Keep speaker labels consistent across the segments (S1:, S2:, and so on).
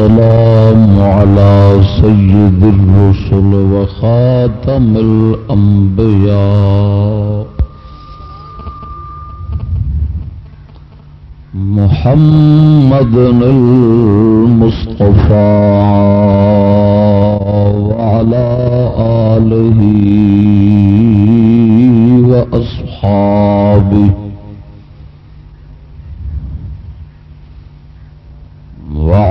S1: السلام على سيد الرسل وخاتم الأنبياء. محمد المصطفى وعلى آله وأصحابه.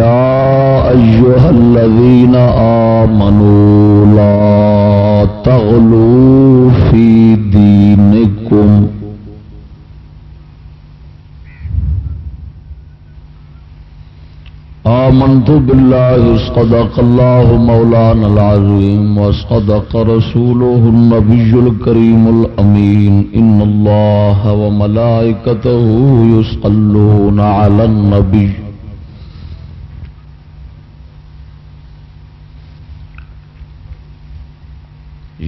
S1: يا أيها الذين آمنوا لا تغلوا في دينكم. آمنت بالله اسقدق الله مولانا العظيم واسقدق رسوله النبي الكريم الأمين. إن الله وملائكته يسقلون على النبي.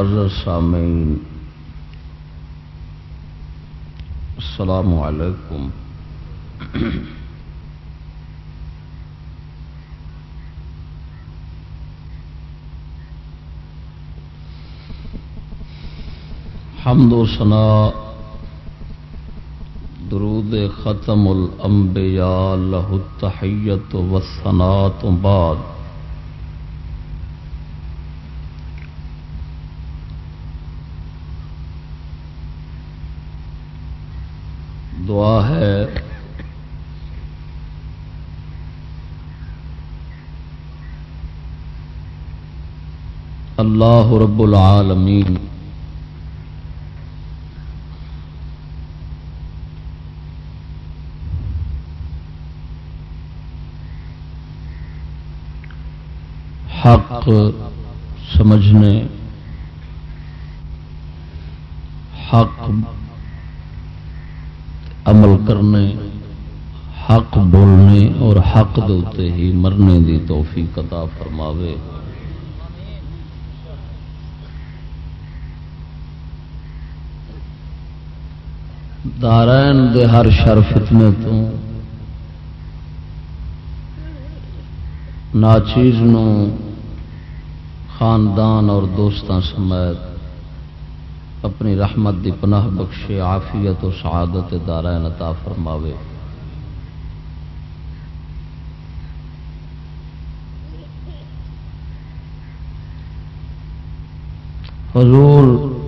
S1: معزز سامعین. السلام علیکم. حمد و سنا درود ختم الانبیاء لہ التحیت و سنا تو بعد دعا ہے۔ اللہ رب العالمین۔ حق سمجھنے۔ حق عمل کرنے، حق بولنے اور حق دوتے ہی مرنے دی توفیق عطا فرماوے۔ دارین دے ہر شر فتنے تو ناچیز نو خاندان اور دوستان سمیت اپنی رحمت دی پناہ بخشے عافیت و سعادت دارا عطا فرماوے۔ حضور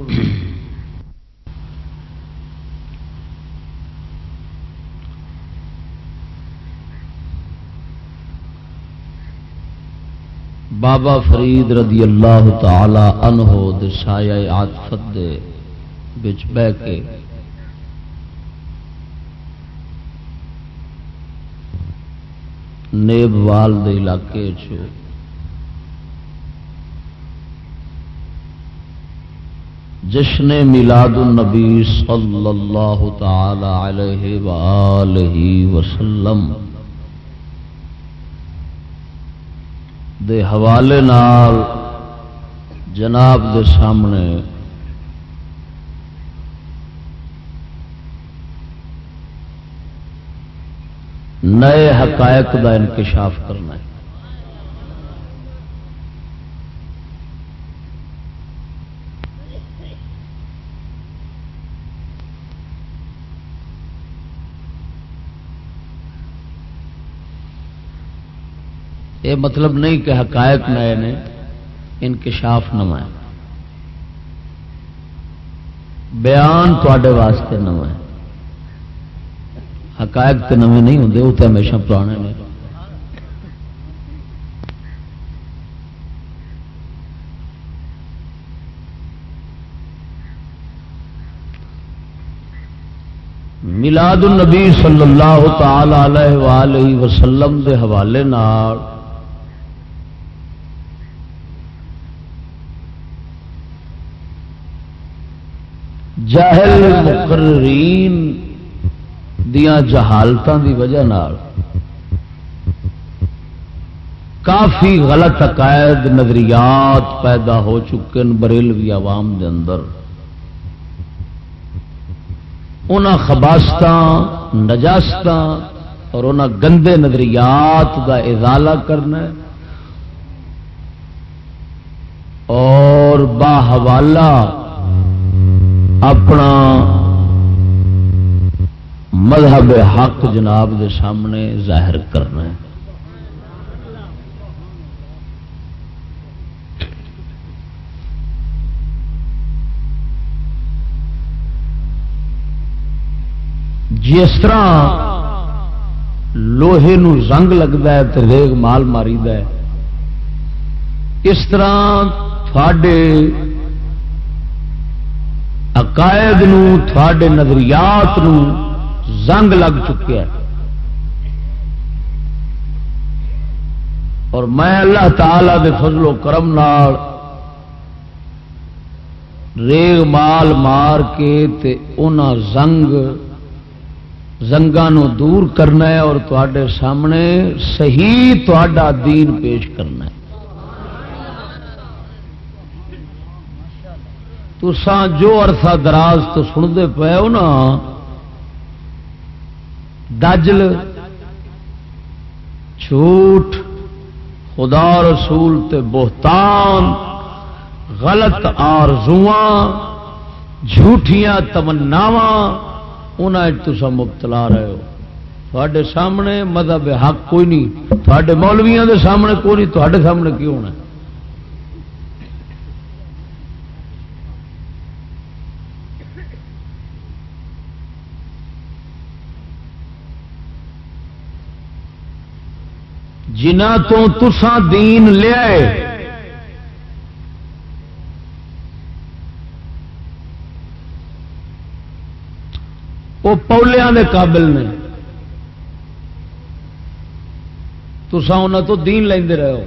S1: بابا فرید رضی اللہ تعالی عنہ دے سایہ عاطفت دے بچ بہ کے نیب وال دے علاقے چ جشن میلاد النبی صلی اللہ تعالی علیہ وآلہ وسلم دے حوالے نال جناب دے سامنے نئے حقائق دا انکشاف کرنا ہے۔ یہ مطلب نہیں کہ حقائق نئے نے انکشاف نو ہے بیان تے واسطے نو ہے حقائق تو نویں نہیں ہوں وہ تو ہمیشہ پرانے نے۔ ملاد النبی صلی اللہ تعالی علیہ وسلم دے حوالے نال جاہل مقررین دیا جہالتوں دی وجہ نال کافی غلط عقائد، نظریات پیدا ہو چکے ہیں بریلوی عوام دے اندر۔ ان خباست نجاست اور ان گندے نظریات کا ازالہ کرنا اور باحوالہ اپنا مذہب حق جناب دے سامنے ظاہر کرنا ہے۔ جس طرح لوہے نو زنگ لگتا ہے تو ریگ مال ماری اس طرح تھوڑے عقائد تھوڑے نظریات نو زنگ لگ چکے اور میں اللہ تعالی دے فضل و کرم نال ریگ مال مار کے تے زنگ زنگا دور کرنا ہے اور تے سامنے صحیح تا دین پیش کرنا ہے۔ تسان جو عرصہ دراز تو سنتے پے ہو نا، دجل، جھوٹ، خدا رسول تے بہتان، غلط آرزواں، جھوٹیاں تمناوا تسا مبتلا رہے ہو۔ تھوڑے سامنے مذہب حق کوئی نہیں، تھوڑے مولویا دے سامنے کوئی نہیں، تھوڑے سامنے کی ہونا؟ جنہ تو تسان دین لیا وہ پولیا کے قابل نے۔ تسان انہوں تو دین لے رہے ہو۔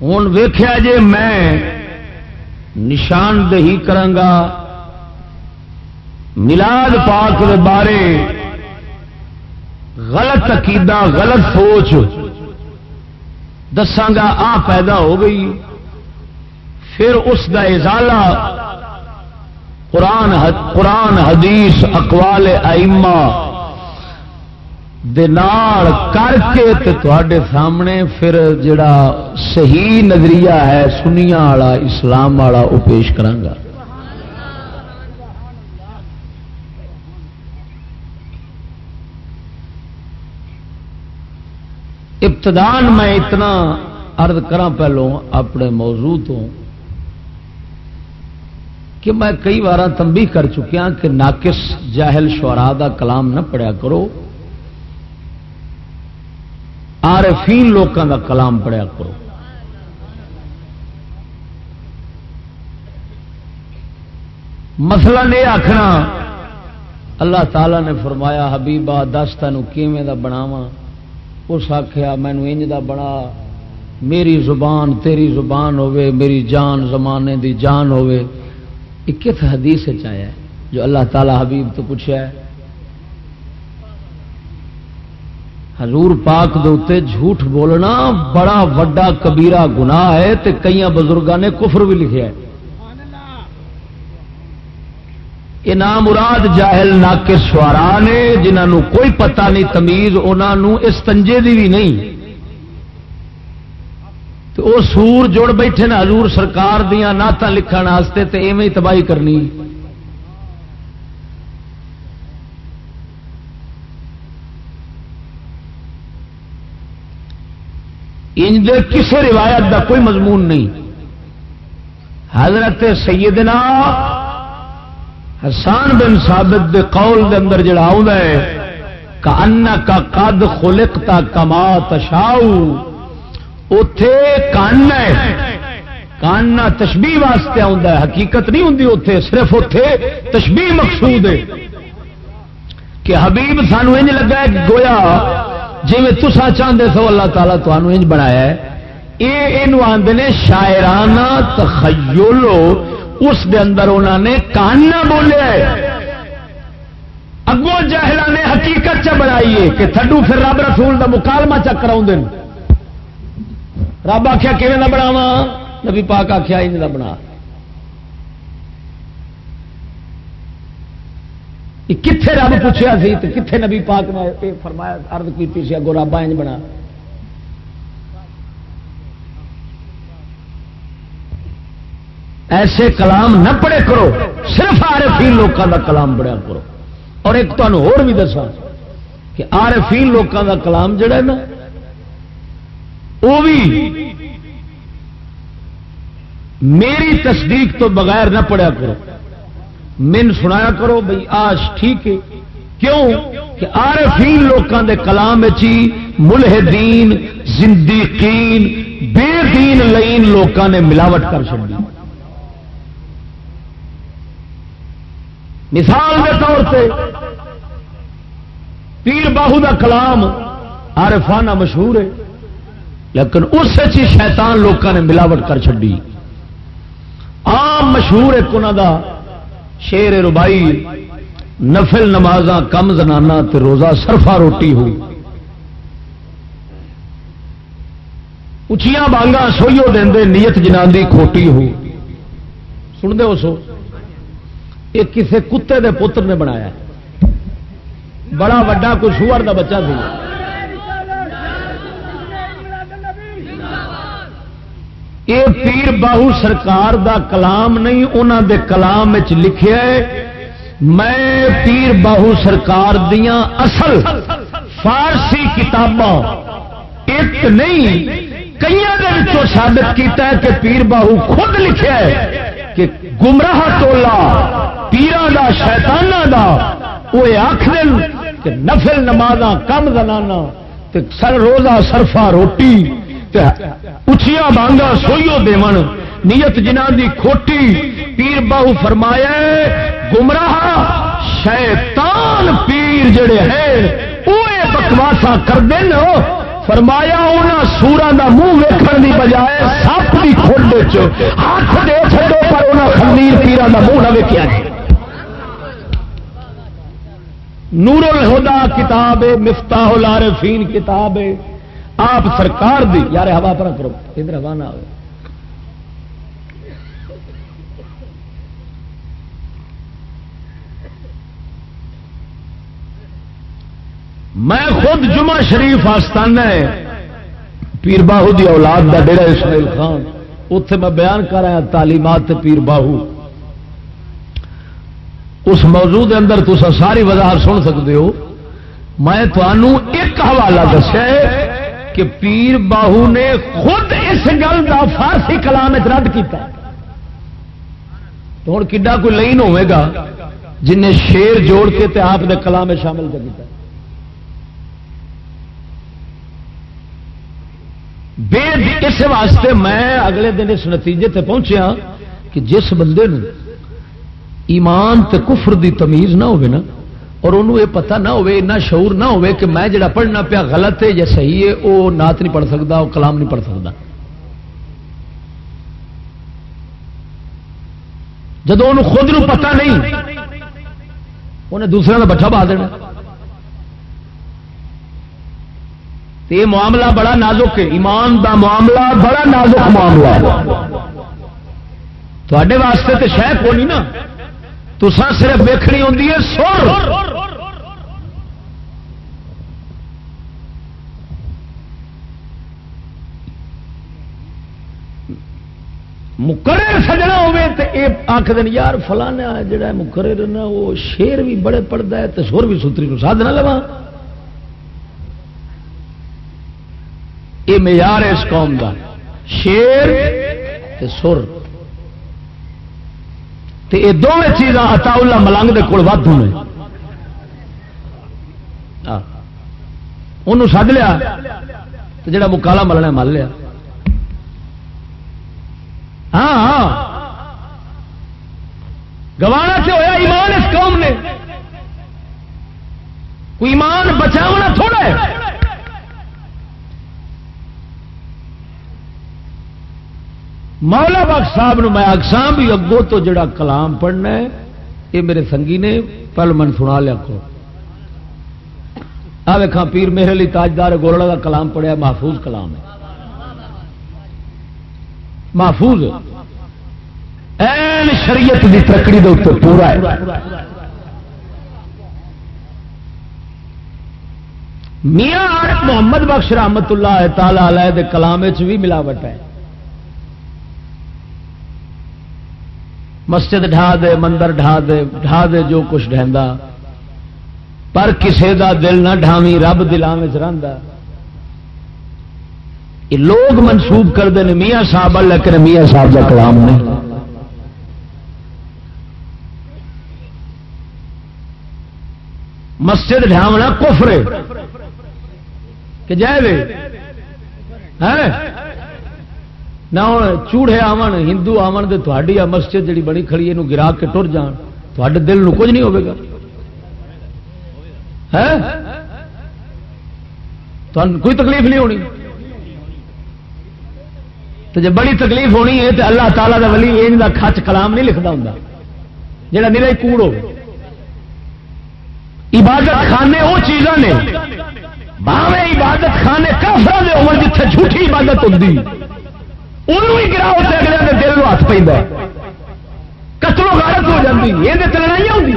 S1: ہوں ویخیا جی میں نشاندہی کرانگا۔ ملاد پاک کے بارے غلط عقیدہ، غلط سوچ دساگا آ پیدا ہو گئی۔ پھر اس کا ازالہ قرآن قرآن، حدیث، اقوال ائمہ کر کے تے سامنے پھر جڑا صحیح نظریہ ہے سنیا والا، اسلام والا وہ پیش کرانگا۔ ابتدان میں اتنا ارد کرا پہلو اپنے موضوع تو کہ میں کئی بار تمبی کر چکیا کہ ناقص جاہل شورا دا کلام نہ پڑھیا کرو، عارفین لوگوں دا کلام پڑھیا کرو۔ مسئلہ نہیں آخنا اللہ تعالی نے فرمایا حبیبا دس تینوں کیویں دا بناواں؟ اس آخیا مینو انج دا بنا میری زبان تیری زبان ہوے میری جان زمانے دی جان ہوے ایک حدیث آیا ہے جو اللہ تعالی حبیب تو پوچھا ہے؟
S2: حضور پاک دے جھوٹ بولنا بڑا وڈا کبیرہ گناہ ہے تے کئی بزرگوں نے کفر بھی لکھیا ہے۔ یہ نام مراد جاہل نا سوارا نے جنہوں کوئی پتہ نہیں، تمیز انہوں اس تنجے دی بھی نہیں۔ تو وہ سور جوڑ بیٹھے نا حضور سرکار دیا نعت لکھن تے ایویں تباہی کرنی۔ انج کسی روایت دا کوئی مضمون نہیں۔ حضرت سیدنا حسان بن ثابت دے قول دے اندر جڑا آؤں ہے کان کا قد خلقتا کما تشاؤ۔ اتے کان ہے، کاننا تشبی واسطے آتا ہے۔ حقیقت نہیں ہوں اتے صرف اتے تشبی مقصود ہے۔ کہ حبیب سانو انج لگا ہے، گویا جی میں تسا چاہتے سو، اللہ تعالیٰ تمہیں انج بنایا ہے۔ یہ آدھے نے، شاعرانہ تخیلو اس دے اندر انہوں نے کاننا بولیا اگوں جہلا نے حقیقت چ بنائی ہے کہ تھڈو پھر رب رسول دا مکالمہ چک کرا رب آخیا کہ بناوا نبی پاک آخیا ان بنا۔ کتنے رب پوچھا سی کتنے نبی پاک نے فرمایا ارد کی اگو رب انج بنا۔ ایسے کلام نہ پڑھے کرو، صرف آرفین لوگوں کا کلام پڑھیا کرو۔ اور ایک تمہیں بھی دسا کہ آرفین لوگوں کا کلام جڑا ہے نا وہ بھی میری تصدیق تو بغیر نہ پڑھیا کرو۔ من سنایا کرو بھائی آج ٹھیک ہے۔ کیوں؟ کہ آرفین لوگوں کے کلام چی ملحدین زندیقین بے دین لین لوگوں نے ملاوٹ کر چڑی مثال کے طور سے پیر باہو کا کلام آرفانہ مشہور ہے، لیکن اس شیطان لوگوں نے ملاوٹ کر چڈی آم مشہور ایک انہوں کا شیر ربائی نفل نماز کم زنانا تے روزہ سرفا روٹی ہوئی۔ اچیا بانگا سوئیو دے نیت جنان دی کھوٹی ہو سن دے سو؟ یہ کسے کتے دے پتر نے بنایا بڑا وڈا کوئی سور کا بچہ تھی۔ یہ پیر باہو سرکار دا کلام نہیں انہوں دے کلام لکھے میں پیر باہو سرکار دیا اصل فارسی کتاباں ایک نہیں کئی ثابت کیتا ہے کہ پیر باہو خود لکھے کہ گمراہ ٹولا، پیران دا دا، وہ آخ کہ نفل نماز کم زنانا سر روزہ، سرفا، روٹی اچیا بانگا سوئیو دیون نیت جنہ دی کھوٹی، پیر باہو فرمایا گمراہ شیطان پیر جڑے ہیں وہ بکواسا کر دین۔ فرمایا انہوں سورا کا منہ ویکن کی بجائے سپ کی کھڈ ہاتھ دے چڑو پر انہوں خمیر پیران کا منہ نہ ویکیا نور الہدا کتاب ہے، مفتاح العارفین کتاب ہے۔ آپ سرکار دی، یار ہوا پر کرو، ادھر ہوا نہ ہوئے میں خود جمعہ شریف آستانہ ہے۔ پیر باہو دی اولاد دا ڈیرا اسماعیل خان۔ اتے میں بیان کر رہا تعلیمات پیر باہو۔ اس موضوع دے اندر تو ساری وضاحت سن سکتے ہو۔ میں تمہوں ایک حوالہ دسیا کہ پیر باہو نے خود اس گل کا فارسی کلام رد کیا ہوں کڈا کوئی لین ہوے گا جن شیر جوڑ کے تے آپ نے کلام شامل کر دیا بے اس واسطے میں اگلے دن اس نتیجے تے پہنچیا کہ جس بندے نو ایمان تے کفر دی تمیز نہ ہوگی نا، اور انہوں یہ پتہ نہ ہوئے، اتنا شعور نہ ہوئے کہ میں جڑا پڑھنا پیا غلط ہے یا صحیح ہے، وہ نات نہیں پڑھ سکتا وہ کلام نہیں پڑھ سکتا جب انہوں خود نو پتہ نہیں، انہیں دوسرے کا بٹھا پا دینا۔ یہ معاملہ بڑا نازک ہے۔ ایمان دا معاملہ بڑا نازک معاملہ ہے۔ واسطے تو شہ کو نہیں نا تو صرف ویکنی ہوتی ہے سر۔ مقرر سجنا ہوے تو یہ یار فلانا جڑا مقرر نا، وہ شیر بھی بڑے پڑھتا ہے تو سر بھی ستری کو ساتھ نہ لوا یہ معیار ہے اس قوم کا۔ شیر سر۔ یہ دونوں چیزاں اتا اللہ ملنگ کے کول ود ہونے انہوں سد لیا۔ جڑا مکالا ملنا مل لیا۔ ہاں ہاں۔ گوانا سے ہوا ایمان اس قوم نے۔ کوئی ایمان بچاونا تھوڑا ہے۔ مولا بخش صاحب میں اقسام بھی اگوں تو جڑا کلام پڑھنا ہے، یہ میرے سنگی نے پہل من سنا لیا کو۔ آ ویکھا پیر میرے لیے تاجدار گولڑا کا کلام پڑھیا، محفوظ کلام ہے۔ محفوظ۔ این شریعت کی ترکڑی دے اتر پورا ہے۔ میاں محمد بخش رحمت اللہ تعالی علیہ دے کلام بھی ملاوٹ ہے۔ مسجد ڈھا دے، مندر ڈھا دے ڈھا دے جو کچھ ڈہندا پر کسے دا دل نہ ڈھاوی رب دلان رہا یہ لوگ منسوب کرتے ہیں میاں صاحب لیکن میاں صاحب کا کلام نہیں مسجد ڈھاونا کفرے کہ جائے نہ چوڑے آن ہندو آن تو تھوڑی آ مسجد جی بڑی کھڑی یہ گرا کے ٹر جان تے دل نو کچھ نہیں ہوگا کوئی تکلیف نہیں ہونی تو جب بڑی تکلیف ہونی ہے تو اللہ تعالیٰ کا ولی یہ کچ کلام نہیں لکھتا ہوں جا میرا کوڑ ہو عبادت خانے وہ چیزاں نے باوے عبادت خانے کافر ہو جتنے جھوٹھی عبادت ہوتی انہوں ہی گراؤ سے اگلے کے دل ہاتھ پہ کچرو غارت ہو جاتی یہ تو لڑائیاں ہوتی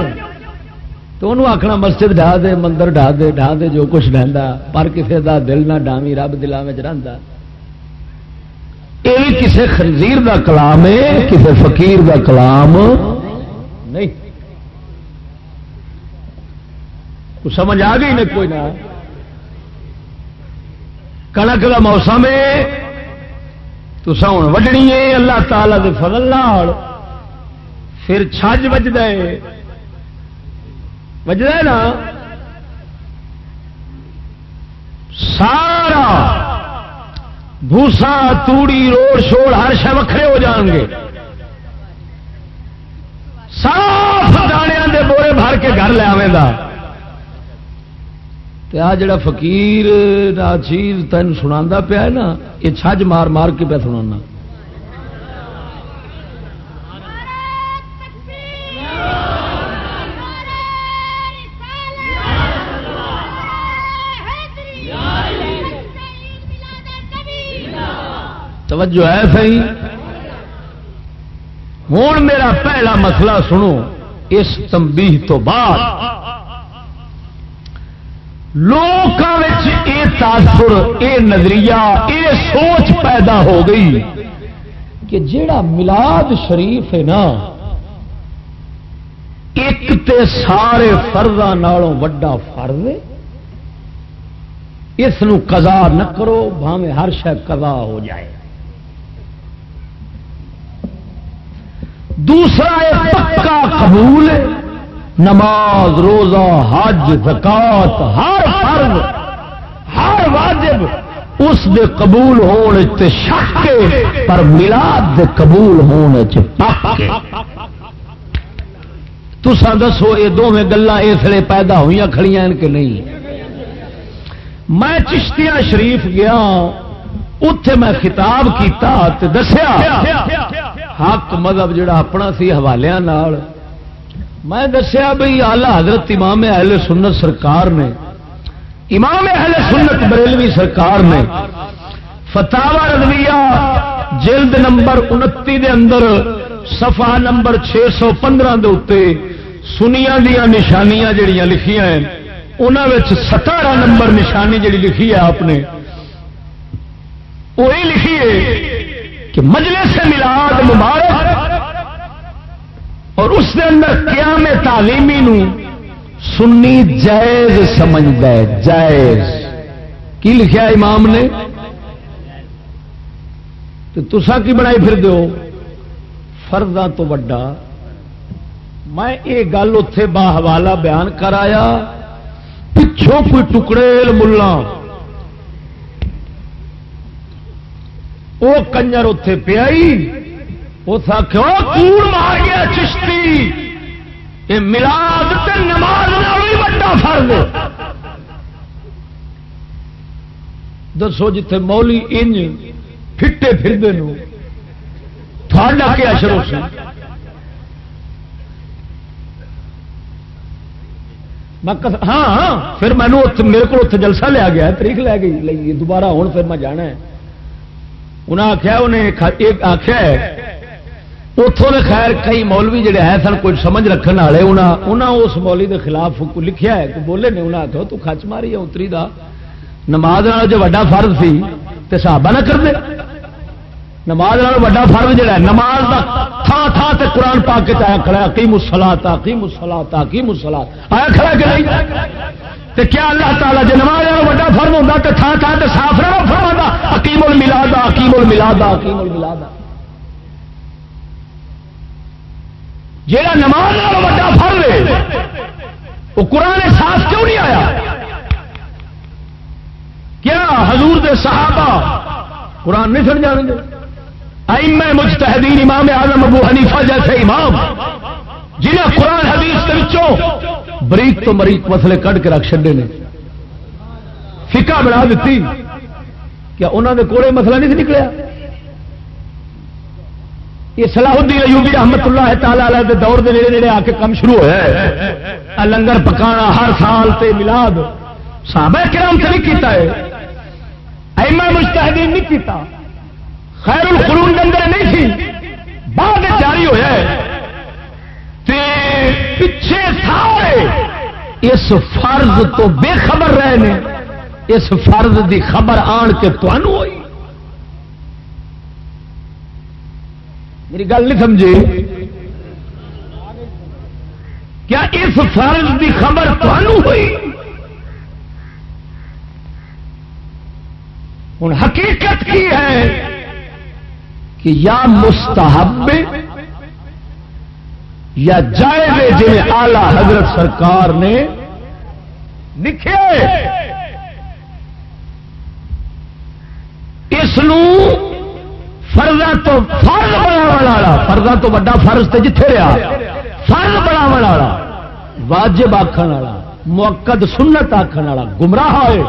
S2: تو انہوں آخنا مسجد ڈھا دے مندر ڈھا دے ڈھا دے جو کچھ رہتا پر کسی کا دل نہ ڈامی رب دلان میں رہتا یہ کسی خنزیر دا کلام ہے کسی فقیر دا کلام نہیں سمجھ آ گئی نہیں کوئی نہ کنک کا موسم ہے تو ہوں وڈنی ہے اللہ تعالی دے فضل نال۔ پھر چھج بجد بجد نا؟ سارا بھوسا، توڑی، روڑ شوڑ، ہر شہ وکھرے ہو جان گے۔ صاف دانے دے بورے بھر کے گھر لیا آ جڑا فقیر چیز تین سنا پیا نا، یہ چھج مار مار کے پہ سنا توجہ ہے صحیح؟ ہوں میرا پہلا مسئلہ سنو، اس تمبی تو بعد۔ لوگوں یہ تاثر یہ نظریہ یہ سوچ پیدا ہو گئی کہ جیڑا ملاد شریف ہے نا، ایک تے سارے فرضاں نالوں وڈا فرض ہے۔ اس قضا نہ کرو بھاوے ہر شہ قضا ہو جائے۔ دوسرا پکا قبول ہے۔ نماز، روزہ، حج زکات ہر فرض، ہر واجب اس دے قبول ہونے شک پر ملاد دے قبول ہونے تسا دسو یہ دونوں گلا اس لیے پیدا ہوئی کھڑی کہ نہیں؟ میں چشتیاں شریف گیا اتے میں خطاب کیتا دسیا، حق مذہب جڑا اپنا سی حوالے میں دسیا بھائی آلہ حضرت امام اہل سنت سرکار نے، امام اہل سنت بریلوی سرکار نے فتح رضویہ جلد نمبر انتی دے اندر صفحہ نمبر چھ سو پندرہ دے سنیا دیا نشانیاں جڑیاں لکھیاں ہیں۔ انہوں ستارہ نمبر نشانی جڑی لکھی ہے آپ نے۔ وہی لکھی ہے کہ مجلس ملاد مبارک اور اس کے اندر قیام تعلیمی نو سنی جائز سمجھتا ہے جائز۔ کی لکھا امام نے؟ تو تسا کی بنائی پھر دو فردا تو وڈا۔ میں یہ گل اتے با بیان کرایا پچھوں کوئی ٹکڑے ملا وہ کنجر اتے پیائی اس آخر کوڑ مار گیا چشتی؟ یہ ملاد نماز بڑا فرض دسو جتھے مولی انج پھٹے پھرتے تھوڑا کیا شروع سے۔ ہاں ہاں پھر مینو میرے کو اتنے جلسہ لیا گیا تاریخ لے گئی دوبارہ ہوں پھر میں جانا ہے۔ انہیں آخیا انہیں آخیا اتوں نے خیر کئی مولوی جڑے ہے سن، کچھ سمجھ رکھنے والے انہیں اس مولی کے خلاف لکھیا ہے بولے نے انہیں آخو تو خچ ماری اتری دا۔ نماز جو وا فرض سی تو صحابہ نہ کر دے نماز وا فرض جڑا ہے، نماز کا تھان تھان سے قرآن پا کے آیا کھڑا کی مسلا تا کی مسلا تا کی مسلا آیا کھڑا کہ نہیں؟ تے کیا اللہ تعالیٰ جی نماز وا فرض ہوتا تو تھان تھان سے صاف رہا فرما حکیم الملا دا حکیم الملا دا حکیم الملا دا جہاں نماز وا فرض ہے وہ قرآن صاف کیوں نہیں آیا؟ کیا حضور دے صحابہ قرآن نہیں سمجھا گے؟ میں مجتہدین امام اعظم ابو حنیفہ جیسے امام، جنہیں قرآن حدیث کے بچوں بریک تو مریک مسئلے کٹ کے رکھ چڈے نے۔ فکا بنا دیتی کیا انہوں نے کوڑے مسئلہ نہیں نکلیا۔ یہ صلاح الدین ایوبی رحمت اللہ تعالی علیہ دے دور دے نیڑے نیڑے آ کے کم شروع ہوا لنگر پکانا ہر سال تے ملاد صحابہ کرام سے نہیں کیتا ہے. ایما مجتہدین نہیں کیتا. خیر القرون کے اندر نہیں تھی بعد جاری ہوا پچھے سارے اس فرض تو بے خبر رہے نے. اس فرض دی خبر آن کے تمہوں ہوئی. میری گل نہیں سمجھے کیا اس فرض دی خبر تمہوں ہوئی؟ ہوں حقیقت کی ہے کہ یا مستحب یا جائے جی آلہ حضرت سرکار نے لکھے۔ اس فرضا تو فرض بناو فرضا تو وا فرض تو جتھے رہا فرض بناو والا۔ واجب آخر والا، موقد سنت آخر والا، گمراہ ہوئے۔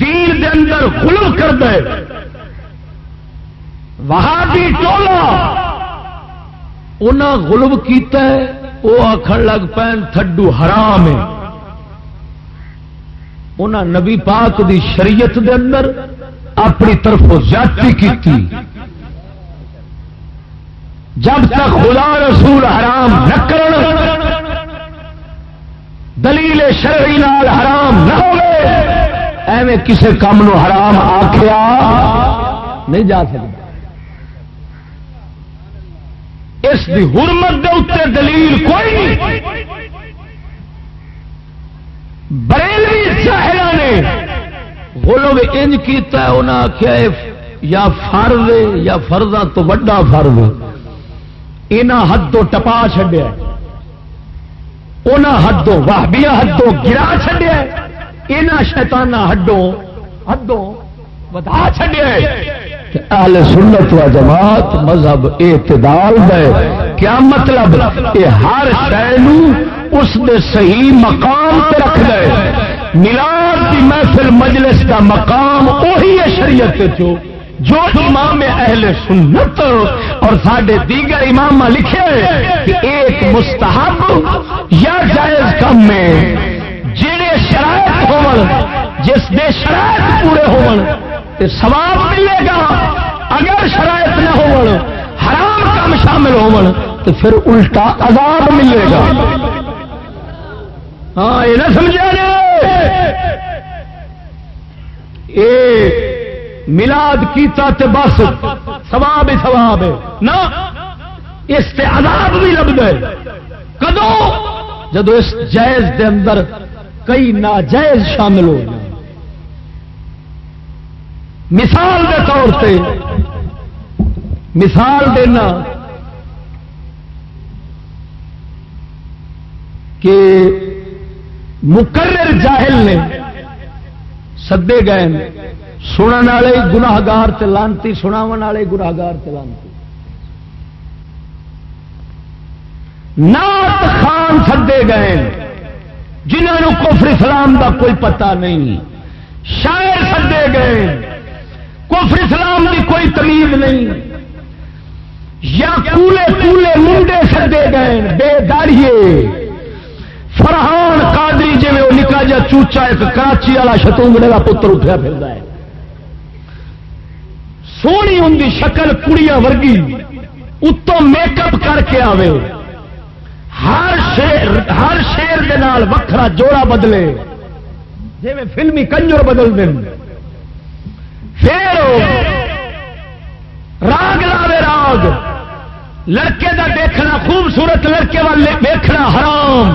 S2: دین دے اندر غلو کر دے وہاں بھی ٹولا انہیں غلب کیتا ہے وہ آخر لگ پین تھڈو حرام ہے۔ انہاں نبی پاک دی شریعت دے اندر اپنی طرف زیادتی کی جب تک خدا رسول حرام نہ کرن، دلیل شرعی نال حرام نہ ہوئے، ایویں کسی کام نو حرام آخیا نہیں جا سکتا۔ اس کی حرمت کے اتنے دلیل کوئی نہیں۔ بریلوی ظاہر نے گولو انج کیتا ہے انہیں آخیا یا فرض یا فرضا تو وڈا فرض یہاں حدوں ٹپا چڈیا حدوں واہبیا حدوں گرا چڈیا یہاں شیتانہ ہڈوں ہدوں بتا اہل سنت و جماعت مذہب اعتدال ہے کیا مطلب؟ یہ ہر شہر اس نے صحیح مقام پہ رکھ دے۔ ملاد کی محفل مجلس کا مقام وہی ہے شریعت چو جو۔ امام اہل سنت اور سڈے دیگر امام لکھے کہ ایک مستحب یا جائز کم میں جڑے شرائط ہو جس دے شرائط پورے ہو سواب ملے گا۔ اگر شرائط نہ ہو حرام کام شامل ہو تو پھر الٹا عذاب ملے گا۔ ہاں یہ نہ سمجھا ملاد کیتا تے بس سواب ہی سواب ہے۔ نہ، اس سے عذاب بھی لگ گئے کدو؟ جدو اس جائز دے اندر کئی ناجائز شامل ہو گئے۔ مثال کے طور پہ مثال دینا کہ مقرر جاہل نے سدے گئے سننے والے گناگار چلانتی سناو والے گناگار چلانتی نات خان سدے گئے جنہوں کفر اسلام کا کوئی پتہ نہیں۔ شاعر سدے گئے کفر اسلام کی کوئی تمیز نہیں۔ یا کولے کولے منڈے سدے گئے، بے داڑیے فرحان قادری جی وہ نکا جا چوچا، ایک کراچی والا شتونگڑے کا پتر اٹھا پھر سونی ہوں شکل کڑیاں ورگی، اتوں میک اپ کر کے آوے۔ ہر شیر ہر شیر دے نال وکھرا جوڑا بدلے۔ جی فلمی کنجر بدل دیں پھر راگ لاوے راگ. لڑکے دا دیکھنا خوبصورت لڑکے والے دیکھنا حرام.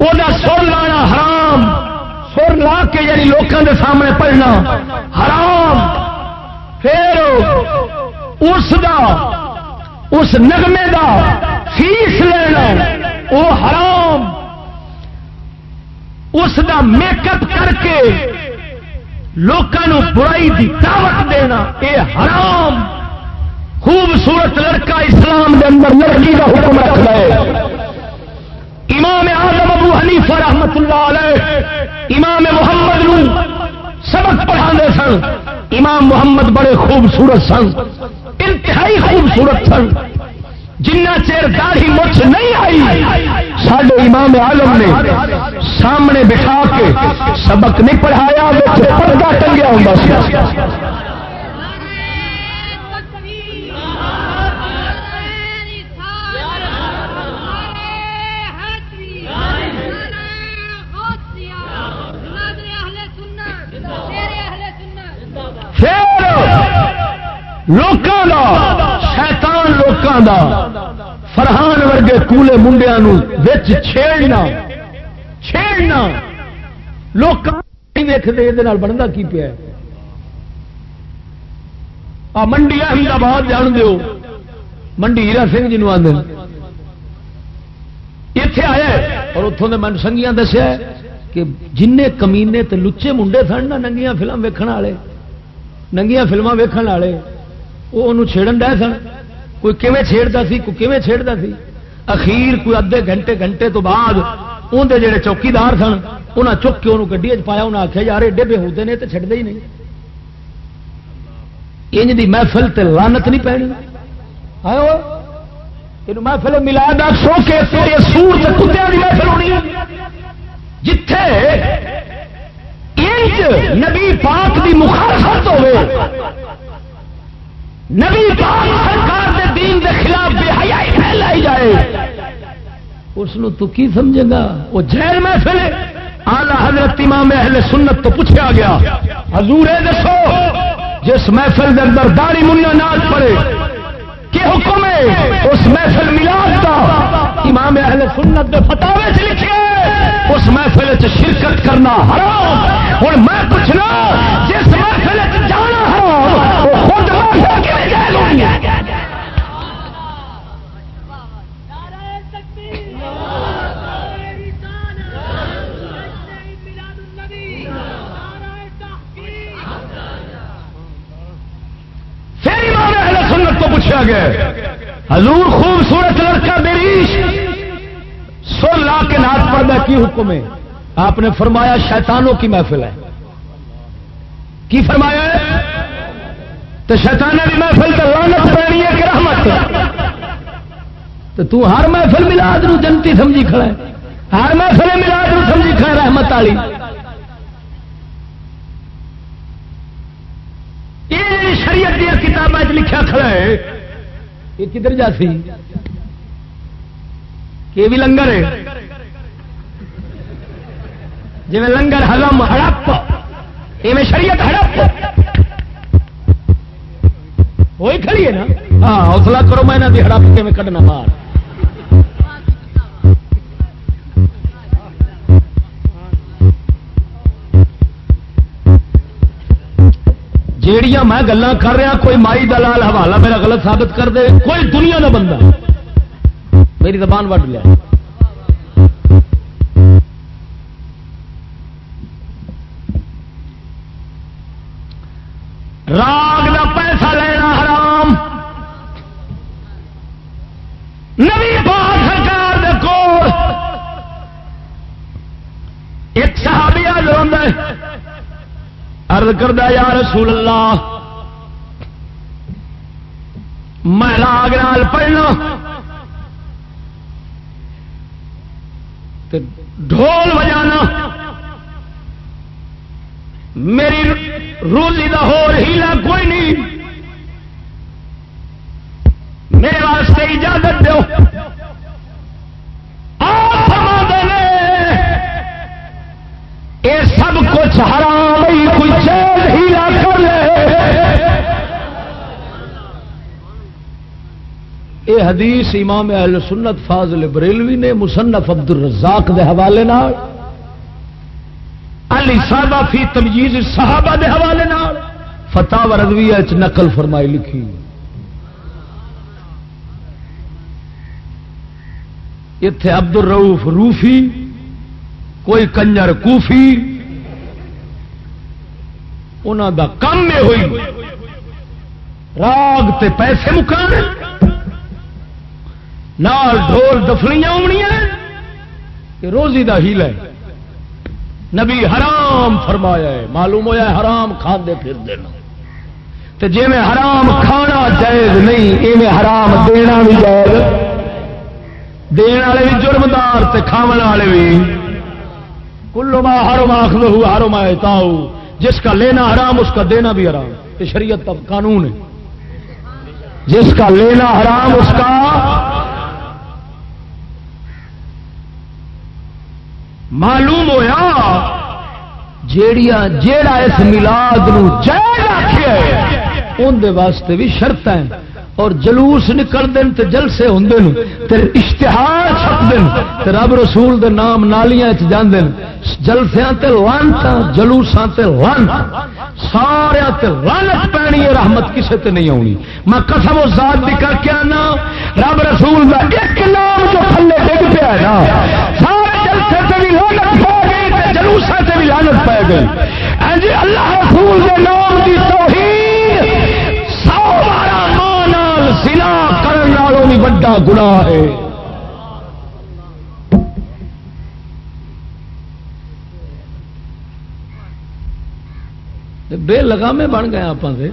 S2: وہ سر لانا حرام. سر لا کے یعنی لوگوں کے سامنے پڑھنا حرام. پھر اس دا، اس نغمے دا فیس لینا، وہ حرام. اس دا میک اپ کر کے لوگوں برائی دی دعوت دینا، اے حرام۔ خوبصورت لڑکا اسلام دے اندر لڑکی کا حکم رکھ رہے امام آدم ابو حنیفہ رحمت اللہ علیہ، امام محمد نو سبق پڑھا سن۔ امام محمد بڑے خوبصورت سن، انتہائی خوبصورت سن۔ جنہ چیر داڑھی مچھ نہیں آئی سڈے امام عالم نے سامنے بٹھا کے سبق نہیں پڑھایا پردہ ٹنگیا ہوں لوکاں شیطان دا فرحان ورگے کولے منڈیا چھیڑنا چھیڑنا۔ لوگ ویکتے یہ بنتا کی پیا آ منڈی احمدآباد جان دیو۔ منڈی ہیرا سنگھ جی آدھے اتے آیا اور اتوں کے من سنگیاں دسیا کہ جن کمینے تے لچے منڈے سن نا، ننگیاں فلم ویکن والے، ننگیاں فلما ویکن والے وہ انہوں چھیڑن ڈے سن۔ کوئی کیویں چھیڑتا سی، کوئی کیویں چھیڑتا سی؟ اخیر کوئی ادھے گھنٹے گھنٹے تو بعد اندر جڑے چوکیدار سن انہیں چک کے انہوں گڈی پایا انہیں آخیا یار ایڈے بے ہوتے ہیں تو چھڈتے ہی نہیں۔ انج دی محفل تے لانت نہیں پینی یہ محفل ملا دا سو کے تیرے سور سے کتوں کی محفل ہونی جتھے انج نبی پاک دی مخالفت ہوئے، نبی پاک سرکار دے دے خلاف بے حیائی پھیلائی جائے۔ اس تو کی سمجھے گا؟ وہ جہل محفل آلہ حضرت امام اہل سنت تو پوچھا گیا، حضور دسو، جس محفل دے اندر داڑی منیا ناچ پڑے کہ حکم ہے؟ اس محفل ملاد کا امام اہل سنت دے فتاوے سے لکھے اس محفل شرکت کرنا حرام۔ اور میں پوچھنا پوچھا گیا حضور خوبصورت لڑکا میری سر لا کے نات پڑھنا کی حکم ہے؟ آپ نے فرمایا شیطانوں کی محفل ہے۔ کی فرمایا ہے؟ تو شیطانہ کی محفل تو لانت پڑنی ہے کہ رحمت تو تو ہر محفل ملاد نو جنتی سمجھی کھڑا ہے۔ ہر محفل ملاد نو سمجھی کھڑا رحمت والی۔ یہ شریعت دیا کتابیں لکھا کھڑا ہے۔ یہ کدھر جا سی؟ کہ بھی لنگر ہے۔ جی لنگر ہلم ہڑپ یہ شریعت ہڑپ۔ وہی کھڑی ہے نا؟ ہاں حوصلہ کرو میں یہاں ہڑپ کھڑنا میں باہر۔ جیڑیاں میں گلا کر رہا، کوئی مائی دلال حوالہ میرا غلط ثابت کر دے، کوئی دنیا کا بندہ۔ میری زبان وڈ لیا۔ راگ کا پیسہ لینا حرام۔ نوی پاک سرکار دے کول ایک صحابی حاضر ارد کردہ یا رسول اللہ، میں راگ نال پڑھنا ڈھول بجانا، میری روزی کا ہو ہیلا کوئی نہیں، میرے واسطے اجازت دو یہ سب کچھ حرام کوئی چیز ہیلا کر لے یہ حدیث امام اہل سنت فاضل بریلوی نے مصنف عبد الرزاق دے حوالے نال، علی صاحبہ فی تمجیز صحابہ دے حوالے نال فتح و رضویہ چ نقل فرمائی لکھی۔ اتے عبد الروف روفی، کوئی کنجر کوفی انہوں دا کم میں ہوئی۔ راگ تے پیسے مکانے نال ڈھول دفنیاں ہونیاں روزی دا ہیل ہے۔ نبی حرام فرمایا ہے، معلوم ہوا حرام کھانے پھر دینا تے جی میں حرام کھانا جائز نہیں یہ حرام دینا بھی جائز۔ دین والے بھی جرمدار تے کھاون والے بھی۔ کلو ماں ہرو آخ لو ہرو ماں تاؤ جس کا لینا حرام، اس کا دینا بھی حرام۔ یہ شریعت قانون ہے۔ جس کا لینا حرام، اس کا معلوم ہوا جیڑیاں جیڑا اس ملاد جائز اندر واسطے بھی شرط ہیں۔ اور جلوس نکل دن تے جلسے ہوں تے اشتہار چھپ دن تے رب رسول دے نام نالیاں جان دن جلسیاں تے لانتا جلوساں تے لانتا سارے تے لانت پینی ہے، رحمت کسے تے نہیں آنی میں قسم و ذات بھی کر کے آنا، رب رسول دا ایک نام جو تھلے ڈگ پیا ہے نا تے جلوساں تے بھی لانت پا گئی اے جی اللہ رسول دے نام دی توحید، سو بارہ نال سلا کرنے والوں بھی بڑا گنا ہے۔ بے لگامے بن گئے آپ سے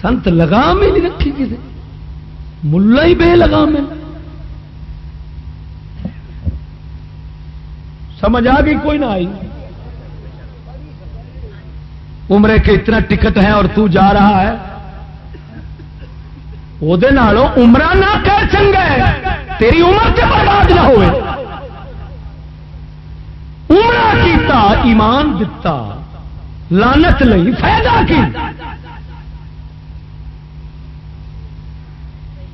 S2: سنت لگام ہی نہیں رکھی کسی ملا ہی بے لگام ہے سمجھ آ گئی؟ کوئی نہ آئی۔ عمرے کے اتنا ٹکٹ ہے اور تو جا رہا ہے۔ وہ عمرہ نہ کر چنگا ہے۔ تیری عمر سے برباد نہ ہوئے۔ عمرہ کیتا، ایمان دتا۔ لانت لئی، فائدہ کی؟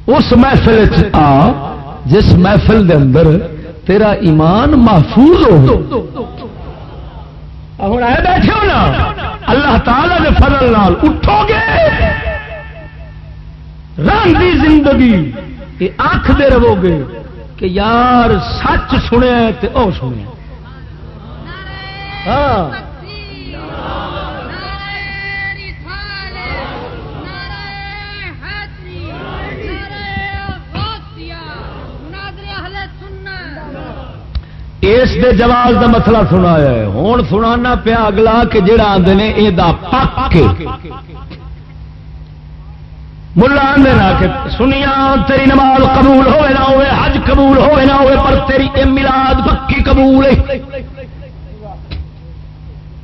S2: اس محفل آ، جس محفل دے اندر تیرا ایمان محفوظ ہو۔ ہوں آئے بیٹھے ہو نا۔ اللہ تعالی کے فضل نال اٹھو گے۔ رنگی زندگی۔ یہ آخ دے رہو گے کہ یار سچ سنیا تو او سنیا ہاں۔ اس دے جواز دا مسئلہ سنایا ہے۔ ہوں سنانا پیا اگلا کہ جڑا آدھے یہ پک ملا آدھے کہ سنیا، تیری نماز قبول ہوئے نہ ہوئے، حج قبول ہوئے نہ ہوئے، پر تیری اے ملاد پکی قبول ہے۔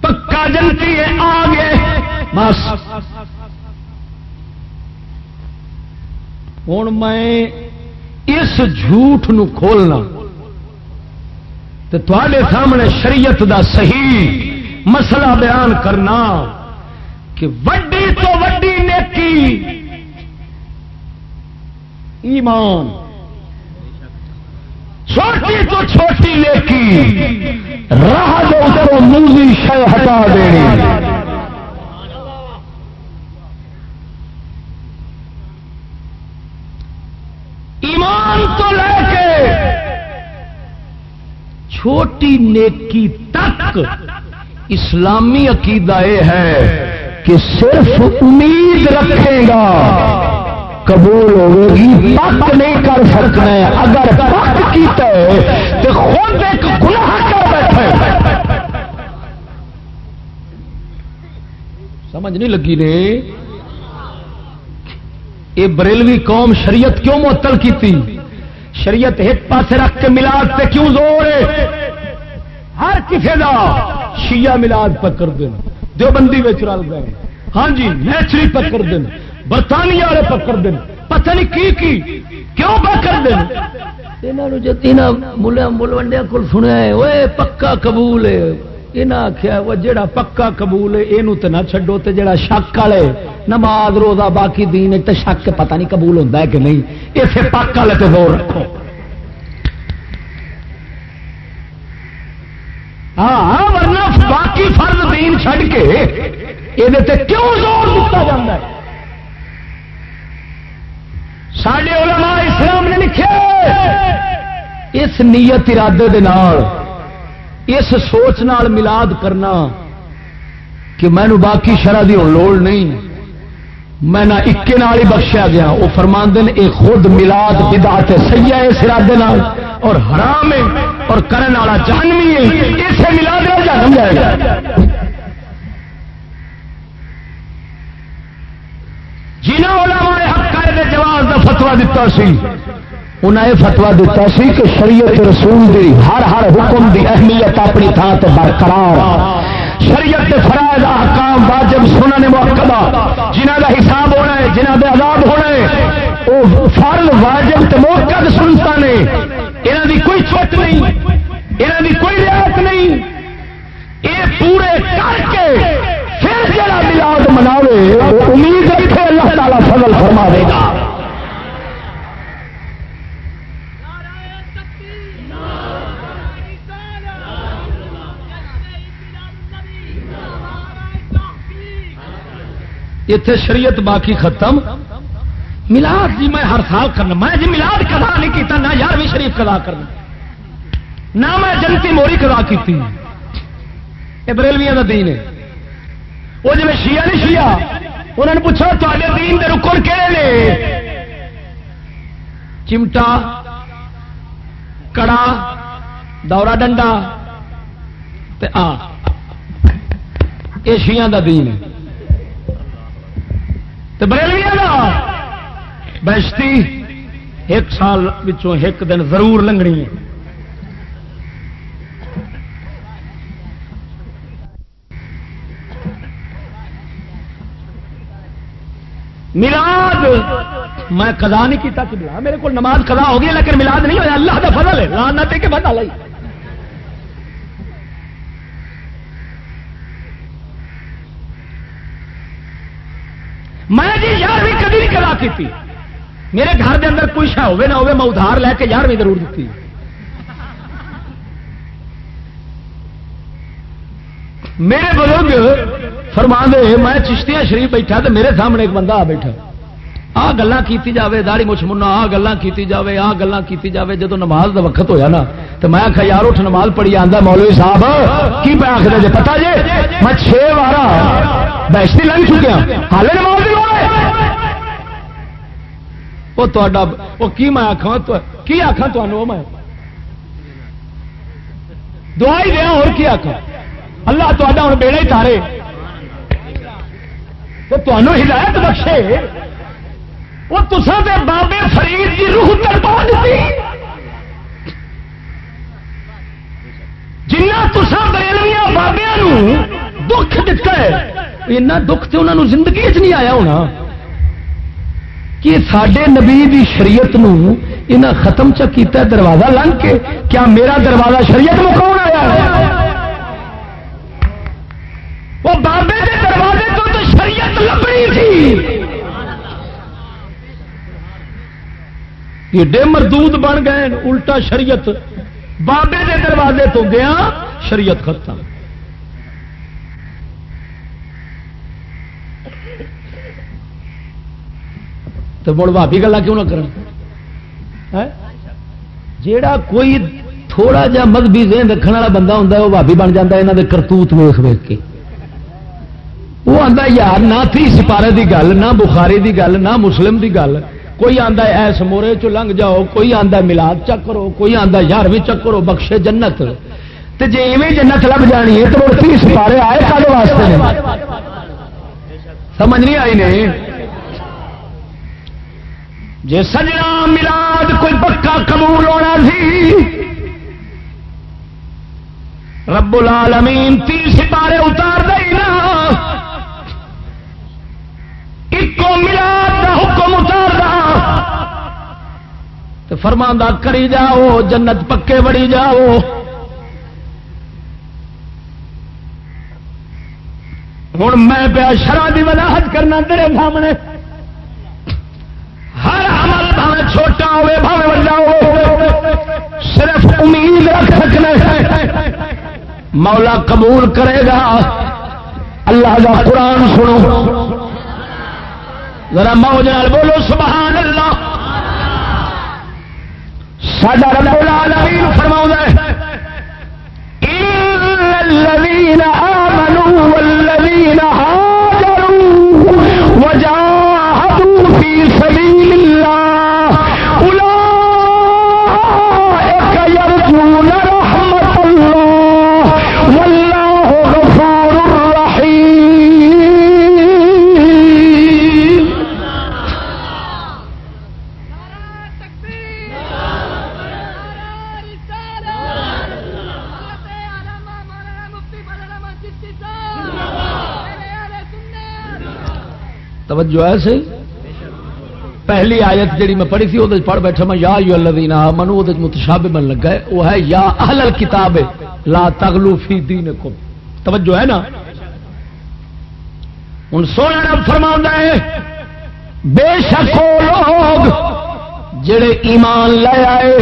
S2: پکا جنتی ہے، آ گئے۔ بس۔ ہوں میں اس جھوٹ نو کھولنا۔ تے سامنے شریعت دا صحیح مسئلہ بیان کرنا کہ وڈی تو وڈی نیکی ایمان، چھوٹی تو چھوٹی نیکی، راہ دو موزی شہ ہٹا دینی۔ ایمان تو لے چھوٹی نیکی تک اسلامی عقیدہ یہ ہے کہ صرف امید رکھے گا قبول ہوگی پک نہیں کر سکنا اگر پک کیتا ہے تو خود ایک گناہ کر بیٹھے۔ سمجھ نہیں لگی نے؟ یہ بریلوی قوم شریعت کیوں معطل کی تھی؟ شریعت ایک پاس رکھ کے ملاد پہ کیوں زور ہے؟ ہر کسی کا شیعہ ملاد پکڑ دیں جو بندی رل گئے۔ ہاں جی نیچری پکڑ دیں برطانیہ والے پکڑ دیں پتہ نہیں کی کی، کیوں پکڑ دیں ملیا ملوڈیا کو سنیا ہے وہ پکا قبول ہے۔ یہاں آخیا وہ جڑا پکا قبول ہے یہ نہ چڈو تو جڑا شک والے نماز روزہ باقی دین تو شک پتہ نہیں قبول ہوتا ہے کہ نہیں۔ اسے پک والے تو زور رکھو۔ ہاں ورنہ باقی فرض دین چھڈ کے یہ کیوں زور دتا جا ہے؟ سڈے علماء اسلام نے لکھے اس نیت ارادے دے نال اس سوچ نال ملاد کرنا کہ مینو باقی شرح کی لوڑ نہیں۔ میں نہ اکے نال ہی بخشیا گیا۔ وہ فرماند اے خود ملاد بدا سی ہے اس ارادے نال۔ اور حرام ہے، اور کرن والا جانوی ہے۔ اسے ملاد جانم جائے گا۔ جنہوں علماء حق کا جواب کا فتوا دیتا سی انہیں یہ فتوا دیتا سی کہ شریعت رسول دی ہر ہر حکم دی اہمیت اپنی تھان سے برقرار۔ شریعت فرائض، احکام، واجب، سنن موقع جنہ کا حساب ہونا ہے جنہ کے عذاب ہونا ہے وہ فرض، واجب تے موقع سنتا نے۔ یہاں دی کوئی چوٹ نہیں یہاں دی کوئی رعایت نہیں۔ یہ پورے کر کے پھر جڑا ملاد مناوے امید رکھے اللہ تعالیٰ فضل فرما دے گا۔ اتنے شریعت باقی ختم ملاد جی میں ہر سال کرنا، میں جی ملاد کدا نہیں کیتا، نہ یارویں شریف کدا کرنا، نہ میں جنتی موری کدا کی بریلویا کا دین ہے۔ وہ جی شیا نہیں شیا انہوں نے پوچھا تے دین کے رکن کہ چمٹا، کڑا دورا ڈنڈا آ، یہ شیا کا دین ہے۔ بریلویا بہشتی ایک سال ایک دن ضرور لنگنی ہے۔ ملاد میں کدا نہیں کیتا کہ میرے کو نماز کدا ہو گئی لیکن ملاد نہیں ہوا اللہ کا فضل ہے۔ لان نہ کے بدل آئی میں جی یارویں کدی نہیں کلا کی میرے گھر دے اندر کوئی شا ہوے نہ ہوے میں ادھار لے کے یارویں ضرور دیتی۔ میرے بزرگ فرما دے میں چشتیاں شریف بیٹھا تو میرے سامنے ایک بندہ آ بیٹھا۔ آ گلا کی جائے داڑی مچھ منا، آ گلا کی جائے آ گلا کی جائے جب نماز کا وقت ہویا نا تو میں آخیا یار اٹھ نماز پڑھی آتا مولوی صاحب، کی پہ آخر جی پتا جی میں چھ بارہ بیشتی لنگ چکیا ہال نماز وہ کی میں آخا کی آخا تمہوں میں دعائی دیا، اور کی آخا اللہ تا ہوں بیڑے تارے تو تمہوں ہدایت بخشے۔ وہ تسا دے بابے فرید کی روح تڑپا دیتی جنہ تسا بریلویا بابیا دکھ دتا ہے اینا دکھ تو انہوں زندگی چ نہیں آیا ہونا۔ کہ سڈے نبی دی شریعت نو انہیں ختم چکیتا دروازہ لنگ کے، کیا میرا دروازہ شریعت میں کون آیا وہ ایڈے مردود بن گئے الٹا شریعت۔ بابے کے دروازے تو گیا، شریعت ختم۔ تو مڑ بھابی گلا کیوں نہ کر جیڑا کوئی تھوڑا جا مذہبی ذہن رکھنے والا بندہ ہوں وہ بھابی بن جاتا یہاں کے کرتوت ویخ ویخ کے۔ وہ آتا یار، نہ تھی سپارے کی گل، نہ بخاری کی گل، نہ مسلم کی گل۔ کوئی آتا ایس مورے چ لنگ جاؤ، کوئی آتا ملاد چکرو کوئی آتا یارویں چکرو بخشے جنت۔ تے جی ایویں جنت لب جانی ہے، تو تھی سپارے آئے کالے واسطے سمجھ نہیں آئی نہیں جی سجنا ملاد کوئی پکا قبول ہونا سی رب العالمین تین سپارے اتار دے نا۔ ملاد کا حکم اتار تو فرما کری جاؤ، جنت پکے بڑی جاؤ۔ ہوں میں پیا شرح کی وضاحت کرنا تیرے سامنے۔ ہر عمل بھاوے چھوٹا ہوے بھاوے بڑا ہو صرف امید رکھ سکنا مولا قبول کرے گا۔ اللہ کا قرآن سنو۔ ذرا موج بولو، سبحان اللہ۔ ساڈا رب العالمین فرماؤں ہے الذين آمنوا والذين هاجروا وجاهدوا في سبيل الله توجہ ہے صحیح پہلی آیت جی میں پڑھی تھی وہ پڑھ بیٹھا میں، یا یو اللہ منو وہ متشاب من لگا ہے، وہ ہے، یا اہل کتاب لا تغلو فی دین کو توجہ ہے نا؟ ہوں سونا رب فرما ہے، بے شک وہ لوگ جڑے ایمان لے آئے،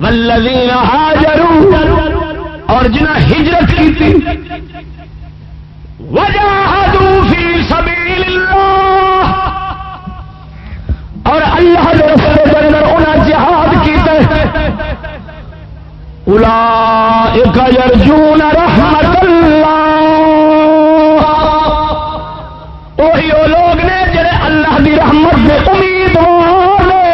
S2: والذین ہاجروا، اور جنہ ہجرت کی تھی، وجاہدوا فی رستے کے اندر انہیں جہاد اولئک یرجون رحمت اللہ۔ وہی وہ لوگ نے جڑے اللہ دی رحمت کے امیدوار نے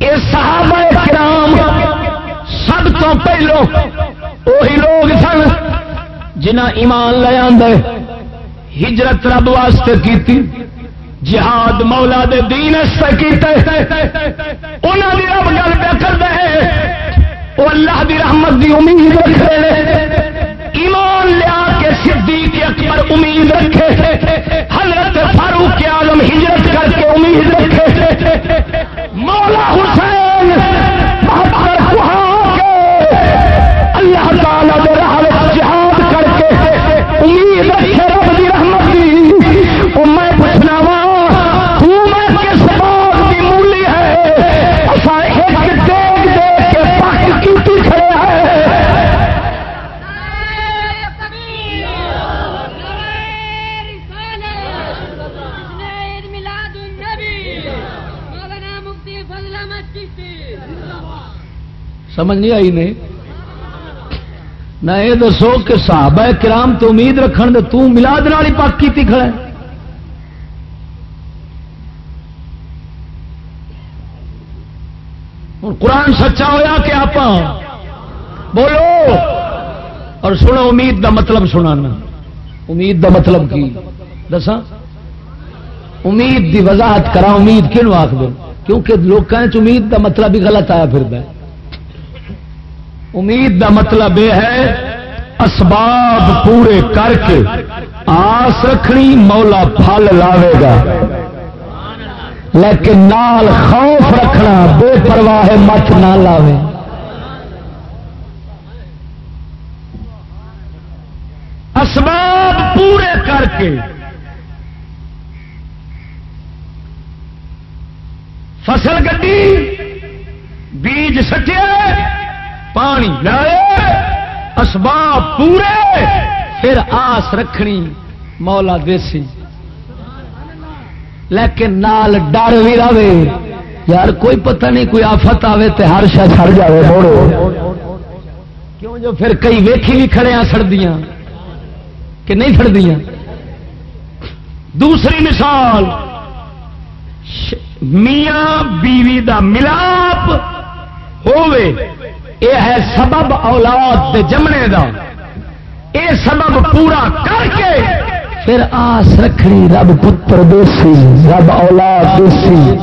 S2: یہ صحابہ کرام، سب تو پہلو وہی لوگ سن جنہ ایمان لے آدھے ہجرت رب واسطے کی جہاد مولا دے دین کیتے انہوں دی رب گل پہ کر دے وہ اللہ دی رحمت دی امید رکھے ایمان لیا کے صدیق اکبر امید رکھے۔ حضرت فاروق آلم ہجرت کر کے امید رکھے۔ مولا حسین سمجھ نہیں آئی نہیں۔ نہ یہ دسو کہ صحابہ کرام تو امید رکھن دے تو ملاد نال ہی پاک کیتی کھڑا ہے۔ ہوں قرآن سچا ہویا کہ آپ بولو۔ اور سنو، امید دا مطلب سنانا۔ امید دا مطلب کی؟ دسا امید دی وضاحت کرا امید کیوں آخ دو کیونکہ لوگوں امید دا مطلب ہی غلط آیا پھر امید دا مطلب یہ ہے، اسباب پورے کر کے آس رکھنی مولا پھل لاوے گا۔ لیکن نال خوف رکھنا بے پرواہ مت نہ لاوے۔ اسباب پورے کر کے فصل گڈی بیج سٹے پانی لائے، اسباب پورے، پھر آس رکھنی، مولا دیسی۔ لیکن نال ڈر بھی رہے۔ یار کوئی پتہ نہیں، کوئی آفت آئے تو ہر شا چڑ جائے موڑو۔ کیوں جو پھر کئی ویکھی بھی کھڑے ہاں سڑدیاں؟ کہ نہیں سڑدیاں؟ دوسری مثال میاں بیوی دا ملاپ ہووے۔ اے ہے سبب اولاد دے جمنے دا۔ اے سبب پورا کر کے پھر آس رکھنی رب پتر دیسی، رب اولاد دیسی۔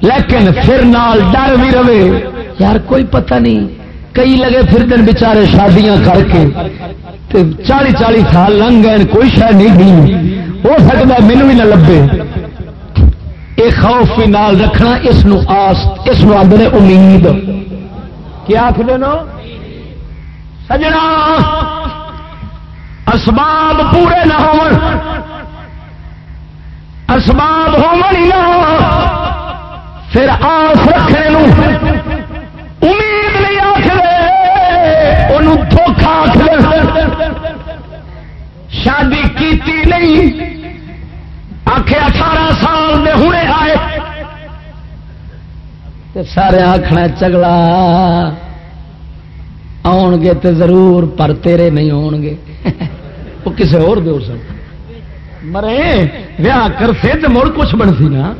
S2: لیکن پھر نال ڈر بھی رہے۔ یار کوئی پتہ نہیں، کئی لگے پھر دن بچارے شادیاں کر کے۔ چالی چالی سال لنگ گئے، کوئی شاید نہیں گئی ہو سکتا مینو بھی نہ لبے۔ یہ خوف بھی نال رکھنا، اس آس، اس آدھے امید۔ کیا آخر نا سجنا! اسباب پورے نہ ہو اسباب ہو پھر آس رکھنے امید نہیں آخر ان دھوکھا آخر شادی کیتی نہیں۔ آخ اٹھارہ سال میں ہونے آئے سارے آخنا چگلا آن گے تو ضرور، پر تیرے نہیں آن گے وہ کسی اور دو سن مرے، ویاہ کر سے تو مڑ کچھ بنتی نا۔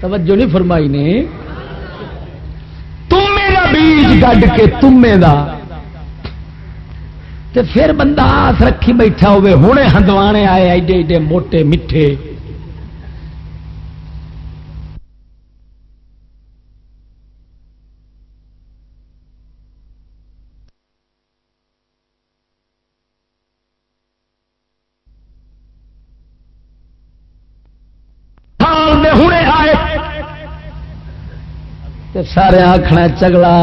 S2: توجہ نہیں فرمائی نے۔ تم میرا بیج گڈ کے تمے دا۔ تے پھر بندہ آس رکھی بیٹھا ہوئے، ہونے ہندوانے آئے، ایڈے ایڈے موٹے، میٹھے۔ سارے آخنا چگلا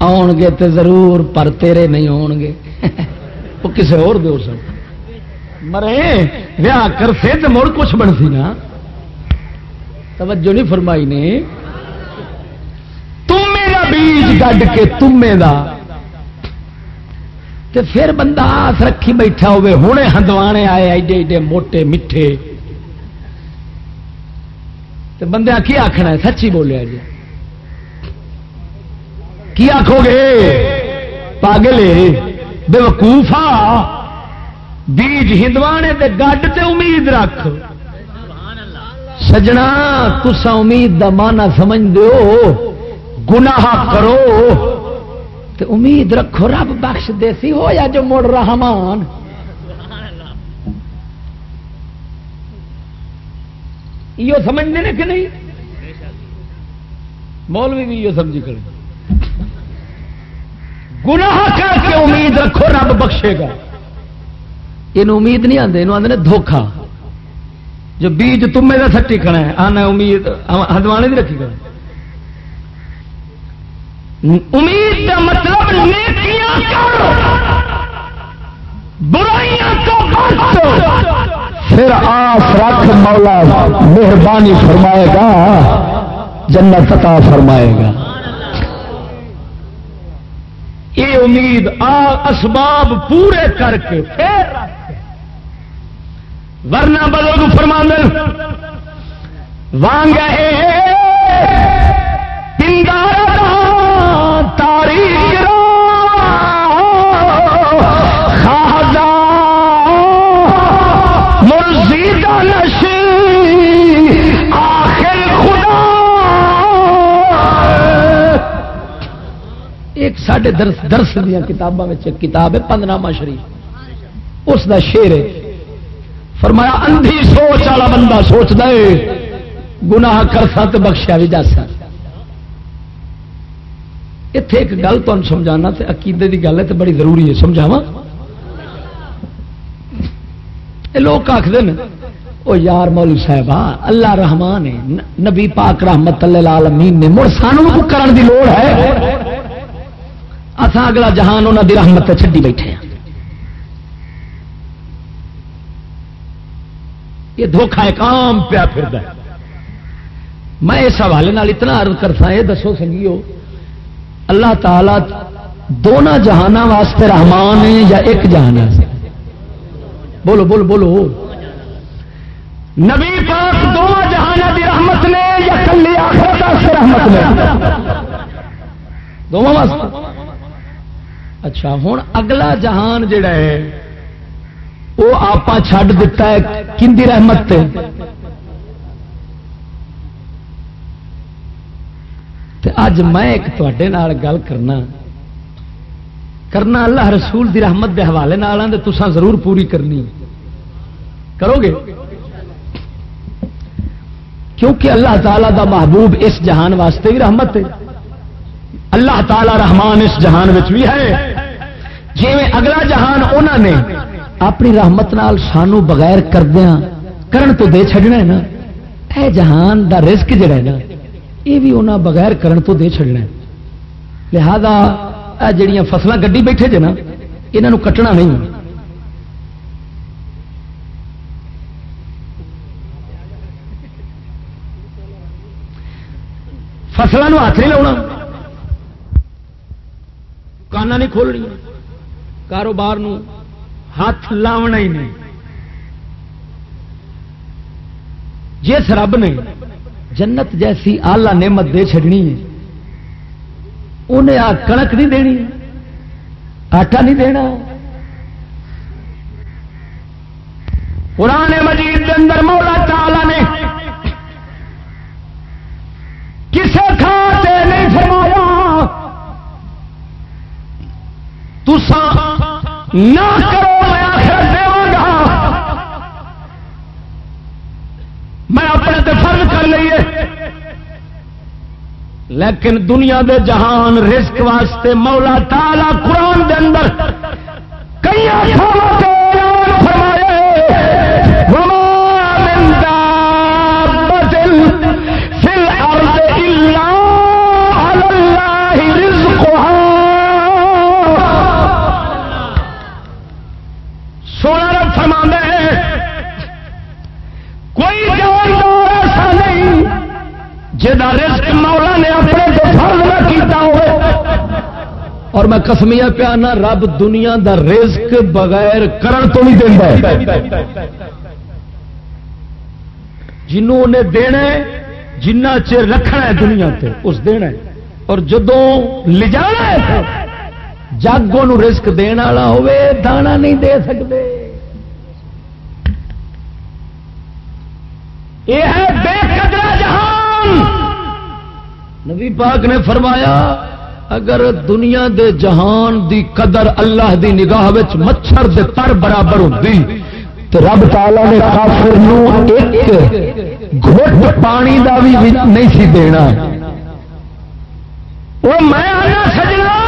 S2: آن گے تو ضرور، پر تیرے نہیں آن گے وہ کسی اور دو سن مرے، ویاہ کر سے تو مڑ کچھ بنتی نا۔ توجہ نہیں فرمائی نے۔ تمے کا بیج گڈ کے تمے دا۔ تے پھر بندہ آس رکھی بیٹھا ہوئے، ہونے ہندوانے آئے، ایڈے ایڈے موٹے، میٹھے۔ تے بندے کی آخنا ہے؟ سچی بولیا جی۔ کی آخو گے؟ پاگلے بے وقوفا بیج ہندوانے دے گڈ تے امید رکھ۔ سجنا تسا امید دا مانا سمجھ دو گناہ کرو۔ تے امید رکھو، رب بخش دیسی ہو یا جو مڑ رحمان یہ سمجھنے نے کہ نہیں؟ مولوی بھی یہ سمجھی کریں گناہ کر کے امید رکھو، رب بخشے گا۔ یہ امید نہیں آتے یہ آدھے دھوکھا۔ جو بیج تمے کا سٹی کھڑا ہے آنا امید ہدوانے کی رکھی کھڑا امید کا مطلب نیکیاں کرو، برائیاں تو پھر آس رکھ مولا مہربانی فرمائے گا، جنت عطا فرمائے گا۔ یہ امید آ اسباب پورے کر کے پھر ورنہ بزرگ فرما وانگ تاریخ ایک ساڈے درس درس دیا کتابوں میں کتاب ہے پندنامہ شریف۔ اس دا شیر ہے۔ فرمایا، اندھی سوچ والا بندہ سوچ دے گناہ کرسا تو بخشیا بھی جا سا اتے ایک گل تمہیں سمجھانا تے عقیدے کی گل ہے تو بڑی ضروری ہے سمجھاوا لوگ آخر وہ یار مولو صاحب اللہ رحمان ہے نبی پاک رحمت اللہ عالمین نے مڑ سانو کرن دی لوڑ ہے۔ اصا اگلا جہان انہوں دی رحمت چڈی بیٹھے ہیں یہ دھوکھا ایک عام پیا پھر میں اس حوالے اتنا عرض کرتا یہ دسو سنگیو، اللہ تعالی دونوں جہان واسطے رحمان ہے یا ایک جہان ہے؟ بولو بولو بولو۔ نبی پاک دونوں جہان کی رحمت نے یا کلی آخرت رحمت نے؟ دونوں واسطے۔ اچھا ہوں اگلا جہان جڑا ہے وہ آپ چھڈ دتا ہے کندی رحمت اج میں ایک تے گل کرنا۔ کرنا اللہ رسول دی رحمت دے حوالے تسان ضرور پوری کرنی۔ کرو گے؟ کیونکہ اللہ تعالی دا محبوب اس جہان واسطے بھی رحمت ہے اللہ تعالی رحمان اس جہان بھی ہے۔ جی اگلا جہان انہوں نے اپنی رحمت نال سانو بغیر کردیا کرن تو دے چڈنا ہے نا۔ اے جہان دا رزق جڑا ہے نا، یہ بھی انہیں بغیر کرن تو دے چڑنا لہذا جڑیاں فصلیں گڈی بیٹھے جے نا یہاں کٹنا نہیں۔ فصلوں ہاتھ نہیں لاؤنا۔ دکان نہیں کھولنی۔ کاروبار ہاتھ لاونا ہی نہیں۔ جس رب نے جنت جیسی آلہ نعمت دے چڑنی ہے انہیں آ کنک نہیں دینی، آٹا نہیں دینا۔ پرانے مجید کے اندر مولا تعالی نے تسا نہ کرو میں آخر دے گا۔ میں اپنے تے فرض کر لیے لیکن دنیا دے جہان رزق واسطے مولا تالا قرآن دے اندر کئی نے اپنے تو فرض نہ کیتا ہوئے۔ اور میں کسمیا پیانا، رب دنیا دا رزق بغیر کرن تو نہیں دینا جنوں نے دینا جنہ چر رکھنا ہے دنیا تے، اس دینا ہے۔ اور جدوں لجانا ہے جگوں رزق دین والا ہوے دانا نہیں دے سکتے یہ ہے بے قدرہ جہان نبی پاک نے فرمایا، اگر دنیا دے جہان دی قدر اللہ دی نگاہ وچ مچھر دے تر برابر ہوتی تو رب تعالی نے کافر نو ایک گھٹ پانی دا بھی نہیں سی دینا۔ وہ میں آیا سجنا،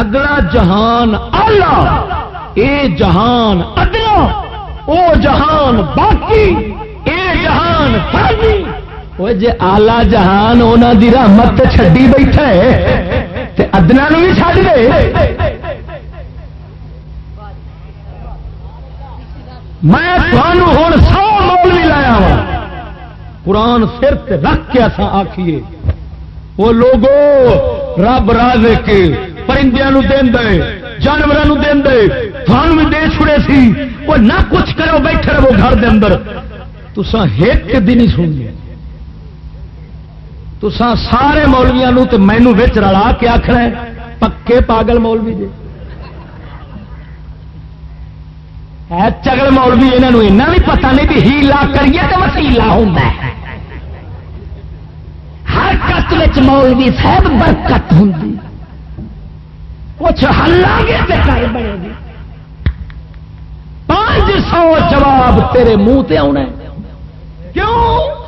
S2: اگلا جہان اللہ اے جہان ادلا او جہان باقی، اے جہان فرمی وہ جی آلہ جہان انہوں دی رحمت چڈی بیٹھا ہے ادنا بھی چڑھ دے میں ہوں سو مول بھی لایا وا قرآن سر رکھ کے اصا آخیے وہ لوگو رب راز کے پرندے دے جانوروں دے تھان بھی دے چھڑے سی وہ نہ کچھ کرو بیٹھے رہو گھر دے اندر تو ایک دن ہی سن تو سارے مولویا تو مینو رلا کے آخر پکے پاگل مولوی جی چگل مولوی یہاں بھی پتا نہیں بھی ہیلا کریے تو وسیلا ہوں ہر کت مولوی صاحب برکت ہوں کچھ ہلا گے بنے گی۔ پانچ سو جواب تیرے منہ تے آنا کیوں؟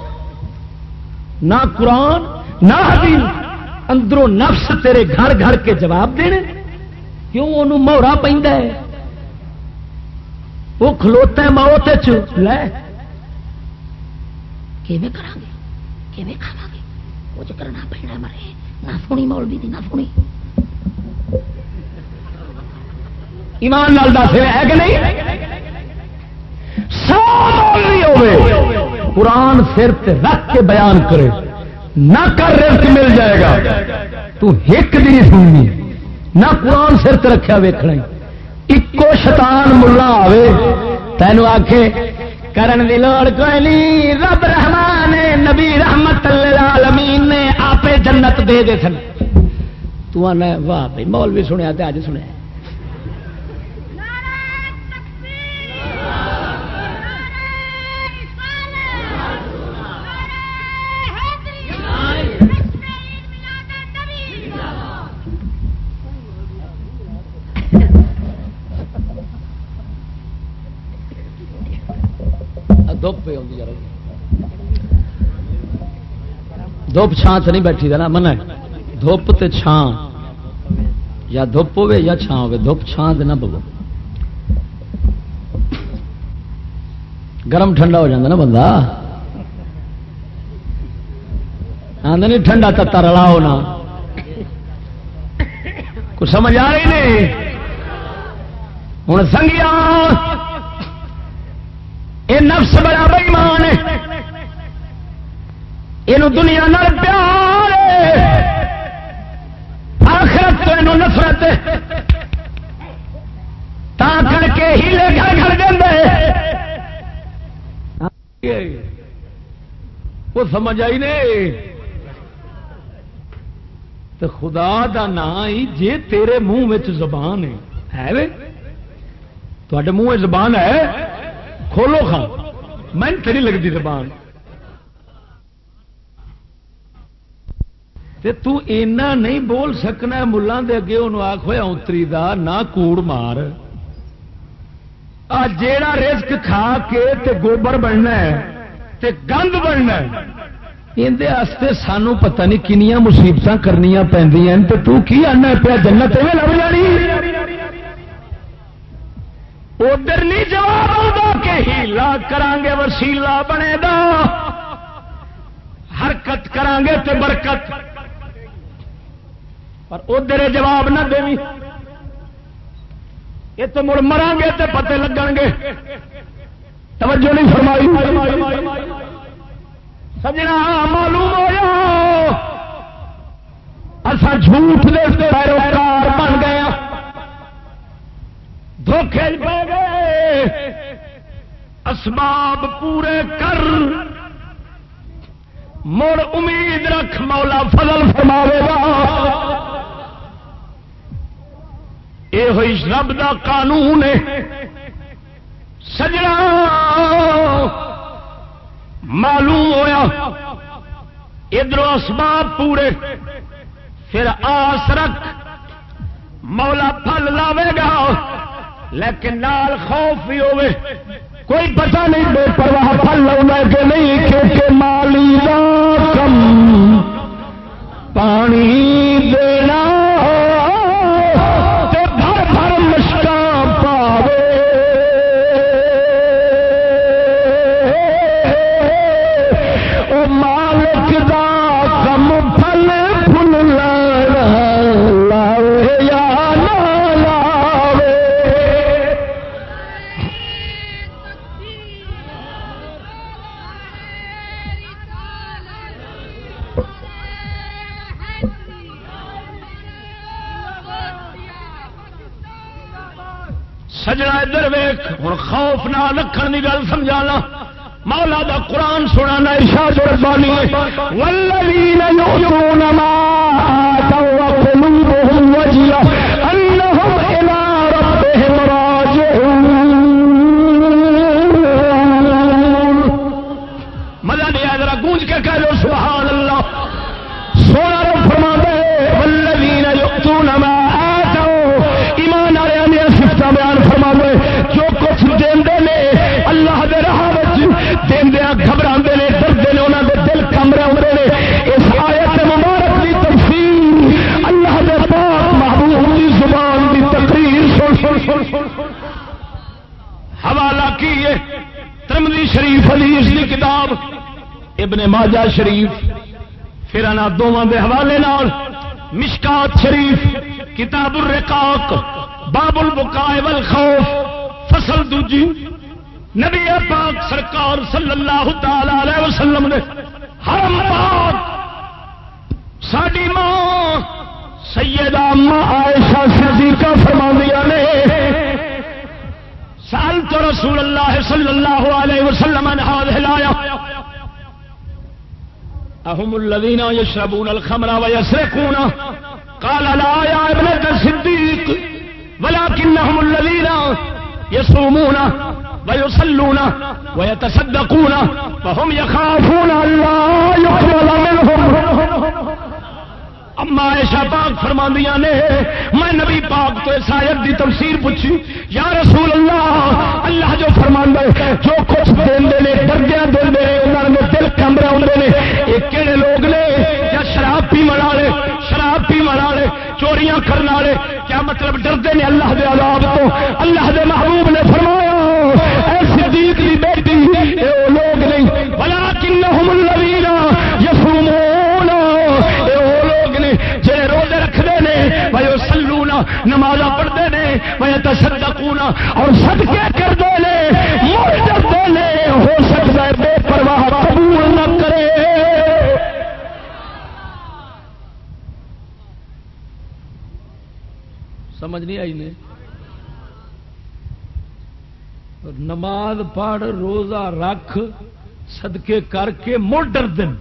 S2: نہ قرآن نہ حدیث اندروں نفس تیرے گھر گھر کے جواب دینے۔ کیوں وہ مہرا پہ وہ کھلوتا ہے موت لے۔ کرا گے؟ کھاوا گے؟ کچھ کرنا پڑنا مرے۔ نہ سونی مولوی دی نہ سونی۔ ایمان لال دس ہے کہ نہیں؟ سو مولوی ہوئے قرآن سر رکھ کے بیان کرے۔ نہ کر رزق مل جائے گا۔ تو ایک دن سننی۔ نہ قرآن سر رکھا ویکنا ایکو شیطان ملا آوے۔ تینو آکھے، کرن دی لوڑ کوئی نہیں۔ رب رحمان نبی رحمت العالمین نے آپ جنت دے دے سن۔ تو آنا واہ بھائی مول بھی سنیا تے اج سنیا دھوپ پہ آتی یار دھوپ چھان سے نہیں بیٹھی نا من دھوپ تے چھان یا دھوپ ہوے یا چھان ہوے دھوپ چھان نہ پو گرم ٹھنڈا ہو جاتا نا بندہ۔ آدھے نہیں ٹھنڈا تتا رلا ہونا۔ کچھ سمجھ آ رہی نہیں۔ ہوں سنگیا یہ نفس بڑا بئیمان یہ دنیا پیار آخرت تو یہ نفرت تا کر کے ہیلے گھر گھر دے وہ سمجھ آئی نہیں تو خدا دا نام ہی جے تیرے منہ زبان ہے۔ تے منہ زبان ہے۔ کھولو خان میں نہیں لگتی زبان۔ تو اینا نہیں بول سکنا ملان دے اگے انہوں آخ ہوا اتری دا، نہ کوڑ مار۔ آ، جیڑا رزق کھا کے تے گوبر بننا ہے، تے گند بننا ہے۔ اندر سانو پتہ نہیں کنیا مصیبت کرنی پہ تو کی آنا پیا جنت میں لگ جانی؟ ادھر نہیں جواب آتا کہ ہیلا کرانگے وسیلا بنے گا۔ حرکت کرانگے تے برکت۔ پر ادھر جواب نہ دے یہ تو مڑ مران گے تے پتے لگن گے۔ توجہ نہیں فرمائی۔ سجنا معلوم ہو اصا جھوٹ دے پیروکار بن گیا دھوکھے پہ گئے۔ اسباب پورے کر۔ مڑ امید رکھ مولا فضل فرماوے گا۔ یہ ہوئی رب دا قانون ہے۔ سجنا معلوم ہویا۔ ادھر اسباب پورے۔ پھر آس رکھ۔ مولا پھل لاوے گا۔ لیکن نال خوف بھی ہوے کوئی پتہ نہیں بے پرواہ پل لونا کہ نہیں کیونکہ مالی دا کم پانی ادھر ویخ ہوں خوف نہ رکھن کی گل سمجھانا۔ مولا دا قرآن سنانا، ارشاد ربانی والذین یؤتون ما آتوا شریف حدیث کی کتاب، ابن ماجہ شریف، پھر دونوں کے حوالے نال مشکات شریف، کتاب الرقاق، باب البکائے والخوف، فصل دوجی، نبی پاک سرکار صلی اللہ تعالی علیہ وسلم نے، حرم پاک ساری ماں، سیدہ ماں عائشہ صدیقہ فرما دیا نے سال تو رسول اللہ صلی اللہ علیہ وسلم نے ہاتھ ہلایا أهم الذين يشربون الخمر ويسرقون؟ قال لا يا ابنة الصديق ولكنهم الذين يصومون ويصلون ويتصدقون فهم يخافون لا يقبل منهم. اما ایشا پاک فرما نے، میں نبی پاک تو اس آیت دی تفسیر پوچھی، یا رسول اللہ اللہ جو فرما جو کچھ دے نے ڈردیا دے انہوں نے دل کمرے آدھے نے، یہ کہڑے لوگ نے، یا شراب پی منا لے شراب پی منا لے چوریاں کرنے والے، کیا مطلب ڈردے نے اللہ دے عذاب تو؟ اللہ دے محبوب نے فرمایا، اے نماز پڑھتے ہیں بھائی تو سدکونا اور سدکے کرتے ہیں کرتے ہیں ہو سکتا ہے بے پرواہ قبول نہ کرے۔ سمجھ نہیں آئی نے؟ نماز پڑھ، روزہ رکھ، صدقے کر کے مڑ ڈر دن۔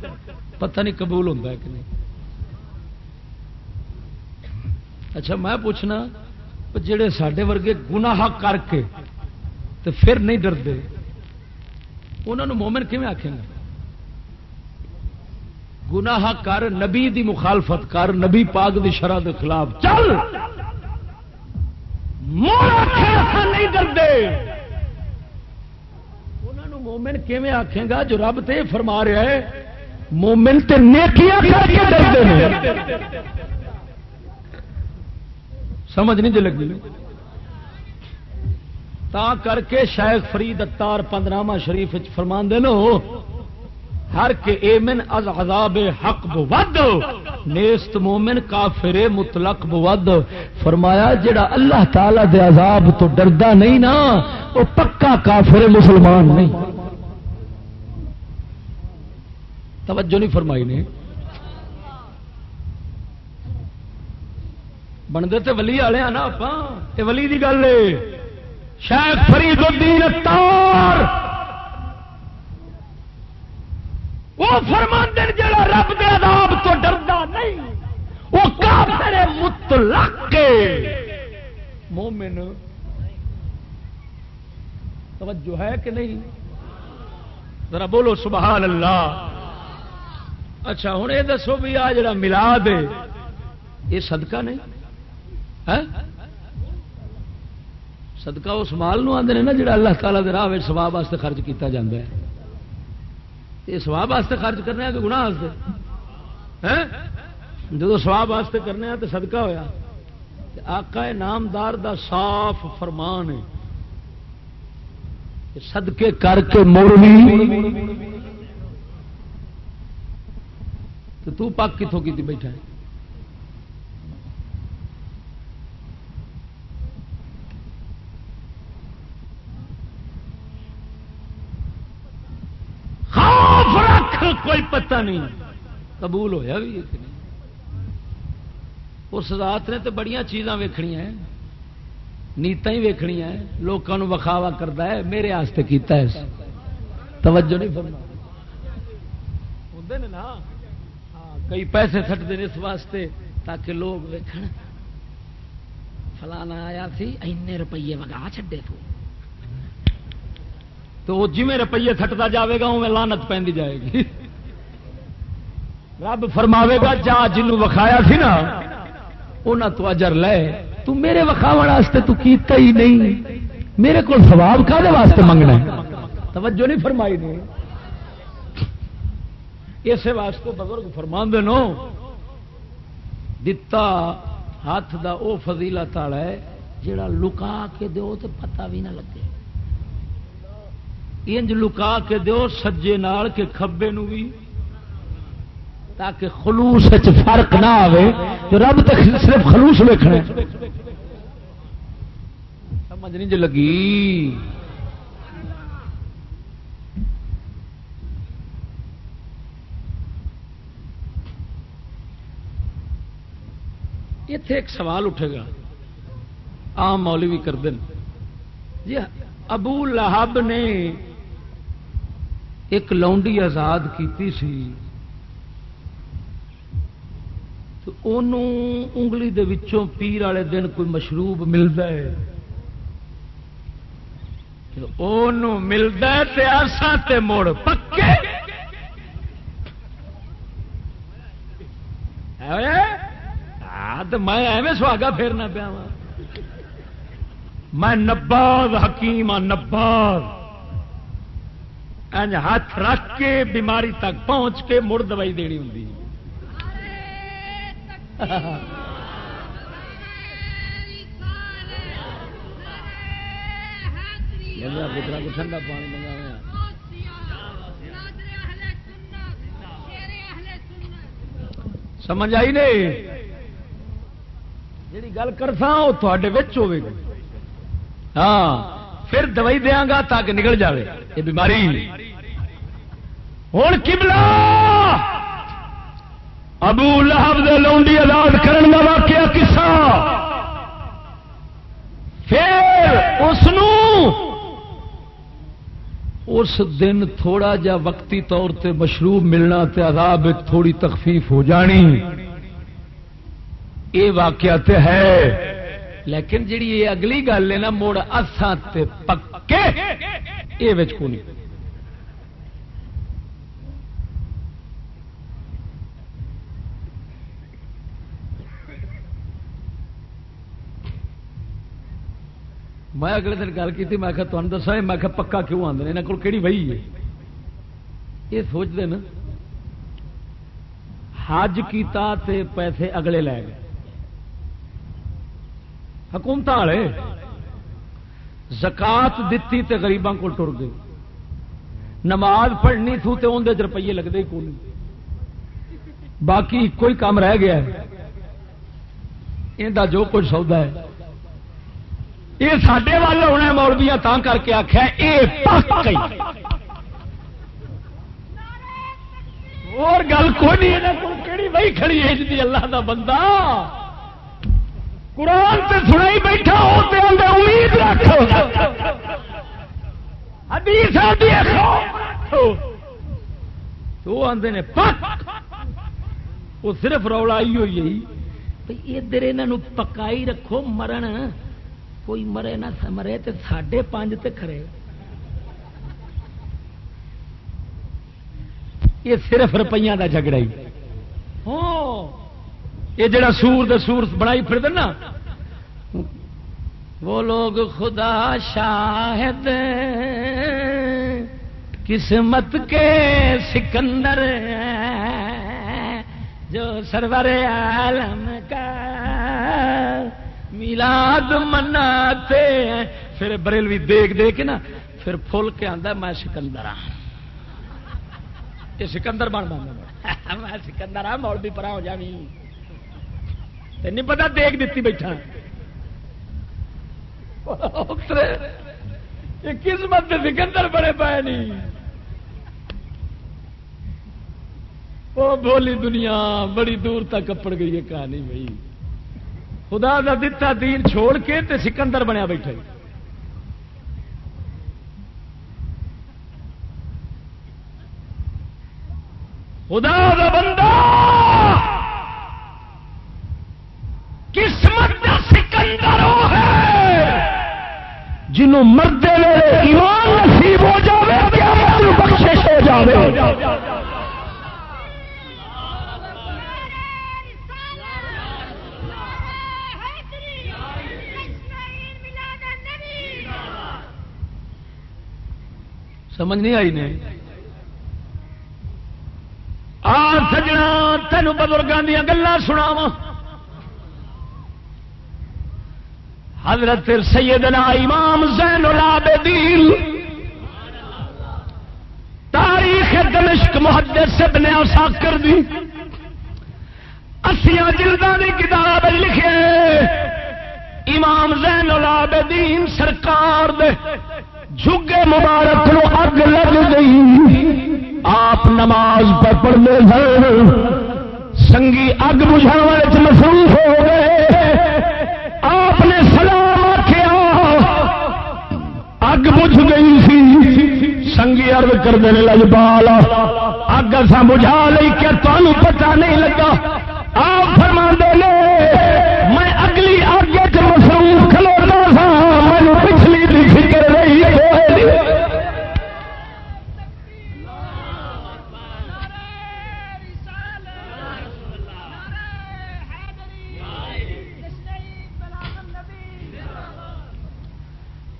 S2: پتہ نہیں قبول ہوتا ہے کہ نہیں۔ اچھا میں پوچھنا، جڑے سڈے ورگے گناہ کر کے تو پھر نہیں ڈرتے انہوں مومن کیون آخیں گا گناہ کر نبی دی مخالفت کر، نبی پاک دی شرح کے خلاف، چل! نہیں ڈرتے انہوں مومن کیون آخے گا؟ جو رب تے فرما رہا ہے، مومن تے نیکیاں کر کے ڈرتے ہیں سمجھ نہیں جی لگی۔ تا کر کے شیخ فرید اتار پندرامہ شریف فرما دو ہر کے ایمن از عذاب حق بود نیست مومن کافر مطلق بود فرمایا، جڑا اللہ تعالی دے عذاب تو ڈردا نہیں نا وہ پکا کافر مسلمان نہیں۔ توجہ نہیں فرمائی نے۔ بنتے تو ولی والے نا آپ یہ ولی کی گل ہے شاید فرید الدین تار وہ فرماندن جڑا رب دے عذاب تو ڈردا نہیں وہ کافر مطلق مومن توجہ ہے کہ نہیں ذرا بولو سبحان اللہ اچھا ہوں یہ دسو بھی آ جڑا ملاد ہے یہ صدقہ نہیں سدکا اس مال آدھے نا جا اللہ تعالیٰ کے راہ سواب واسطے خرچ کیا جا ہے۔ یہ سواب واسطے خرچ کرنے کہ گنا جب سواب واسطے کرنے تو سدکا ہوا آقا نامدار دا صاف فرمان ہے سدکے کر کے موڑی تو پاک کتوں کی بیٹھا ہے کوئی پتہ نہیں قبول ہویا بھی نہیں؟ اس ذات نے تو بڑی چیزاں ویخنیا نیت ہی ویخنیا لوگوں وکھاوا کرتا ہے، میرے آستے کیتا ہے توجہ نہیں فرما ہوں نا؟ ہاں کئی پیسے سٹتے ہیں اس واسطے تاکہ لوگ ویکھ فلانا آیا سی این روپیے وگا چڈے تو۔ تو وہ جی روپیے سٹتا جائے گا وہ لانت پہ جائے گی۔ رب فرماوے گا، جا جنوں وکھایا سی نا انہوں تو اجر لے۔ تو میرے وکھاو واسطے تو کیتا ہی نہیں۔ میرے کو سواب کا واسطے منگنا توجہ نہیں فرمائی نے۔ اسے واسطے بزرگ فرما دو دتا ہاتھ دا او فضیلت والا ہے جڑا لکا کے دو تو پتہ بھی نہ لگے۔ انج لکا کے دو سجے نال کے کھبے نو بھی تاکہ خلوص فرق نہ آئے تو رب تک صرف خلوص ویکنا سمجھ نہیں جو لگی۔ اتے ایک سوال اٹھے گا۔ آم مولوی کر دیں جی ابو لہب نے ایک لونڈی آزاد کیتی سی تو انگلی دے وچوں پیر والے دن کوئی مشروب ملتا ہے؟ ملتا تے مڑ پکے۔ ہاں میں ایویں سواگا پھیرنا پیا میں نباد، حکیم ہاں نباد۔ ہاتھ رکھ کے بیماری تک پہنچ کے مڑ دوائی دینی ہوں پترا کو ٹھنڈا پانی سمجھ آئی نہیں؟ جی گل کرتا وہ تھوڑے ہوے گی۔ ہاں پھر دوائی دیا گا تاکہ نکل جائے یہ بیماری ہوں کبلا ابو لہب دے لونڈی آزاد کرن کا واقعہ کسا پھر اس اس دن تھوڑا جا وقتی طور تے مشروب ملنا تے عذاب تھوڑی تخفیف ہو جانی۔ یہ واقعہ تے ہے۔ لیکن جڑی یہ اگلی گل ہے نا مڑ تے پکے۔ یہ نہیں میں اگلے دن گل کی میں تمہیں دسا میں پکا کیوں آدھے یہاں کو کہڑی وہی ہے؟ یہ سوچتے نا، حج کیتا تے پیسے اگلے لے گئے۔ حکومت والے زکات دیتی تے غریباں کو ٹر گئی نماز پڑھنی تھو تے اندر روپیے لگتے ہی کون باقی کوئی کام رہ گیا ہے۔ جو کچھ سودا ہے۔ یہ سڈے وال ہونا مولبیا تا کر کے آخیا یہ اور گل کوئی نہیں کہڑی وہی کھڑی ہے جی اللہ دا بندہ۔ قرآن سے سنائی بیٹھا ہوتے امید رکھو تو آدھے نے وہ صرف رولا ہی ہوئی ادھر یہ پکائی رکھو، مرن۔ کوئی مرے نہ مرے تو ساڈے پانچ تے کھڑے۔ یہ صرف روپیہ کا جھگڑا ہی۔ یہ جڑا سور دے سور بنائی پھر نا۔ وہ لوگ خدا شاہد قسمت کے سکندر جو سرور عالم کا میلاد مناتے ہیں۔ پھر بریلوی دیکھ دے کے نا، پھر پھول کے آدھا میں سکندر ہاں۔ یہ سکندر بن بن میں سکندر ہاں مول بھی پرا ہو جانی نہیں پتا دیکھ دیتی بیٹھا۔ قسمت سکندر بڑے پائے نہیں وہ بولی دنیا، بڑی دور تک کپڑ گئی ہے کہانی بھائی۔ خدا کا دتا دین چھوڑ کے تے سکندر بنیا بیٹھے خدا کا بندہ! قسمت دا سکندر وہ ہے۔ جنوں مردے ایمان نصیب ہو جائے بخشش ہو جائے سمجھ نہیں آئی نے؟ آ سجنا، تینوں بزرگوں دیا گلا سناوا حضرت سیدنا امام زین العابدین تاریخ دمشک محدث ابن اساکر دی۔ اسیاں جلدہ دی کتاب لکھے۔ امام زین العابدین سرکار دے۔ جھگے مبارک نو اگ لگ گئی۔ آپ نماز پہ پڑھنے سن سنگی اگ بجھاو مصروف ہو گئے۔ آپ نے سلام آخیا اگ بجھ گئی سی۔ سنگی ارد کر دے لج بال اگ اصا بجھا لی کیا تمہیں پتا نہیں لگا۔ آپ فرما دے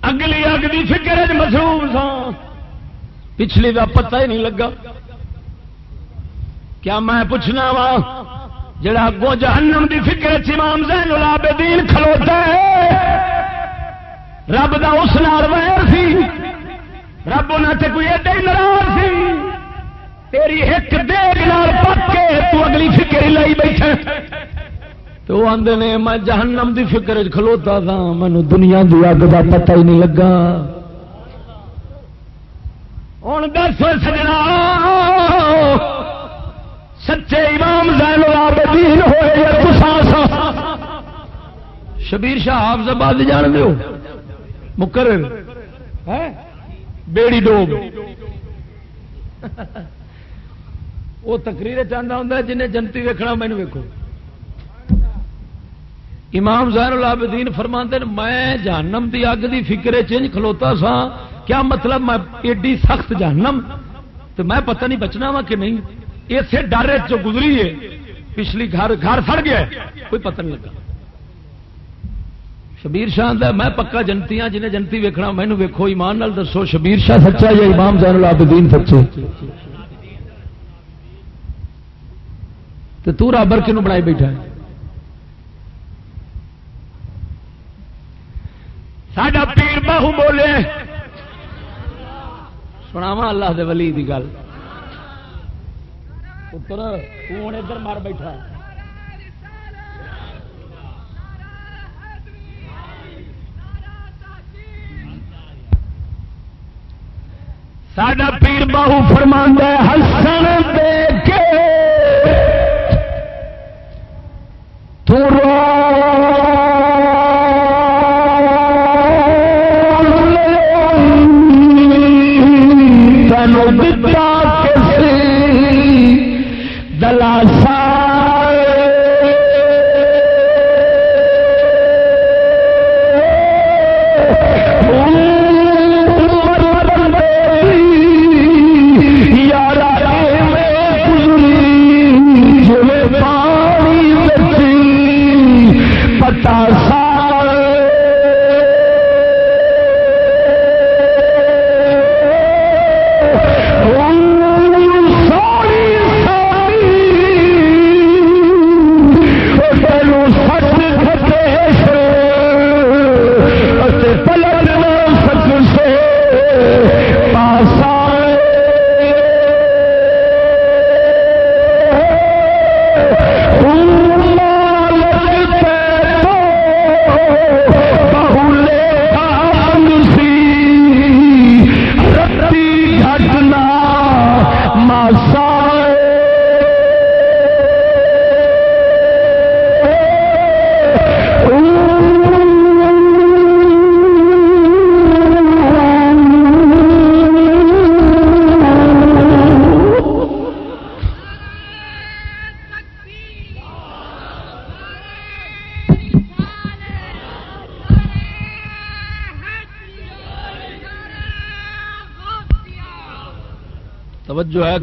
S2: اگلی اگ کی فکر مصروف سا پچھلی کا پتہ ہی نہیں لگا۔ کیا میں پوچھنا وا، جڑا اگوں جہنم دی فکر امام زین العابدین کھلوتا ہے، رب دا اس نال ویر سی۔ رب انہوں سے کوئی ایڈا ہی ناراض سی۔ تیری ایک دیگ نال پک کے تو اگلی فکر ہی لائی بیٹھا۔ تو آدھے نے، میں جہنم دی فکر کھلوتا تھا مینو دنیا دی اگ کا پتہ ہی نہیں لگا۔ ہوں دس سجنا۔ سچے امام زین العابدین ہوئے یا شبیر شاہ حافظ آباد جان دو مکر بیڑی ڈوب۔ وہ تقریر چاہتا ہوں جنہیں جنتی ویکنا مینو ویکو امام زین العابدین فرما میں جہنم دی اگ دی فکرے چینج کھلوتا سا، کیا مطلب میں ایڈی سخت جہنم؟ تو میں پتہ نہیں بچنا وا کہ نہیں۔ اسے ڈر جو گزری ہے، پچھلی گھر گھر سڑ گیا کوئی پتہ نہیں لگا۔ شبیر شاہ دا میں پکا جنتی ہاں جنہیں جنتی ویکھنا مینو ویکھو، ایمان نال دسو، شبیر شاہ سچا یا امام زین العابدین سچے؟ تو تو رابر کنو بنائی بیٹھا ہے؟ ساڈا پیر باہو بولے۔ سناوا اللہ دے ولی دی گل۔ پتر ہوں ادھر مار بیٹھا ہے۔ ساڈا پیر باہو فرماندہ ہسن دے کے۔ تو رو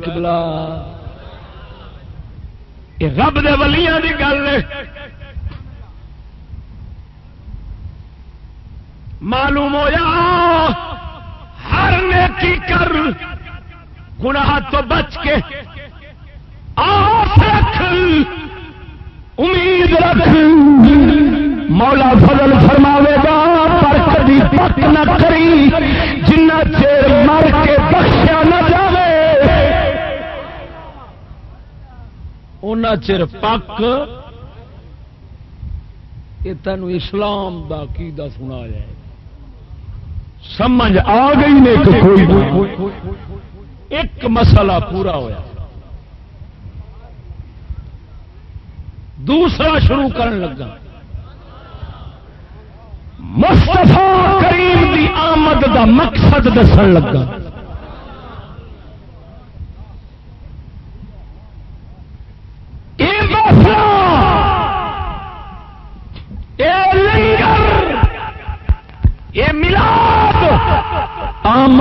S2: قبلہ ان چر پک یہ تین اسلام دا کی سنا جائے۔ سمجھ آ گئی نے کوئی ایک مسئلہ پورا ہوا دوسرا شروع کرن لگا۔ مستفا کریم دی آمد دا مقصد دسن لگا۔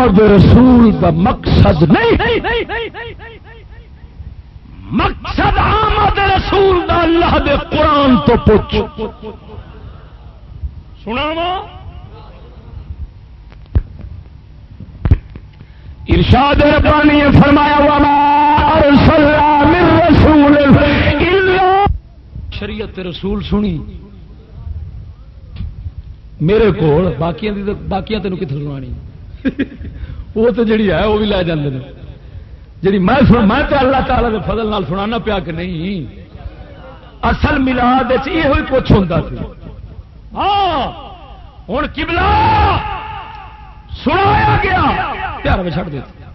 S2: آمد رسول دا مقصد نہیں. مقصد آمد رسول دا اللہ دے قرآن تو پوچھ. سنا ارشاد ربانی فرمایا والا رسول شریعت رسول سنی. میرے کو باقی باقی تینوں کتنے سنانی؟ وہ تو جڑی ہے، وہ بھی لے جاتے ہیں جی میں میں تو اللہ تعالی کے فضل نال سنانا پیا کہ نہیں۔ اصل ملاد یہ کچھ ہوتا سی۔ ہاں ہوں کبلا سنایا گیا۔ پیار میں چڑھ دیتا۔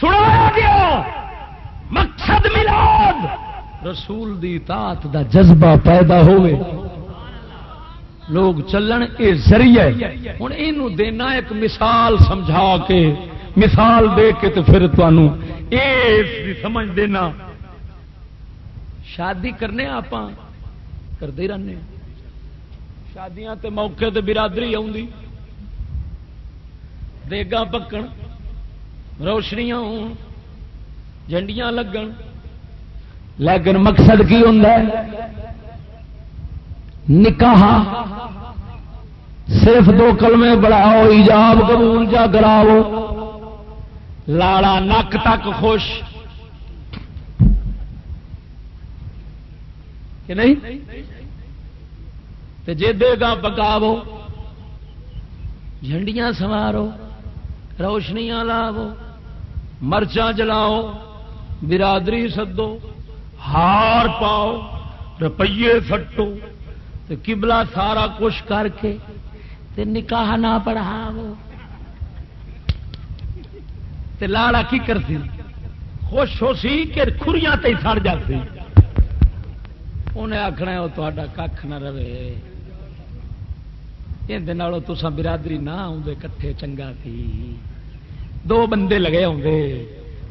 S2: سنایا گیا۔ مقصد ملاد رسول دی اطاعت دا جذبہ پیدا ہوئے۔ لوگ چلن، اے ذریعہ ہوں یہ دینا ایک مثال سمجھا کے، مثال دے کے تو پھر سمجھ دینا۔ شادی کرنے آپ کرتے رہنے۔ شادیاں تے موقع تے برادری دیگا پکن، روشنیاں جنڈیاں لگن۔ لیکن مقصد کی ہوں نکاح صرف دو کلمے بڑھاؤ، ایجاب قبول جا کراؤ۔ لاڑا نک تک خوش۔ کہ نہیں؟ جے دے گا پکاو، جھنڈیاں سوارو، روشنیاں لاو، مرچاں جلاؤ، برادری سدو، ہار پاؤ، روپیے فٹو تو کبلا سارا کچھ کر کے تے نکاح نہ پڑھاو تے لاڑا کی کرتی؟ خوش ہو سی کہ خوریاں تے سڑ جاتی۔ انہیں آخنا وہ تا کھ نہ رہے۔ یہ تسا برادری نہ آدھے کٹھے چنگا تھی دو بندے لگے آدھے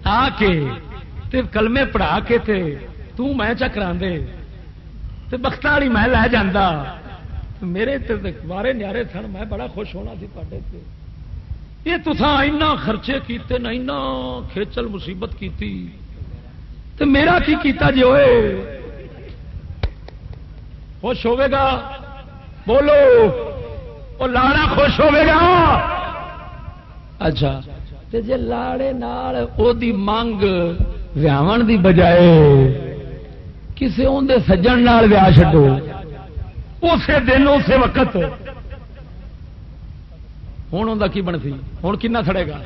S2: آ کے کلمے پڑھا کے تے تو میں چکرا دے بخت والی میں لے جانا میرے بارے نیارے سن، میں بڑا خوش ہونا سی پاڈے یہ اینا خرچے کیتے نہ، اینا کھیچل مصیبت کیتی۔ تو میرا کی کیتا جی ہوئے؟ خوش ہوے گا؟ بولو۔ وہ لاڑا خوش ہوے گا؟ اچھا۔ جی لاڑے نال او دی مانگ ویاون دی بجائے کسی اندر سجن ویا چڈو اسی دن اسی وقت۔ ہوں ان کی بنتی ہوں کنا سڑے گا؟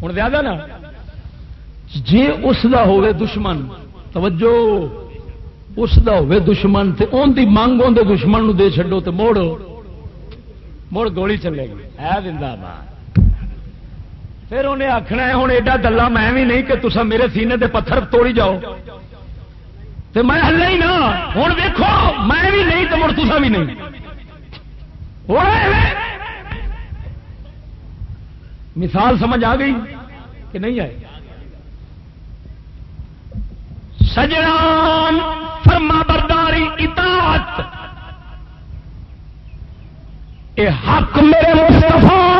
S2: ہوں زیادہ نا؟ جی اس دا ہوئے دشمن، توجہ۔ اس دا ہوئے دشمن تے ان دی مانگ اندر دشمن نو دے چڈو تو موڑ۔ مڑ گولی چلے گی۔ ہے دہ پھر انہیں آخنا ہے ہوں ایڈا دلہ میں بھی نہیں کہ تصا میرے سینے دے پتھر توڑی جاؤ۔ تو میں ہلے ہی نا۔ ہوں دیکھو میں بھی نہیں تو مڑ تصا بھی نہیں۔ مثال سمجھ آ گئی کہ نہیں آئی؟ سجران فرما برداری اطاعت۔ اے حق میرے مصطفیٰ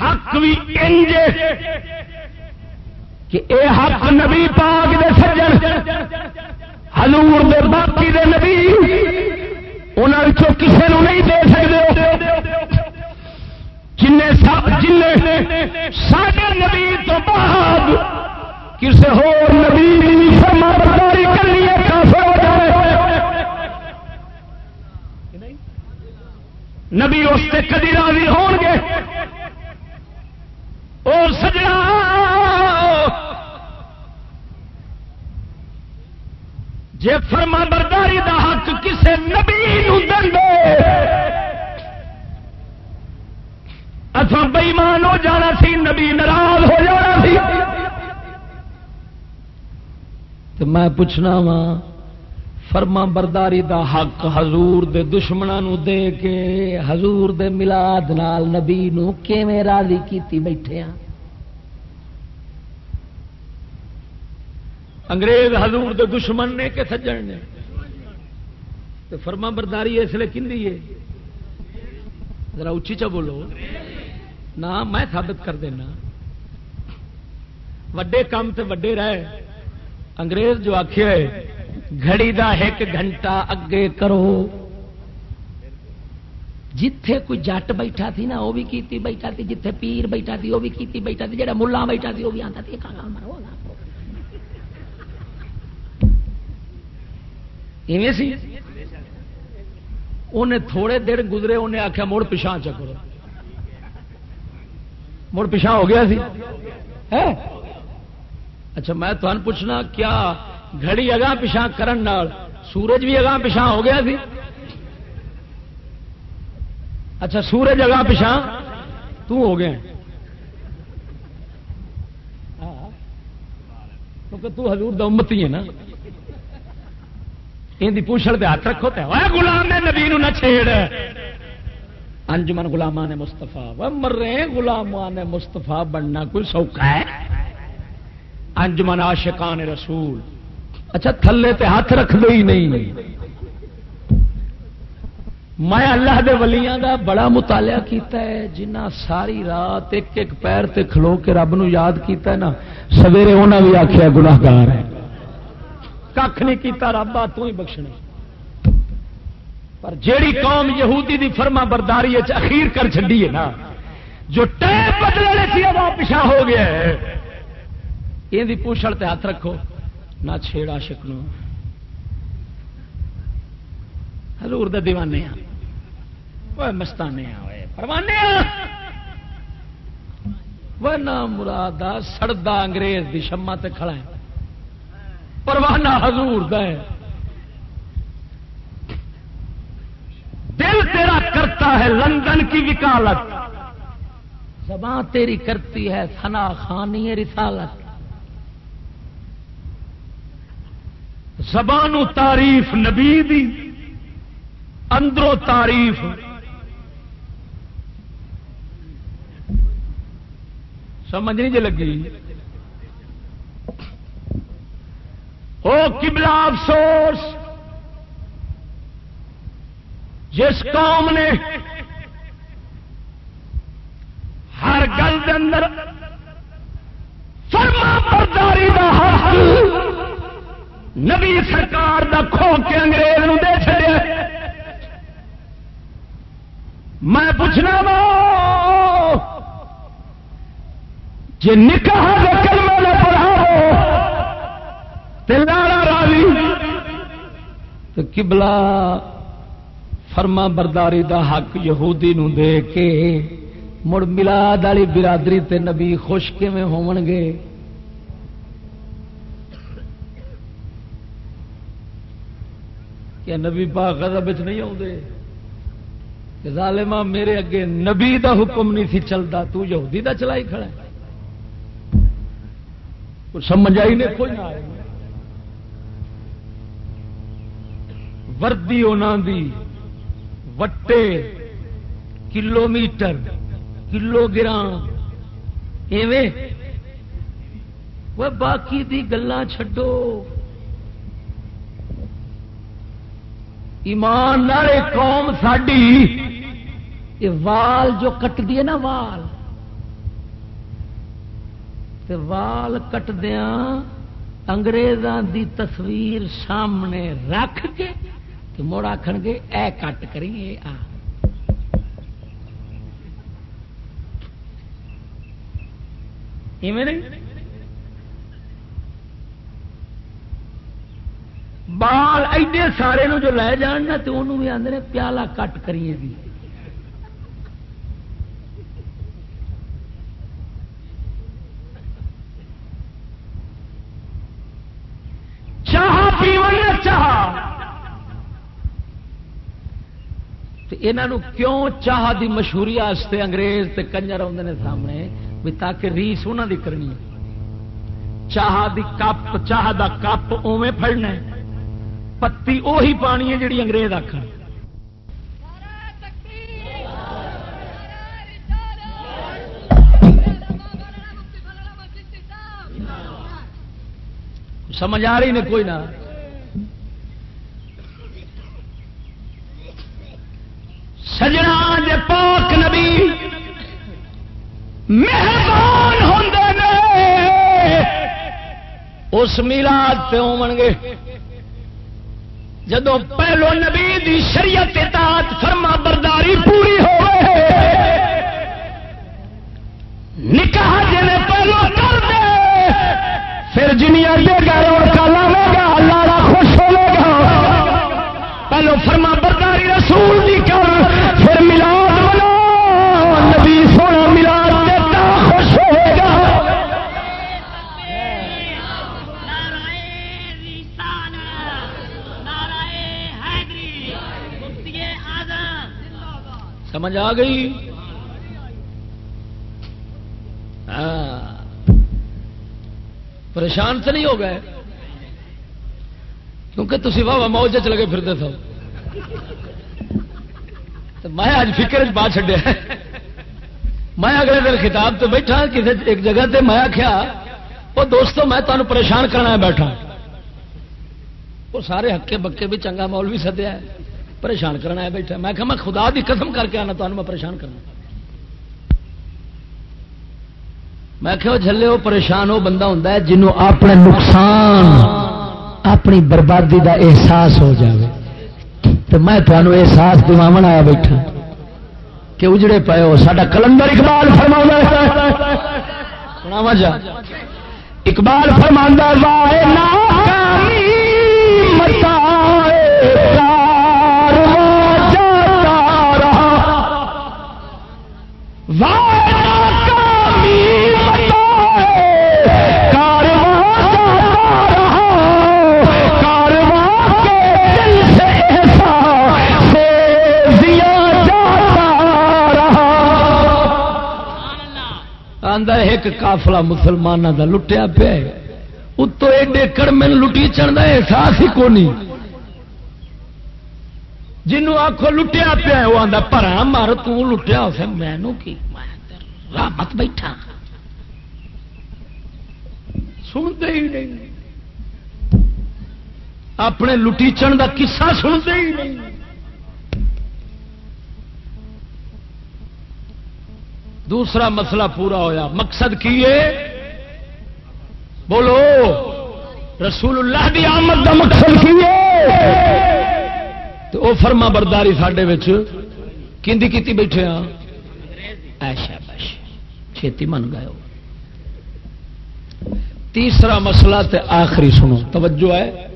S2: حق بھی انجے۔ کہ اے حق نبی پاک دے سجن ہلور دے باقی دے نبی انہوں کسی نو نہیں دے سکتے جن سارے نبی تو بعد کسی ہو نبی فرمارداری کرنی ہے، کافر ہو جائے۔ نبی اس سے کدی راضی ہون گے؟ اور سجنا جے فرما برداری دا حق کسے نبی دے۔ اتنا بئیمان ہو جانا سی، نبی ناراض ہو جانا سی۔ تو میں پوچھنا وا فرما برداری دا حق حضور دے دشمنوں دے کے، حضور دے ملاد نال نبی نو کیویں راضی کیتی بیٹھے ہاں؟ انگریز حضور دے دشمن نے کہ سجن نے؟ تو فرما برداری اس لیے کھی ہے؟ ذرا اچھی چا بولو۔ نہ، میں ثابت کر دینا۔ وڈے کام تے وڈے رہے انگریز جو آخیا گھڑی دا ایک گھنٹہ اگے کرو۔ جتھے کوئی جٹ بیٹھا تھی نا وہ بھی کیتی بیٹھا تھی، جتھے پیر بیٹھا تھی وہ بھی کیتی بیٹھا تھی جڑا ملا بیٹھا تھی وہ بھی آتا تھی مرو۔ سی؟ انہیں تھوڑے دن گزرے انہیں آخیا مڑ پچھا چکر مڑ پچھا ہو گیا سی؟ اچھا میں تمہیں پوچھنا، کیا گھڑی اگاں پچھا کرن نال سورج بھی اگاں پچھا ہو گیا سی؟ اچھا سورج اگاں پچھا تو ہو گیا ہاں، کیونکہ تو حضور دا امتی ہے نا۔ یہ پوچھل پہ ہاتھ رکھو تے۔ تو گلام نے نبی نو نہ چھیڑ۔ انجمن گلاما نے مستفا وہ مر رہے نے مستفا بننا کوئی سوکھا ہے؟ انجمن آشقان رسول۔ اچھا تھلے تے ہاتھ رکھ دے ہی نہیں۔ میں اللہ دے ولیاں دا بڑا مطالعہ کیتا ہے۔ جنہ ساری رات ایک ایک پیر تے کھلو کے رب نو یاد کیتا ہے نا، سویرے انہاں بھی آخیا گناہگار ہے۔ کھ نہیں کیتا رب آ تو ہی بخشنا پر جیڑی قوم یہودی دی فرما برداری اخیر کر چڈی ہے نا، جو ٹائم بدلنے سی، وہ پیچھا ہو گیا ہے۔ یہ پوچھل تے ہاتھ رکھو، نہ چھیڑا شکنو ہزور دیوانے وہ مستانے ہوئے پروانے وہ نہ مراد سڑدا انگریز دی شما تے کھڑا ہے۔ پروانہ حضور دا ہے دل تیرا کرتا ہے لندن کی وکالت۔ زبان تیری کرتی ہے سنا خانی رسالت۔ زبان تعریف نبی دی۔ اندرو تعریف۔ سمجھ نہیں جی لگی؟ او کبلا افسوس، جس قوم نے ہر گل کے اندر فرما برداری کا حق نبی سرکار دا کھو کے انگریز نو دے چڑیا میں پوچھنا وا جی نکاح تلاڑا راوی تو کبلا فرما برداری دا حق یہودی نو دے کے مڑ ملاد والی برادری تے نبی خوش کیون ہو گے؟ کہ نبی پاک غضب نہیں آتے ظالما میرے اگے نبی دا حکم نہیں سی چلتا تو یہودی دا چلائی کھڑا کچھ سمجھ آئی نہیں؟ کوئی نہ وردی انہوں دی، وٹے کلو میٹر کلو گرام ایویں۔ وہ باقی دی گلان چھڈو۔ ایمان نالے قوم ساڈی وال جو کٹتی ہے نا وال۔ وال کٹدیا انگریزاں دی تصویر سامنے رکھ کے تو مڑ آخ گے، اے کٹ کریں، اے آ۔ بال ایڈے سارے نو جو لے جان نا، تو انہوں بھی آدھے پیالہ کٹ کریے بھی چاہ پیو چاہ کیوں چاہ دی مشہوری انگریز تے کنجر آتے ہیں سامنے؟ بھی تاکہ ریس انہوں دی کرنی چاہ دی کپ، چاہ دا کپ اوے پڑنا پتی اوہی پانی ہے جڑی انگریز آخر سمجھ آ رہی نے کوئی نہ؟ سجنا جے پاک نبی مہربان ہوں اس میلاد پہ ہو گے۔ جدو پہلو نبی دی شریعت اطاعت فرما برداری پوری ہو نکاح جی پہلو کر دے۔ پھر جنیا دے گا اور کالا گا لاڑا خوش ہو گا۔ پہلو فرما برداری سمجھ آ گئی؟ ہاں۔ پریشان تو نہیں ہو گئے؟ کیونکہ تھی واہ موج لگے پھرتے تھو میں اج فکر چ بات چڈیا میں اگلے دن خطاب تو بیٹھا کسی ایک جگہ تے میں آخیا وہ دوستو، میں تمہیں پریشان کرنا بیٹھا۔ وہ سارے ہکے بکے بھی چنگا مول بھی سدیا پریشان کرنا ہے بیٹھا میں کہ میں خدا دی قسم کر کے آنا تمہیں میں پریشان کرنا۔ میں کہ جلے وہ پریشان وہ بندہ ہوں جنوں اپنے نقصان، اپنی بربادی دا احساس ہو جاوے۔ تو میں تمہیں احساس دماغ آیا بیٹھا کہ اجڑے پے ہو۔ سا کلندر اقبال فرما جا۔ اقبال فرما ایک کافلا مسلمانوں کا لٹیا پیا اتو ایڈے کڑمے لٹی چڑھتا احساس ہی کونی جنوں آخو لٹیا پیا وہ آتا پرا مر تٹیا اسے مینو کی؟ رابط بیٹھا۔ سنتے ہی نہیں۔ اپنے لٹیچن کا کسا سنتے ہی نہیں۔ دوسرا مسئلہ پورا ہویا۔ مقصد کی بولو۔ رسول اللہ دی آمد دا مقصد کی تو او فرما برداری سڈے کی بیٹھے ہاں؟ ایشا بش چھتی من گئے ہو۔ تیسرا مسئلہ تے آخری سنو۔ توجہ ہے۔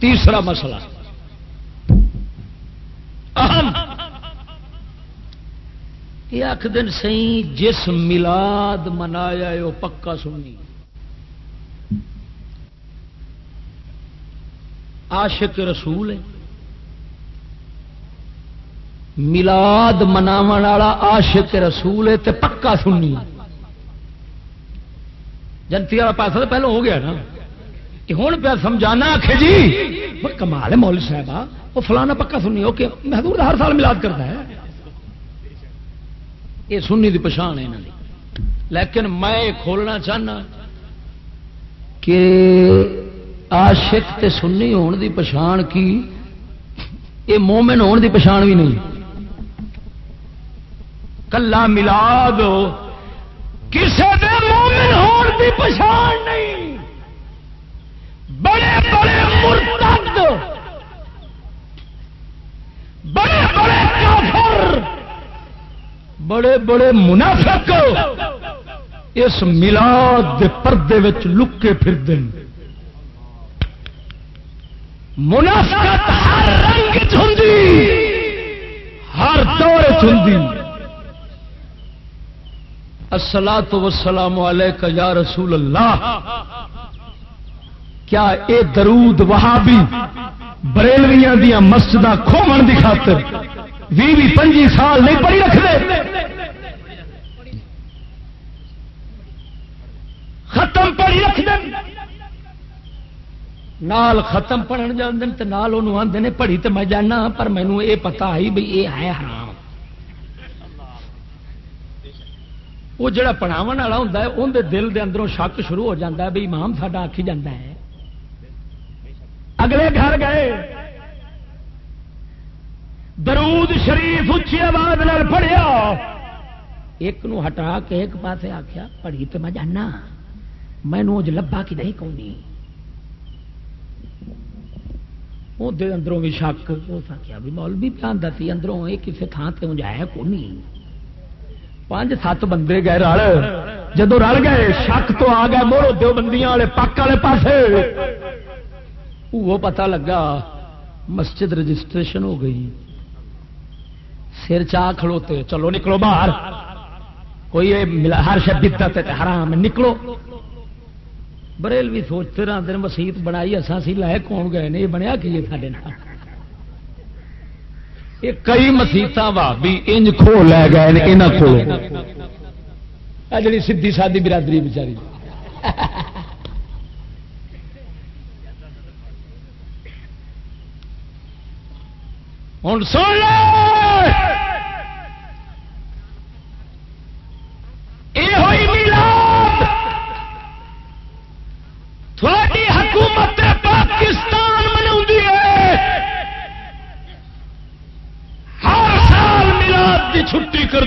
S2: تیسرا مسئلہ۔ اہم۔ یہ آخ دن سی جس ملاد منایا وہ پکا سننی عاشق رسول ہے۔ ملاد مناو والا عاشق رسول ہے تے پکا سننی جنتی والا پیسہ تو پہلے ہو گیا نا۔ ہوں پہ سمجھانا آخ جی کمال ہے مول صاحب وہ فلانا پکا سننی اوکے محدود ہر سال ملاد کرتا ہے۔ یہ سنی کی پچھان ہے لیکن میں کھولنا چاہنا کہ آشک تے سنی ہون دی پچھان کی، یہ مومن ہون دی پچھان بھی نہیں۔ کلا ملاد کسی مومن ہون دی پچھان نہیں۔ بڑے بڑے مرتد، بڑے بڑے بڑے بڑے منافق اس ملاد پردے لکے پھر دن منافقت ہر رنگ چی ہر دور چی السلام تو وسلام علیہ یا رسول اللہ۔ کیا اے درود وہابی بریلویاں دیا مسجد کھومن کی خاطر؟ بھی بھی پنجی سال نہیں پڑھی رکھتے. ختم پڑھی رکھ دیں نال ختم پڑھن جاندے تے نال انہوں آندے نے پڑھی تے میں جاننا پر مینوں اے پتہ آئی بھئی اے ہے حرام. وہ جڑا پڑھاو والا ہوں اندر دل دے اندروں شک شروع ہو جاتا ہے بھائی امام ساڈا آخی جاتا ہے۔ اگلے گھر گئے۔ درود شریف اچھی آواز پڑھیا۔ ایک نو ہٹا کے ایک پاس آخیا پڑھی تو میں جانا میں لبا کی نہیں کونی۔ وہ اندروں بھی شک۔ اس آخیا بھی مول بھی پہنتا سی، اندروں یہ کسی تھان سے مجھے ہے کونی۔ پانچ سات بندے گئے رل۔ جدو رل گئے، شک تو آ گئے موڑو دو بندیاں والے پک والے پاسے۔ وہ پتا لگا، مسجد رجسٹریشن ہو گئی۔ سر چاہ کھڑوتے چلو نکلو باہر۔ کوئی ہر شب بدت حرام نکلو۔ بریل بھی سوچتے رہتے مسیت بنائی اصا سی لائے کون گئے نہیں بنیا کی سارے یہ کئی مسیت بھی انج کھو لے گئے یہاں کھو۔ جی سی سادی برادری بچاری ہوں سن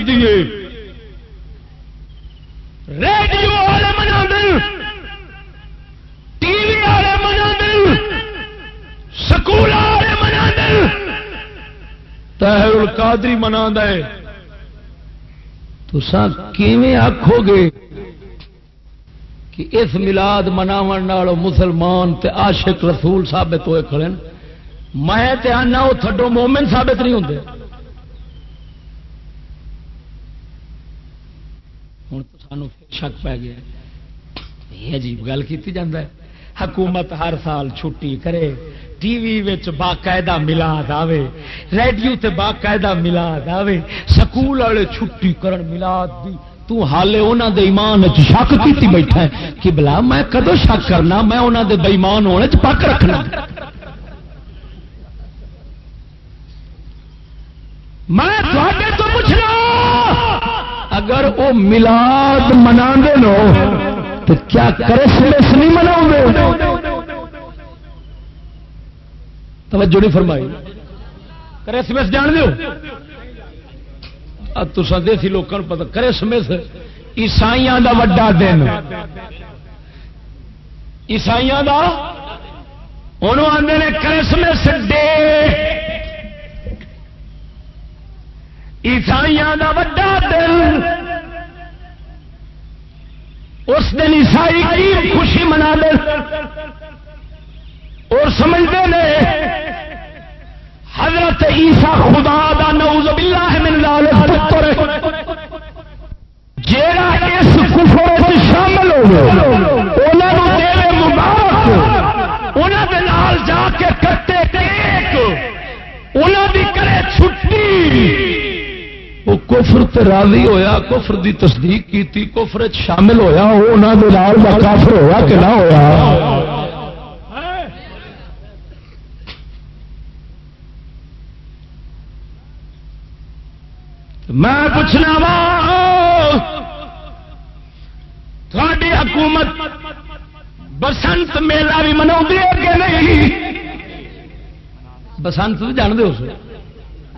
S2: دیے۔ ریڈیو والے منا ٹی وی والے منا سکول والے منا تہر القادری منا دے تو آخو گے کہ اس ملاد مناو مسلمان تے عاشق رسول ثابت ہوئے کھڑے میں تے آنا وہ تھڈو مومن ثابت نہیں ہوں ہوں تو سانو شک پی گیا۔ یہ عجیب گل کی جاتا ہے۔ حکومت ہر سال چھٹی کرے، ٹی وی باقاعدہ ملاد آوے، ریڈیو تے باقاعدہ ملاد آوے، سکول والے چھٹی کرن ملاد دی۔ تو حالے انہوں دے ایمان شک کیتی بیٹھا ہے۔ کہ بلا میں کدو شک کرنا؟ میں انہوں دے بےمان ہونے چ پک رکھنا۔ میں تو پوچھنا اگر وہ ملاد منا تو کیا کرسمس نہیں منا توجہ نہیں فرمائی۔ کرسمس جان دو تو دیسی لوگوں پتا کرسمس عیسائی دا وڈا دن۔ عیسائی دا انہوں آتے ہیں کرسمس ڈے۔ عیسائی دا وڈا دن اس دن عیسائی کی خوشی منا دے اور سمجھتے ہیں، حضرت عیسا خدا دا نعوذ باللہ من ذالک پتر جیڑا اس کفر شامل ہو انہاں نو مبارک، انہاں دے نال جا کے کٹے کیک انہاں دی کرے چھٹی۔ کفر تے راضی ہویا، کفر دی تصدیق کیتی، کفر وچ شامل ہویا انہاں دے نال کافر ہویا کہ نہ ہویا؟ میں پوچھنا وا تھوڑی حکومت بسنت میلہ بھی منا کہ نہیں؟ بسنت تو جان دے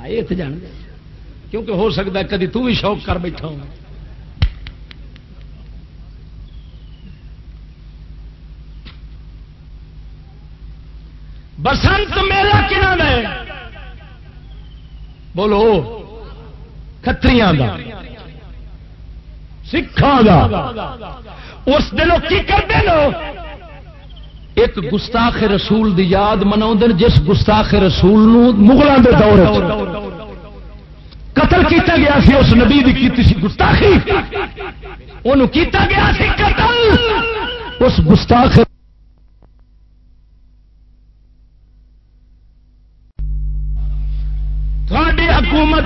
S2: آئے اتنے جان دے کیونکہ ہو سکتا ہے کدی تو بھی شوق کر بیٹھا ہوں بسنت میلہ کنہ بولو کتری سکھان اس دنوں کی کرتے لو ایک گستاخ رسول دی یاد منا جس گستاخ رسول مغلوں کے دور قتل کیتا گیا سی، اس نبی دی کیتی سی گستاخی۔ انہوں کیتا گیا سی قتل۔ اس گستاخ تھوڑی حکومت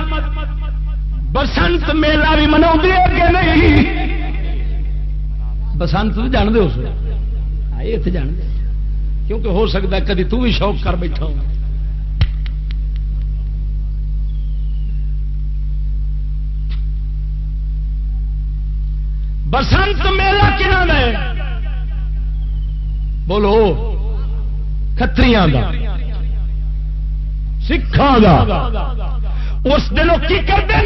S2: بسنت میلا بھی منا کہ نہیں؟ بسنت تو جانتے جان دے کیونکہ ہو سکتا ہے کدی تو بھی شوق کر بیٹھا ہوں۔ بسنت میلہ کہنا ہے؟ بولو کتری سکھان اس دنوں کی کرتے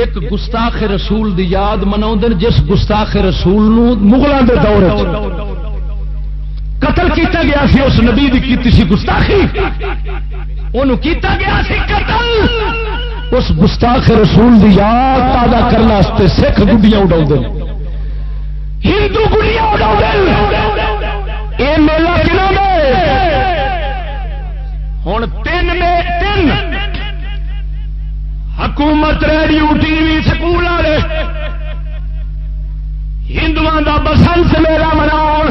S2: ایک گستاخ رسول دی یاد منا جس گستاخ رسول مغلوں کے دور قتل کیتا گیا سی، اس نبی کی گستاخی۔ انہوں کیتا گیا سی قتل۔ اس گستاخ رسول دی یاد تازہ کرنے سکھ گڈیاں اڈا ہندو گڈیاں اڈا یہ میلا کہنا ہوں تین تین۔ حکومت ریڈیو، ٹی وی، سکول والے۔ ہندو کا بسنت میلہ مناؤ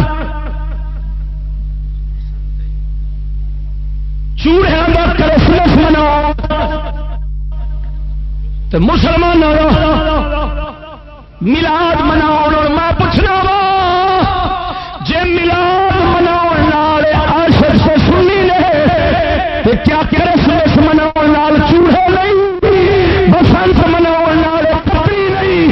S2: چوڑیا کا کرسمس مناؤ تو مسلمان ملاد منا میں پوچھنا وا جی ملاد منا سے سنی نے کیا کرسمس منا چوہے نہیں، بسنت منا پتری نہیں۔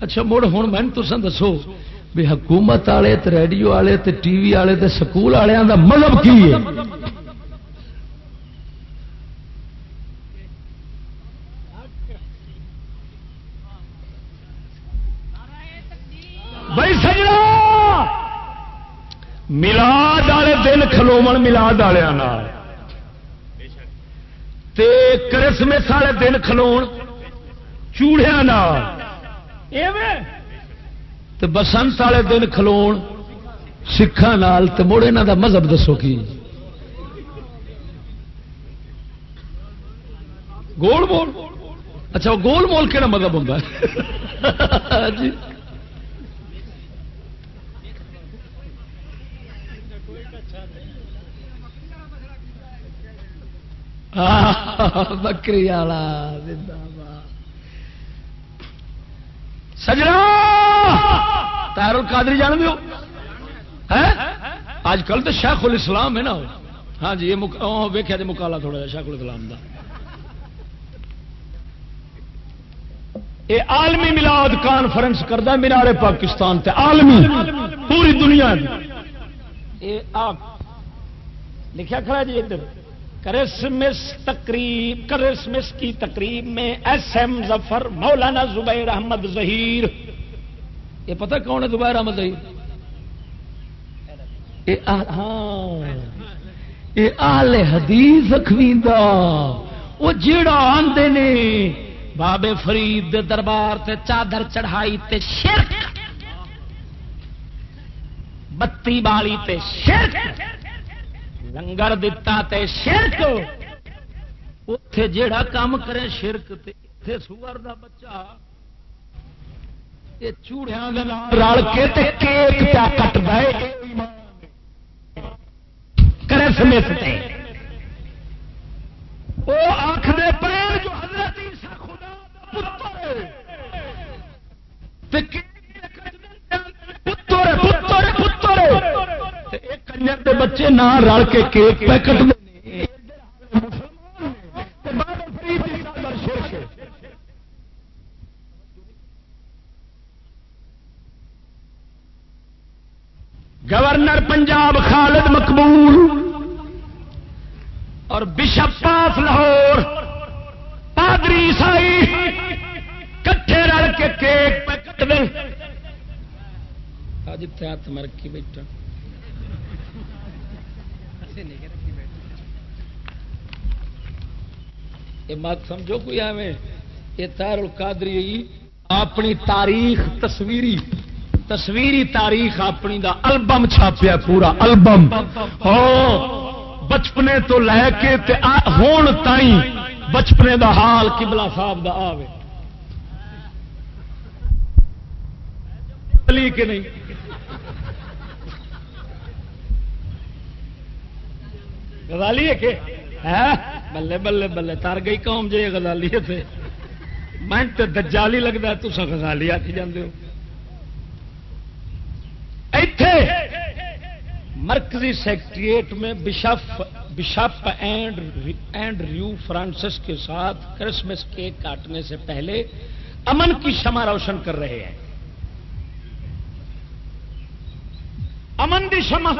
S2: اچھا مڑ ہوں میں تسان دسو بھی حکومت والے ریڈیو والے ٹی وی والے سکول والوں کا مطلب کی ہے؟ بھائی ملاد والے دن کھلو ملاد والوں کرسمس والے دن کھلو چوڑیا تو بسنت والے دن کھلو سکھان مڑ یہاں کا مذہب دسو کی؟ گول مول؟ اچھا گول مول کہڑا مذہب ہوں جی۔ بکری والا سجنا! تیر القادری جان دو اج کل تو شیخ الاسلام ہے نا ہاں جی یہ جی مکالا تھوڑا جا، شیخ الاسلام دا۔ یہ عالمی ملاد کانفرنس کرتا مینارے پاکستان تے، عالمی، پوری دنیا لکھا کھڑا جی ادھر۔ کرسمس تقریب، کرسمس کی تقریب میں ایس ایم ظفر مولانا زبیر احمد ظہیر یہ پتہ کون ہے زبیر احمد ظہیر ہاں۔ یہ آل حدیث اخویندا وہ جیڑا آندے نے بابے فرید دے دربار تے چادر چڑھائی تے شرک۔ بتی بالی تے شرک۔ لنگر دتا تے شرک۔ اتے جیڑا کام کرے شرک تے سور دا بچہ یہ رل کے تے کیک پیا کٹ وہ پیر جو حضرت خدا پتر پتر پتر پتر کنجر دے بچے نہ رل کے کیک پہ کٹ گورنر پنجاب خالد مقبول اور بشپ پاس لاہور، پادری عیسائی کٹھے رل کے کیک پہ کٹ دیں جتنے ہاتھ میں رکھی بیٹھا۔ یہ مت سمجھو کوئی ایویں یہ تیر القادری اپنی تاریخ تصویری۔ تصویری تاریخ اپنی دا البم چھاپیا پورا، البم۔ ہو، بچپنے تو لے کے ہون تائیں بچپنے دا حال کبلا صاحب دا آوے۔ علی کے نہیں۔ گزالی ہے کہ؟ بلے بلے بلے، تار گئی قوم جی گزالی ہے منٹ دجالی لگتا تسا غزالی آخی جاندے ہو۔ ایتھے مرکزی سیکٹریٹ میں bishop bishop and and Rev Francis کے ساتھ کرسمس کیک کاٹنے سے پہلے امن کی شمع روشن کر رہے ہیں۔ امن کی شمع